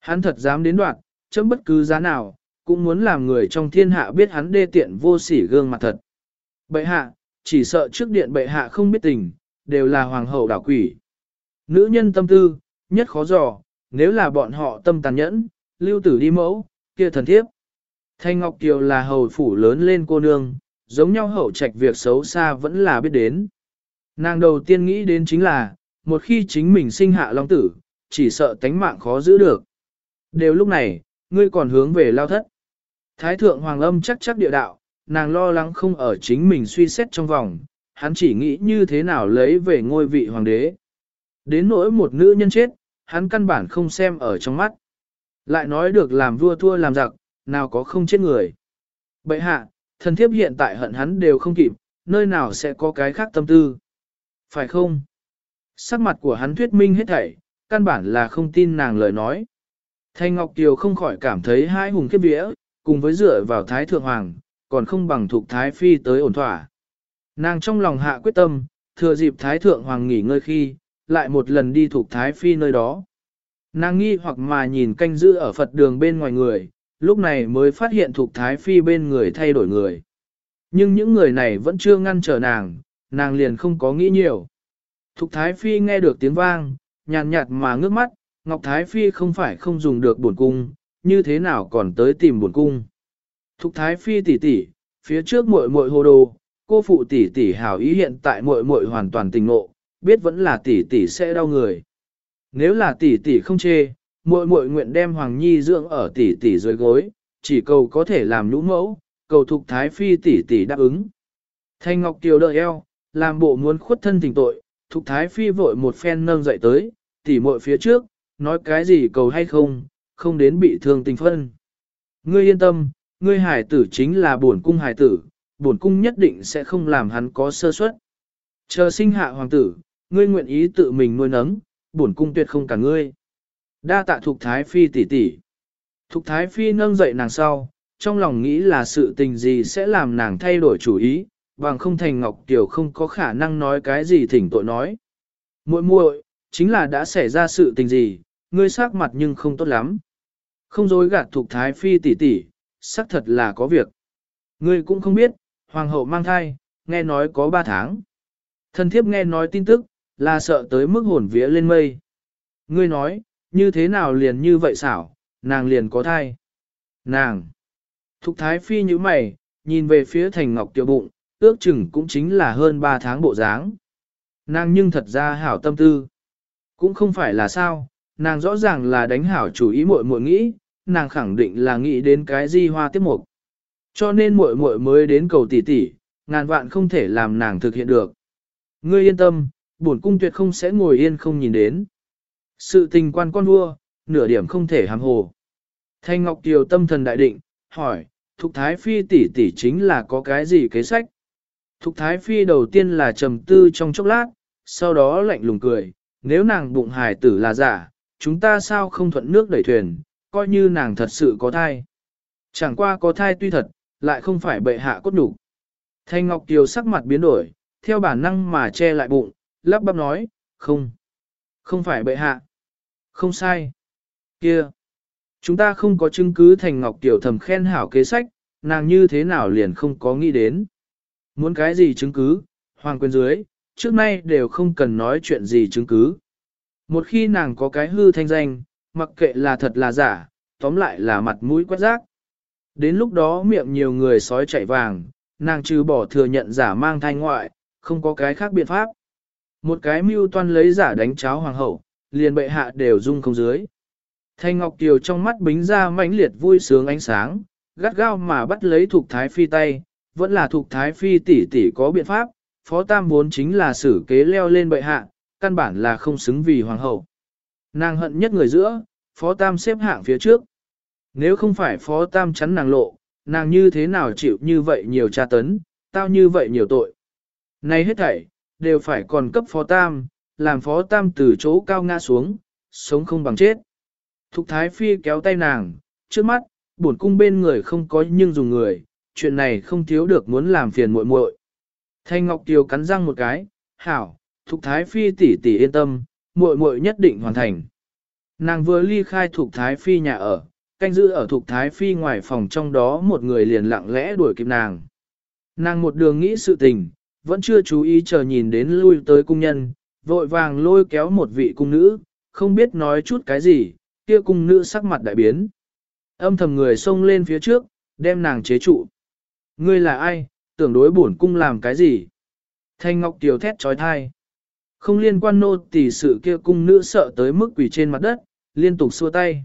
Hắn thật dám đến đoạn, chấm bất cứ giá nào, cũng muốn làm người trong thiên hạ biết hắn đê tiện vô sỉ gương mặt thật. Bệ hạ, chỉ sợ trước điện bệ hạ không biết tình, đều là hoàng hậu đảo quỷ. Nữ nhân tâm tư, nhất khó dò, nếu là bọn họ tâm tàn nhẫn, lưu tử đi mẫu, kia thần thiếp. Thanh Ngọc Kiều là hầu phủ lớn lên cô nương, giống nhau hậu trạch việc xấu xa vẫn là biết đến. Nàng đầu tiên nghĩ đến chính là, một khi chính mình sinh hạ long tử, chỉ sợ tánh mạng khó giữ được. Đều lúc này, ngươi còn hướng về lao thất. Thái thượng hoàng âm chắc chắc địa đạo, nàng lo lắng không ở chính mình suy xét trong vòng, hắn chỉ nghĩ như thế nào lấy về ngôi vị hoàng đế. Đến nỗi một nữ nhân chết, hắn căn bản không xem ở trong mắt. Lại nói được làm vua thua làm giặc, nào có không chết người. Bậy hạ, thần thiếp hiện tại hận hắn đều không kịp, nơi nào sẽ có cái khác tâm tư. Phải không? Sắc mặt của hắn thuyết minh hết thảy, căn bản là không tin nàng lời nói. Thanh Ngọc Kiều không khỏi cảm thấy hai hùng kiếp vĩa, cùng với dựa vào Thái Thượng Hoàng, còn không bằng thuộc Thái Phi tới ổn thỏa. Nàng trong lòng hạ quyết tâm, thừa dịp Thái Thượng Hoàng nghỉ ngơi khi, lại một lần đi thuộc Thái Phi nơi đó. Nàng nghi hoặc mà nhìn canh giữ ở Phật đường bên ngoài người, lúc này mới phát hiện thuộc Thái Phi bên người thay đổi người. Nhưng những người này vẫn chưa ngăn trở nàng, nàng liền không có nghĩ nhiều. Thục Thái Phi nghe được tiếng vang, nhàn nhạt mà ngước mắt, Ngọc Thái Phi không phải không dùng được buồn cung, như thế nào còn tới tìm buồn cung. Thục Thái Phi tỷ tỷ, phía trước muội muội hồ đồ, cô phụ tỷ tỷ hảo ý hiện tại muội muội hoàn toàn tình ngộ, biết vẫn là tỷ tỷ sẽ đau người. Nếu là tỷ tỷ không chê, muội muội nguyện đem Hoàng Nhi dưỡng ở tỷ tỷ dưới gối, chỉ cầu có thể làm nhũ mẫu, cầu Thục Thái Phi tỷ tỷ đáp ứng. Thanh Ngọc Kiều đợi eo, làm bộ muốn khuất thân tình tội, Thục Thái Phi vội một phen nâng dậy tới, tỷ muội phía trước, nói cái gì cầu hay không, không đến bị thương tình phân. Ngươi yên tâm, ngươi hải tử chính là bổn cung hải tử, bổn cung nhất định sẽ không làm hắn có sơ suất. Chờ sinh hạ hoàng tử, ngươi nguyện ý tự mình nuôi nấng, bổn cung tuyệt không cả ngươi. Đa tạ Thục Thái Phi tỷ tỷ. Thục Thái Phi nâng dậy nàng sau, trong lòng nghĩ là sự tình gì sẽ làm nàng thay đổi chủ ý, bằng không thành Ngọc Tiểu không có khả năng nói cái gì thỉnh tội nói. muội muội chính là đã xảy ra sự tình gì, ngươi sắc mặt nhưng không tốt lắm. Không dối gạt thuộc thái phi tỷ tỷ, xác thật là có việc. Ngươi cũng không biết, hoàng hậu mang thai, nghe nói có ba tháng. Thần thiếp nghe nói tin tức, là sợ tới mức hồn vía lên mây. Ngươi nói, như thế nào liền như vậy xảo, nàng liền có thai. Nàng! Thục thái phi như mày, nhìn về phía thành ngọc tiểu bụng, ước chừng cũng chính là hơn ba tháng bộ dáng. Nàng nhưng thật ra hảo tâm tư. Cũng không phải là sao, nàng rõ ràng là đánh hảo chủ ý muội muội nghĩ, nàng khẳng định là nghĩ đến cái di hoa tiếp mục. Cho nên muội muội mới đến cầu tỷ tỷ, ngàn vạn không thể làm nàng thực hiện được. Ngươi yên tâm, bổn cung tuyệt không sẽ ngồi yên không nhìn đến. Sự tình quan con vua, nửa điểm không thể hàm hồ. Thanh Ngọc Kiều tâm thần đại định, hỏi, Thục Thái Phi tỷ tỷ chính là có cái gì kế sách? Thục Thái Phi đầu tiên là trầm tư trong chốc lát, sau đó lạnh lùng cười, nếu nàng bụng hài tử là giả, chúng ta sao không thuận nước đẩy thuyền, coi như nàng thật sự có thai. Chẳng qua có thai tuy thật, lại không phải bệ hạ cốt đủ. Thanh Ngọc Kiều sắc mặt biến đổi, theo bản năng mà che lại bụng, lắp bắp nói, không, không phải bệ hạ. Không sai. Kia, chúng ta không có chứng cứ Thành Ngọc tiểu thầm khen hảo kế sách, nàng như thế nào liền không có nghĩ đến. Muốn cái gì chứng cứ, hoàng quyền dưới, trước nay đều không cần nói chuyện gì chứng cứ. Một khi nàng có cái hư thanh danh, mặc kệ là thật là giả, tóm lại là mặt mũi quét rác. Đến lúc đó miệng nhiều người sói chạy vàng, nàng trừ bỏ thừa nhận giả mang thai ngoại, không có cái khác biện pháp. Một cái mưu toan lấy giả đánh cháo hoàng hậu, liền bệ hạ đều dung không dưới. Thanh Ngọc Kiều trong mắt bính ra mãnh liệt vui sướng ánh sáng, gắt gao mà bắt lấy thuộc Thái Phi tay, vẫn là thuộc Thái Phi tỷ tỷ có biện pháp, Phó Tam vốn chính là xử kế leo lên bệ hạ, căn bản là không xứng vì hoàng hậu. Nàng hận nhất người giữa, Phó Tam xếp hạng phía trước. Nếu không phải Phó Tam chắn nàng lộ, nàng như thế nào chịu như vậy nhiều tra tấn, tao như vậy nhiều tội. Này hết thảy, đều phải còn cấp Phó Tam, làm Phó Tam từ chỗ cao ngã xuống, sống không bằng chết. Thục Thái Phi kéo tay nàng, trước mắt, bổn cung bên người không có nhưng dùng người, chuyện này không thiếu được muốn làm phiền muội muội. Thanh Ngọc tiều cắn răng một cái, hảo, Thục Thái Phi tỷ tỷ yên tâm, muội muội nhất định hoàn thành. Nàng vừa ly khai Thục Thái Phi nhà ở, canh giữ ở Thục Thái Phi ngoài phòng trong đó một người liền lặng lẽ đuổi kịp nàng. Nàng một đường nghĩ sự tình, vẫn chưa chú ý chờ nhìn đến lui tới cung nhân, vội vàng lôi kéo một vị cung nữ, không biết nói chút cái gì, kia cung nữ sắc mặt đại biến. Âm thầm người xông lên phía trước, đem nàng chế trụ. Ngươi là ai, tưởng đối bổn cung làm cái gì? Thanh Ngọc Kiều thét trói thai. Không liên quan nô tỳ sự kia cung nữ sợ tới mức quỷ trên mặt đất, liên tục xua tay.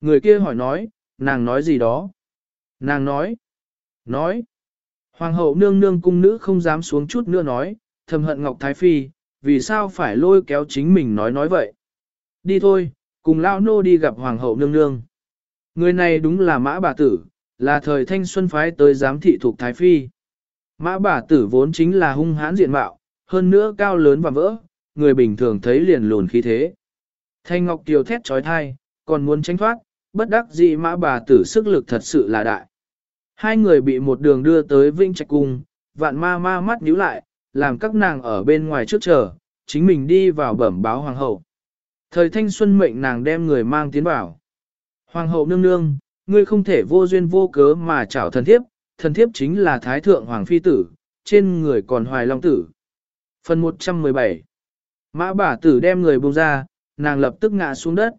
Người kia hỏi nói, nàng nói gì đó? Nàng nói, nói. Hoàng hậu nương nương cung nữ không dám xuống chút nữa nói, thầm hận Ngọc Thái Phi, vì sao phải lôi kéo chính mình nói nói vậy. Đi thôi, cùng lao nô đi gặp Hoàng hậu nương nương. Người này đúng là mã bà tử, là thời thanh xuân phái tới giám thị thuộc Thái Phi. Mã bà tử vốn chính là hung hãn diện mạo, hơn nữa cao lớn và vỡ, người bình thường thấy liền lùn khí thế. Thanh Ngọc Kiều thét trói thai, còn muốn tránh thoát, bất đắc dĩ mã bà tử sức lực thật sự là đại. Hai người bị một đường đưa tới Vinh Trạch Cung, vạn ma ma mắt nhíu lại, làm các nàng ở bên ngoài trước chờ, chính mình đi vào bẩm báo hoàng hậu. Thời thanh xuân mệnh nàng đem người mang tiến vào. Hoàng hậu nương nương, ngươi không thể vô duyên vô cớ mà chảo thần thiếp, thần thiếp chính là thái thượng hoàng phi tử, trên người còn hoài long tử. Phần 117 Mã bà tử đem người buông ra, nàng lập tức ngã xuống đất.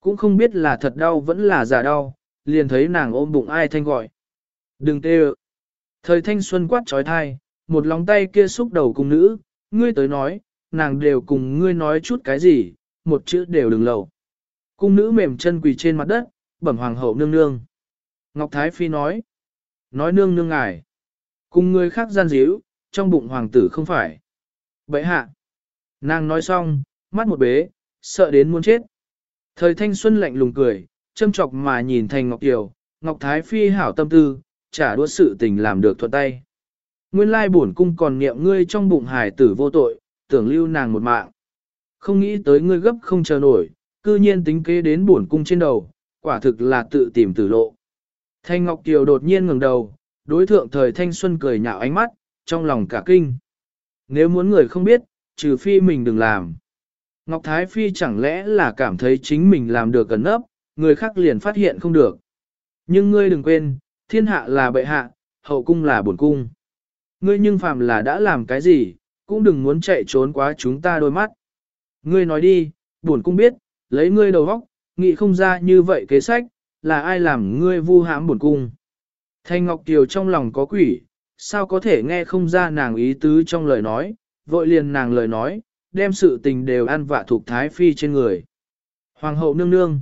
Cũng không biết là thật đau vẫn là giả đau, liền thấy nàng ôm bụng ai thanh gọi. Đừng tê ợ. Thời thanh xuân quát trói thai, một lòng tay kia xúc đầu cung nữ, ngươi tới nói, nàng đều cùng ngươi nói chút cái gì, một chữ đều đừng lầu. Cung nữ mềm chân quỳ trên mặt đất, bẩm hoàng hậu nương nương. Ngọc Thái Phi nói, nói nương nương ngài. Cùng người khác gian díu, trong bụng hoàng tử không phải. Bậy hạ. Nàng nói xong, mắt một bế, sợ đến muốn chết. Thời thanh xuân lạnh lùng cười, châm chọc mà nhìn thành Ngọc Kiều, Ngọc Thái Phi hảo tâm tư, trả đua sự tình làm được thuận tay. Nguyên lai bổn cung còn niệm ngươi trong bụng hải tử vô tội, tưởng lưu nàng một mạng. Không nghĩ tới ngươi gấp không chờ nổi, cư nhiên tính kế đến bổn cung trên đầu, quả thực là tự tìm tử lộ. Thanh Ngọc Kiều đột nhiên ngẩng đầu, đối thượng thời thanh xuân cười nhạo ánh mắt, trong lòng cả kinh. Nếu muốn người không biết, trừ phi mình đừng làm. Ngọc Thái Phi chẳng lẽ là cảm thấy chính mình làm được gần ấp, người khác liền phát hiện không được. Nhưng ngươi đừng quên, thiên hạ là bệ hạ, hậu cung là bổn cung. Ngươi nhưng phàm là đã làm cái gì, cũng đừng muốn chạy trốn quá chúng ta đôi mắt. Ngươi nói đi, bổn cung biết, lấy ngươi đầu óc, nghĩ không ra như vậy kế sách, là ai làm ngươi vu hãm bổn cung. Thanh Ngọc Kiều trong lòng có quỷ, sao có thể nghe không ra nàng ý tứ trong lời nói, vội liền nàng lời nói, đem sự tình đều ăn vạ thuộc Thái Phi trên người. Hoàng hậu nương nương,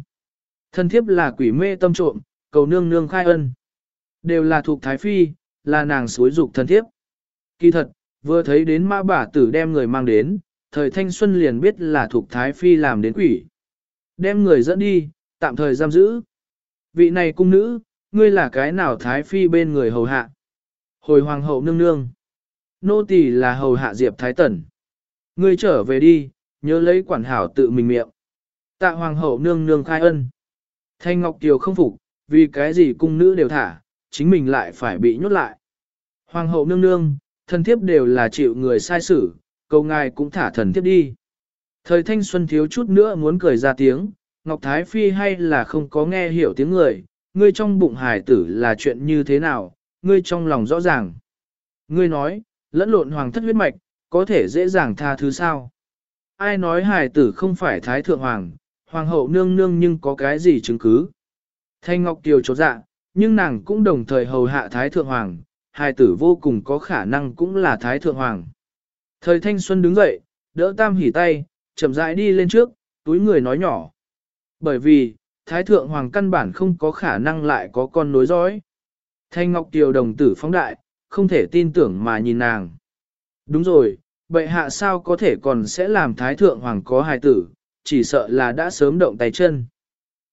thân thiếp là quỷ mê tâm trộm, cầu nương nương khai ân. Đều là thuộc Thái Phi, là nàng suối dục thân thiếp. Kỳ thật, vừa thấy đến mã bà tử đem người mang đến, thời thanh xuân liền biết là thuộc Thái Phi làm đến quỷ. Đem người dẫn đi, tạm thời giam giữ. Vị này cung nữ, ngươi là cái nào Thái Phi bên người hầu hạ? Hồi hoàng hậu nương nương. Nô tỳ là hầu hạ Diệp Thái Tần. Ngươi trở về đi, nhớ lấy quản hảo tự mình miệng. Tạ hoàng hậu nương nương khai ân. Thanh Ngọc Kiều không phục, vì cái gì cung nữ đều thả, chính mình lại phải bị nhốt lại. Hoàng hậu nương nương, thần thiếp đều là chịu người sai xử, cầu ngài cũng thả thần thiếp đi. Thời thanh xuân thiếu chút nữa muốn cười ra tiếng, Ngọc Thái Phi hay là không có nghe hiểu tiếng người, ngươi trong bụng hải tử là chuyện như thế nào, ngươi trong lòng rõ ràng. Ngươi nói, lẫn lộn hoàng thất huyết mạch, có thể dễ dàng tha thứ sao? Ai nói hải tử không phải thái thượng hoàng, hoàng hậu nương nương nhưng có cái gì chứng cứ? Thanh Ngọc Kiều chốt dạ, nhưng nàng cũng đồng thời hầu hạ thái thượng hoàng, hài tử vô cùng có khả năng cũng là thái thượng hoàng. Thời thanh xuân đứng dậy, đỡ tam hỉ tay, chậm rãi đi lên trước, túi người nói nhỏ. Bởi vì, thái thượng hoàng căn bản không có khả năng lại có con nối dõi. Thanh Ngọc Tiều đồng tử phóng đại, không thể tin tưởng mà nhìn nàng. Đúng rồi, bệ hạ sao có thể còn sẽ làm thái thượng hoàng có hài tử, chỉ sợ là đã sớm động tay chân.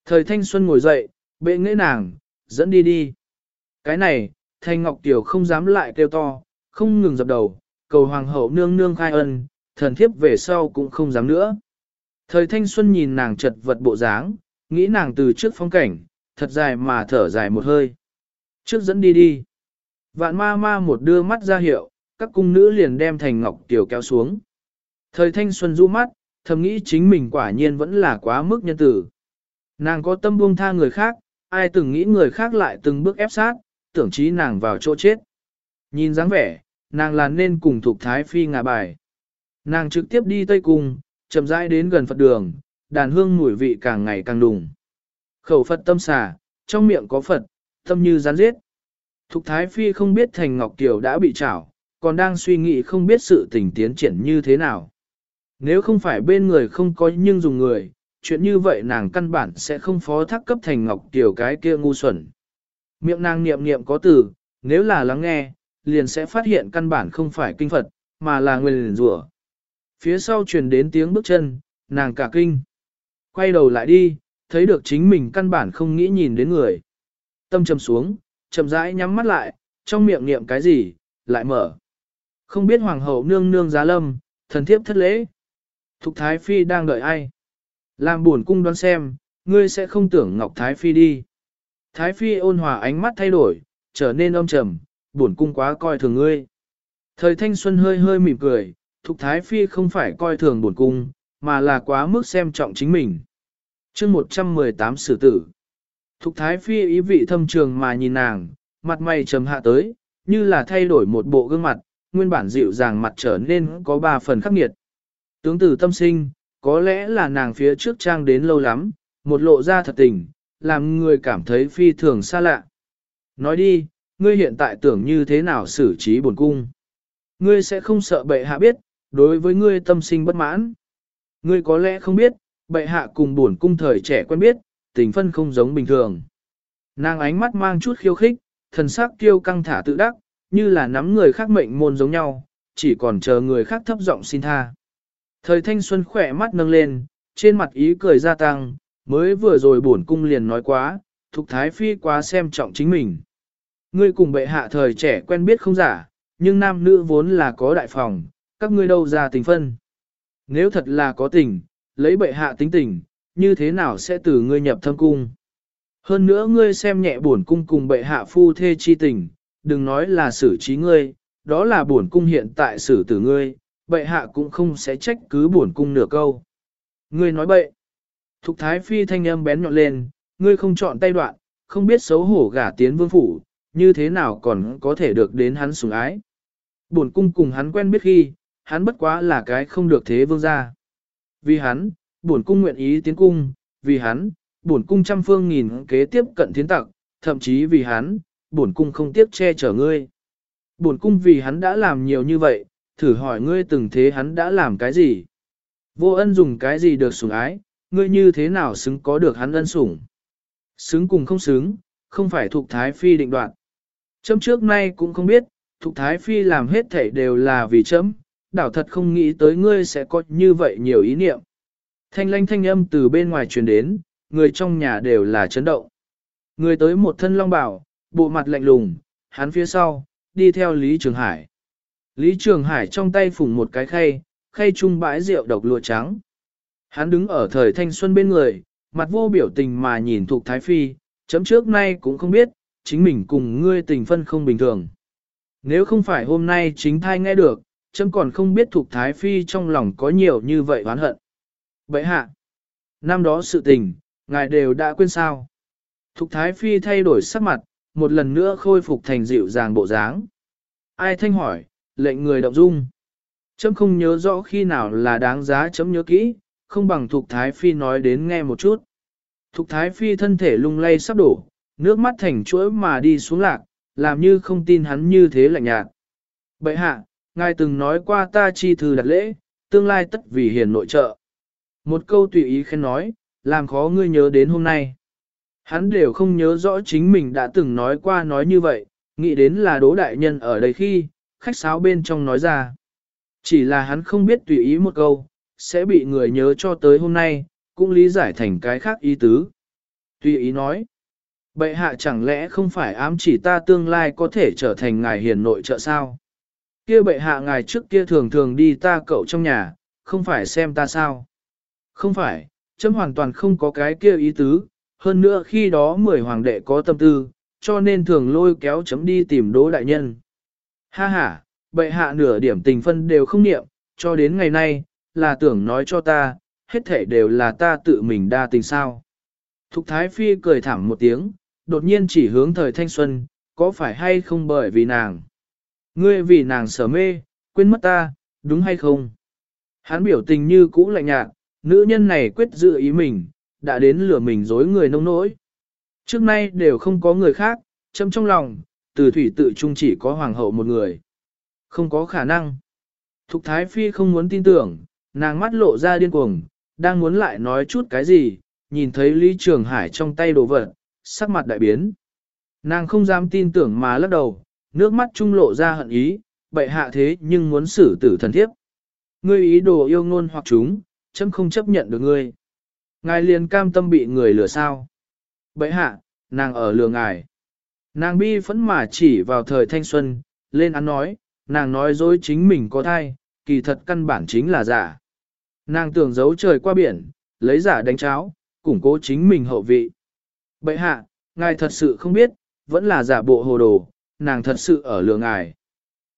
Thời thanh xuân ngồi dậy, bệ nghệ nàng, dẫn đi đi. Cái này, Thanh Ngọc Tiểu không dám lại kêu to, không ngừng dập đầu, cầu hoàng hậu nương nương khai ân, thần thiếp về sau cũng không dám nữa. Thời thanh xuân nhìn nàng chật vật bộ dáng, nghĩ nàng từ trước phong cảnh, thật dài mà thở dài một hơi. Trước dẫn đi đi. Vạn ma ma một đưa mắt ra hiệu, các cung nữ liền đem thành ngọc tiểu kéo xuống. Thời thanh xuân du mắt, thầm nghĩ chính mình quả nhiên vẫn là quá mức nhân tử. Nàng có tâm buông tha người khác, ai từng nghĩ người khác lại từng bước ép sát, tưởng chí nàng vào chỗ chết. Nhìn dáng vẻ, nàng là nên cùng thuộc thái phi ngả bài. Nàng trực tiếp đi Tây Cung, chậm rãi đến gần Phật đường, đàn hương mùi vị càng ngày càng đùng. Khẩu Phật tâm xà, trong miệng có Phật, tâm như rắn giết. Thục Thái Phi không biết Thành Ngọc Kiều đã bị trảo, còn đang suy nghĩ không biết sự tình tiến triển như thế nào. Nếu không phải bên người không có nhưng dùng người, chuyện như vậy nàng căn bản sẽ không phó thác cấp Thành Ngọc Kiều cái kia ngu xuẩn. Miệng nàng niệm niệm có từ, nếu là lắng nghe, liền sẽ phát hiện căn bản không phải kinh Phật, mà là nguyên rủa. Phía sau truyền đến tiếng bước chân, nàng cả kinh. Quay đầu lại đi, thấy được chính mình căn bản không nghĩ nhìn đến người. Tâm trầm xuống, chậm rãi nhắm mắt lại, trong miệng niệm cái gì, lại mở. Không biết hoàng hậu nương nương giá lâm, thần thiếp thất lễ. Thục Thái Phi đang đợi ai? Làm buồn cung đoán xem, ngươi sẽ không tưởng Ngọc Thái Phi đi. Thái Phi ôn hòa ánh mắt thay đổi, trở nên âm trầm, buồn cung quá coi thường ngươi. Thời thanh xuân hơi hơi mỉm cười, Thục Thái Phi không phải coi thường buồn cung, mà là quá mức xem trọng chính mình. chương 118 sử tử. Thục Thái Phi ý vị thâm trường mà nhìn nàng, mặt mày trầm hạ tới, như là thay đổi một bộ gương mặt, nguyên bản dịu dàng mặt trở nên có ba phần khắc nghiệt. Tướng tử tâm sinh, có lẽ là nàng phía trước trang đến lâu lắm, một lộ ra thật tình, làm người cảm thấy phi thường xa lạ. Nói đi, ngươi hiện tại tưởng như thế nào xử trí buồn cung. Ngươi sẽ không sợ bệ hạ biết, đối với ngươi tâm sinh bất mãn. Ngươi có lẽ không biết, bệ hạ cùng buồn cung thời trẻ quen biết, tình phân không giống bình thường. Nàng ánh mắt mang chút khiêu khích, thần sắc kiêu căng thả tự đắc, như là nắm người khác mệnh môn giống nhau, chỉ còn chờ người khác thấp giọng xin tha. Thời thanh xuân khỏe mắt nâng lên, trên mặt ý cười gia tăng, mới vừa rồi bổn cung liền nói quá, thục thái phi quá xem trọng chính mình. Ngươi cùng bệ hạ thời trẻ quen biết không giả, nhưng nam nữ vốn là có đại phòng, các ngươi đâu ra tình phân. Nếu thật là có tình, lấy bệ hạ tính tình, như thế nào sẽ từ ngươi nhập thâm cung. Hơn nữa ngươi xem nhẹ bổn cung cùng bệ hạ phu thê chi tình, đừng nói là xử trí ngươi, đó là bổn cung hiện tại xử tử ngươi, bệ hạ cũng không sẽ trách cứ bổn cung nửa câu. Ngươi nói bậy. Thục thái phi thanh âm bén nhọn lên, ngươi không chọn tay đoạn, không biết xấu hổ gả tiến vương phủ, như thế nào còn có thể được đến hắn sủng ái. Bổn cung cùng hắn quen biết khi, hắn bất quá là cái không được thế vương gia. Vì hắn, bổn cung nguyện ý tiến cung, vì hắn, bổn cung trăm phương nghìn kế tiếp cận thiến tặc, thậm chí vì hắn, bổn cung không tiếc che chở ngươi. Bổn cung vì hắn đã làm nhiều như vậy, thử hỏi ngươi từng thế hắn đã làm cái gì? Vô ân dùng cái gì được sủng ái, ngươi như thế nào xứng có được hắn ân sủng? Xứng cùng không xứng, không phải thuộc thái phi định đoạt. Chấm trước nay cũng không biết, thuộc thái phi làm hết thảy đều là vì chấm, đảo thật không nghĩ tới ngươi sẽ có như vậy nhiều ý niệm. Thanh lanh thanh âm từ bên ngoài truyền đến, người trong nhà đều là chấn động. Người tới một thân long bảo, bộ mặt lạnh lùng, hắn phía sau, đi theo Lý Trường Hải. Lý Trường Hải trong tay phủng một cái khay, khay chung bãi rượu độc lụa trắng. Hắn đứng ở thời thanh xuân bên người, mặt vô biểu tình mà nhìn Thục Thái Phi, chấm trước nay cũng không biết, chính mình cùng ngươi tình phân không bình thường. Nếu không phải hôm nay chính thai nghe được, chấm còn không biết Thục Thái Phi trong lòng có nhiều như vậy oán hận. Vậy hạ, năm đó sự tình, ngài đều đã quên sao. Thục Thái Phi thay đổi sắc mặt, một lần nữa khôi phục thành dịu dàng bộ dáng. Ai thanh hỏi, lệnh người động dung. Chấm không nhớ rõ khi nào là đáng giá chấm nhớ kỹ, không bằng Thục Thái Phi nói đến nghe một chút. Thục Thái Phi thân thể lung lay sắp đổ, nước mắt thành chuỗi mà đi xuống lạc, làm như không tin hắn như thế lạnh nhạt. Bệ hạ, ngài từng nói qua ta chi thư đặt lễ, tương lai tất vì hiền nội trợ. Một câu tùy ý khen nói, làm khó ngươi nhớ đến hôm nay. Hắn đều không nhớ rõ chính mình đã từng nói qua nói như vậy, nghĩ đến là đố đại nhân ở đây khi, khách sáo bên trong nói ra. Chỉ là hắn không biết tùy ý một câu, sẽ bị người nhớ cho tới hôm nay, cũng lý giải thành cái khác ý tứ. Tuy ý nói, bệ hạ chẳng lẽ không phải ám chỉ ta tương lai có thể trở thành ngài hiền nội trợ sao? Kia bệ hạ ngài trước kia thường thường đi ta cậu trong nhà, không phải xem ta sao? Không phải, chấm hoàn toàn không có cái kia ý tứ, hơn nữa khi đó mười hoàng đệ có tâm tư, cho nên thường lôi kéo chấm đi tìm đỗ đại nhân. Ha ha, bệ hạ nửa điểm tình phân đều không niệm, cho đến ngày nay, là tưởng nói cho ta, hết thể đều là ta tự mình đa tình sao. Thục Thái Phi cười thảm một tiếng, đột nhiên chỉ hướng thời thanh xuân, có phải hay không bởi vì nàng. Ngươi vì nàng sở mê, quên mất ta, đúng hay không? Hắn biểu tình như cũ lạnh nhạt, nữ nhân này quyết giữ ý mình, đã đến lửa mình dối người nông nỗi. Trước nay đều không có người khác, châm trong lòng, từ thủy tự trung chỉ có hoàng hậu một người. Không có khả năng. Thục Thái Phi không muốn tin tưởng, nàng mắt lộ ra điên cuồng, đang muốn lại nói chút cái gì, nhìn thấy Lý Trường Hải trong tay đồ vật, sắc mặt đại biến. Nàng không dám tin tưởng mà lắc đầu, nước mắt trung lộ ra hận ý, bậy hạ thế nhưng muốn xử tử thần thiếp. Ngươi ý đồ yêu ngôn hoặc chúng, chấm không chấp nhận được ngươi. Ngài liền cam tâm bị người lừa sao. Bậy hạ, nàng ở lừa ngài. Nàng bi phẫn mà chỉ vào thời thanh xuân, lên án nói, nàng nói dối chính mình có thai, kỳ thật căn bản chính là giả. Nàng tưởng giấu trời qua biển, lấy giả đánh cháo, củng cố chính mình hậu vị. Bệ hạ, ngài thật sự không biết, vẫn là giả bộ hồ đồ, nàng thật sự ở lừa ngài.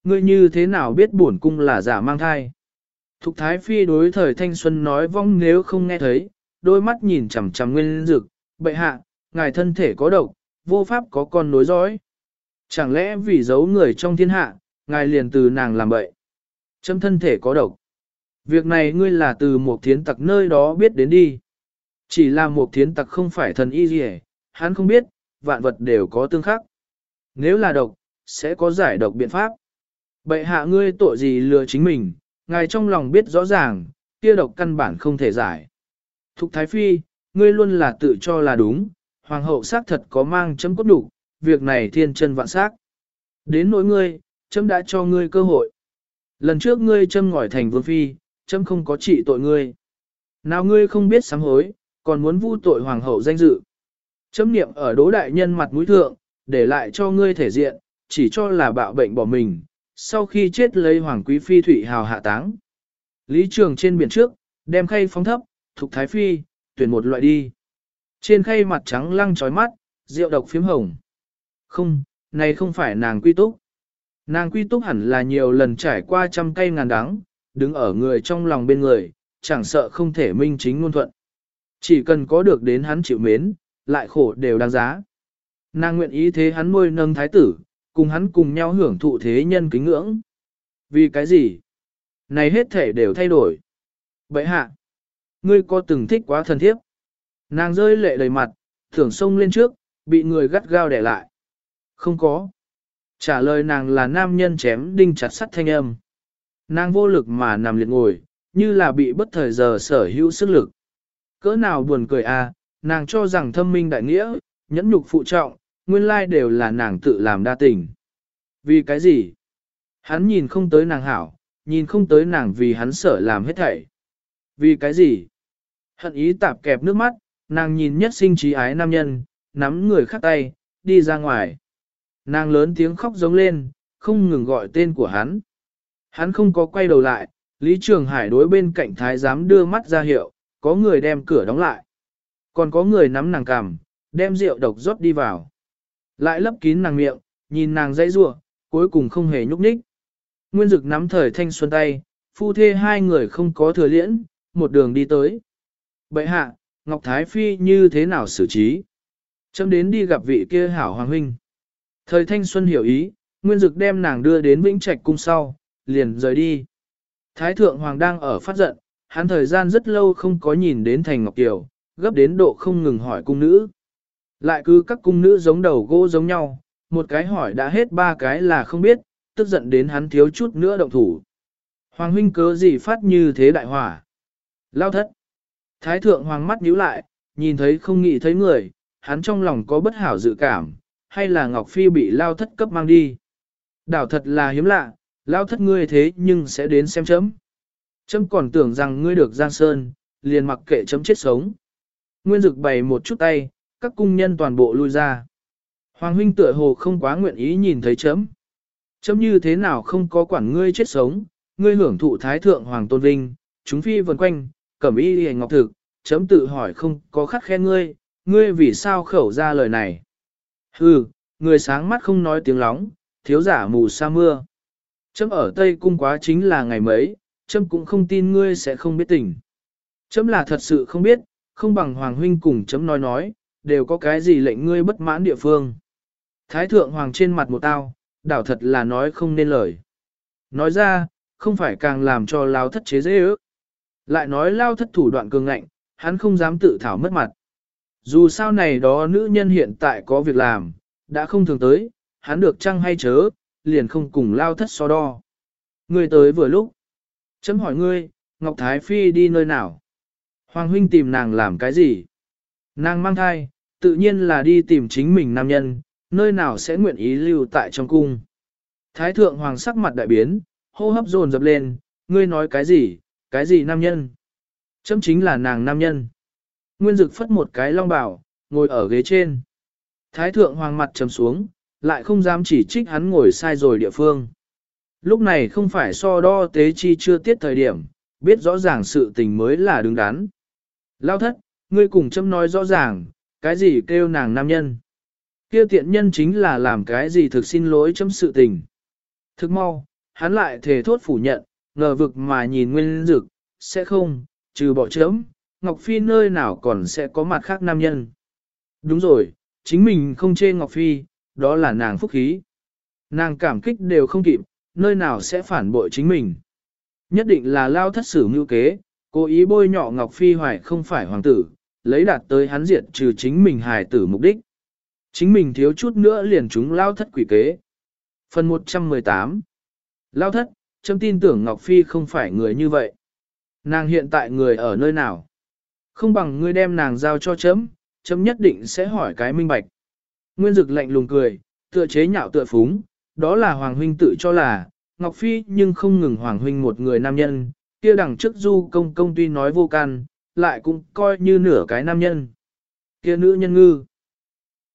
Ngươi như thế nào biết bổn cung là giả mang thai? Thục Thái Phi đối thời thanh xuân nói vong nếu không nghe thấy, đôi mắt nhìn chằm chằm nguyên dực, bệ hạ, ngài thân thể có độc, vô pháp có con nối dõi. Chẳng lẽ vì giấu người trong thiên hạ, ngài liền từ nàng làm bậy? Châm thân thể có độc. Việc này ngươi là từ một thiến tặc nơi đó biết đến đi. Chỉ là một thiến tặc không phải thần y gì hắn không biết, vạn vật đều có tương khắc. Nếu là độc, sẽ có giải độc biện pháp. Bệ hạ ngươi tội gì lừa chính mình, ngài trong lòng biết rõ ràng, kia độc căn bản không thể giải. Thục Thái Phi, ngươi luôn là tự cho là đúng, hoàng hậu xác thật có mang chấm cốt đủ, việc này thiên chân vạn xác. Đến nỗi ngươi, chấm đã cho ngươi cơ hội. Lần trước ngươi châm ngỏi thành vương phi, chấm không có trị tội ngươi. Nào ngươi không biết sám hối, còn muốn vu tội hoàng hậu danh dự. Chấm niệm ở đố đại nhân mặt mũi thượng, để lại cho ngươi thể diện, chỉ cho là bạo bệnh bỏ mình, sau khi chết lấy hoàng quý phi thủy hào hạ táng. Lý trường trên biển trước, đem khay phóng thấp, thục thái phi, tuyển một loại đi. Trên khay mặt trắng lăng trói mắt, rượu độc phiếm hồng. Không, này không phải nàng quy túc. Nàng quy túc hẳn là nhiều lần trải qua trăm cây ngàn đắng, đứng ở người trong lòng bên người, chẳng sợ không thể minh chính ngôn thuận. Chỉ cần có được đến hắn chịu mến, lại khổ đều đáng giá. Nàng nguyện ý thế hắn nuôi nâng thái tử, cùng hắn cùng nhau hưởng thụ thế nhân kính ngưỡng. Vì cái gì? Này hết thể đều thay đổi. Bậy hạ, ngươi có từng thích quá thân thiếp? Nàng rơi lệ đầy mặt, thưởng sông lên trước, bị người gắt gao đẻ lại. Không có. Trả lời nàng là nam nhân chém đinh chặt sắt thanh âm. Nàng vô lực mà nằm liệt ngồi, như là bị bất thời giờ sở hữu sức lực. Cỡ nào buồn cười à, nàng cho rằng thâm minh đại nghĩa, nhẫn nhục phụ trọng, nguyên lai đều là nàng tự làm đa tình. Vì cái gì? Hắn nhìn không tới nàng hảo, nhìn không tới nàng vì hắn sở làm hết thảy. Vì cái gì? Hận ý tạp kẹp nước mắt, nàng nhìn nhất sinh trí ái nam nhân, nắm người khác tay, đi ra ngoài. Nàng lớn tiếng khóc giống lên, không ngừng gọi tên của hắn. Hắn không có quay đầu lại, Lý Trường Hải đối bên cạnh thái giám đưa mắt ra hiệu, có người đem cửa đóng lại. Còn có người nắm nàng cằm, đem rượu độc rót đi vào. Lại lấp kín nàng miệng, nhìn nàng dãy rủa, cuối cùng không hề nhúc nhích. Nguyên Dực nắm thời thanh xuân tay, phu thê hai người không có thừa liễn, một đường đi tới. Bệ hạ, Ngọc Thái Phi như thế nào xử trí? Chấm đến đi gặp vị kia hảo hoàng huynh. Thời thanh xuân hiểu ý, Nguyên Dực đem nàng đưa đến Vĩnh Trạch cung sau, liền rời đi. Thái thượng hoàng đang ở phát giận, hắn thời gian rất lâu không có nhìn đến thành Ngọc Kiều, gấp đến độ không ngừng hỏi cung nữ. Lại cứ các cung nữ giống đầu gỗ giống nhau, một cái hỏi đã hết ba cái là không biết, tức giận đến hắn thiếu chút nữa động thủ. Hoàng huynh cớ gì phát như thế đại hỏa? Lao thất. Thái thượng hoàng mắt nhíu lại, nhìn thấy không nghĩ thấy người, hắn trong lòng có bất hảo dự cảm, hay là Ngọc Phi bị lao thất cấp mang đi. Đảo thật là hiếm lạ, lao thất ngươi thế nhưng sẽ đến xem chấm. Chấm còn tưởng rằng ngươi được Giang Sơn, liền mặc kệ chấm chết sống. Nguyên dực bày một chút tay, các cung nhân toàn bộ lui ra. Hoàng huynh tựa hồ không quá nguyện ý nhìn thấy chấm. Chấm như thế nào không có quản ngươi chết sống, ngươi hưởng thụ thái thượng hoàng tôn vinh, chúng phi vần quanh, cẩm y hề ngọc thực, chấm tự hỏi không có khắc khen ngươi, ngươi vì sao khẩu ra lời này. Hừ, người sáng mắt không nói tiếng lóng, thiếu giả mù sa mưa. Chấm ở Tây Cung quá chính là ngày mấy, chấm cũng không tin ngươi sẽ không biết tình. Chấm là thật sự không biết, không bằng Hoàng Huynh cùng chấm nói nói, đều có cái gì lệnh ngươi bất mãn địa phương. Thái thượng Hoàng trên mặt một tao, đảo thật là nói không nên lời. Nói ra, không phải càng làm cho lao thất chế dễ ước. Lại nói lao thất thủ đoạn cường ngạnh, hắn không dám tự thảo mất mặt. Dù sao này đó nữ nhân hiện tại có việc làm, đã không thường tới, hắn được chăng hay chớ, liền không cùng lao thất so đo. Ngươi tới vừa lúc. Chấm hỏi ngươi, Ngọc Thái Phi đi nơi nào? Hoàng huynh tìm nàng làm cái gì? Nàng mang thai, tự nhiên là đi tìm chính mình nam nhân, nơi nào sẽ nguyện ý lưu tại trong cung. Thái thượng hoàng sắc mặt đại biến, hô hấp dồn dập lên, ngươi nói cái gì, cái gì nam nhân? Chấm chính là nàng nam nhân. Nguyên dực phất một cái long bảo, ngồi ở ghế trên. Thái thượng hoàng mặt trầm xuống, lại không dám chỉ trích hắn ngồi sai rồi địa phương. Lúc này không phải so đo tế chi chưa tiết thời điểm, biết rõ ràng sự tình mới là đứng đắn. Lao thất, ngươi cùng châm nói rõ ràng, cái gì kêu nàng nam nhân. Kia tiện nhân chính là làm cái gì thực xin lỗi châm sự tình. Thực mau, hắn lại thề thốt phủ nhận, ngờ vực mà nhìn nguyên dực, sẽ không, trừ bỏ chấm, Ngọc Phi nơi nào còn sẽ có mặt khác nam nhân. Đúng rồi, chính mình không chê Ngọc Phi, đó là nàng phúc khí. Nàng cảm kích đều không kịp, nơi nào sẽ phản bội chính mình. Nhất định là lao thất sử mưu kế, cố ý bôi nhọ Ngọc Phi hoài không phải hoàng tử, lấy đạt tới hắn diệt trừ chính mình hài tử mục đích. Chính mình thiếu chút nữa liền chúng lao thất quỷ kế. Phần 118 Lao thất, chấm tin tưởng Ngọc Phi không phải người như vậy. Nàng hiện tại người ở nơi nào? Không bằng ngươi đem nàng giao cho chấm, chấm nhất định sẽ hỏi cái minh bạch. Nguyên dực lạnh lùng cười, tựa chế nhạo tựa phúng, đó là Hoàng Huynh tự cho là, Ngọc Phi nhưng không ngừng Hoàng Huynh một người nam nhân, kia đằng trước du công công tuy nói vô can, lại cũng coi như nửa cái nam nhân. Kia nữ nhân ngư.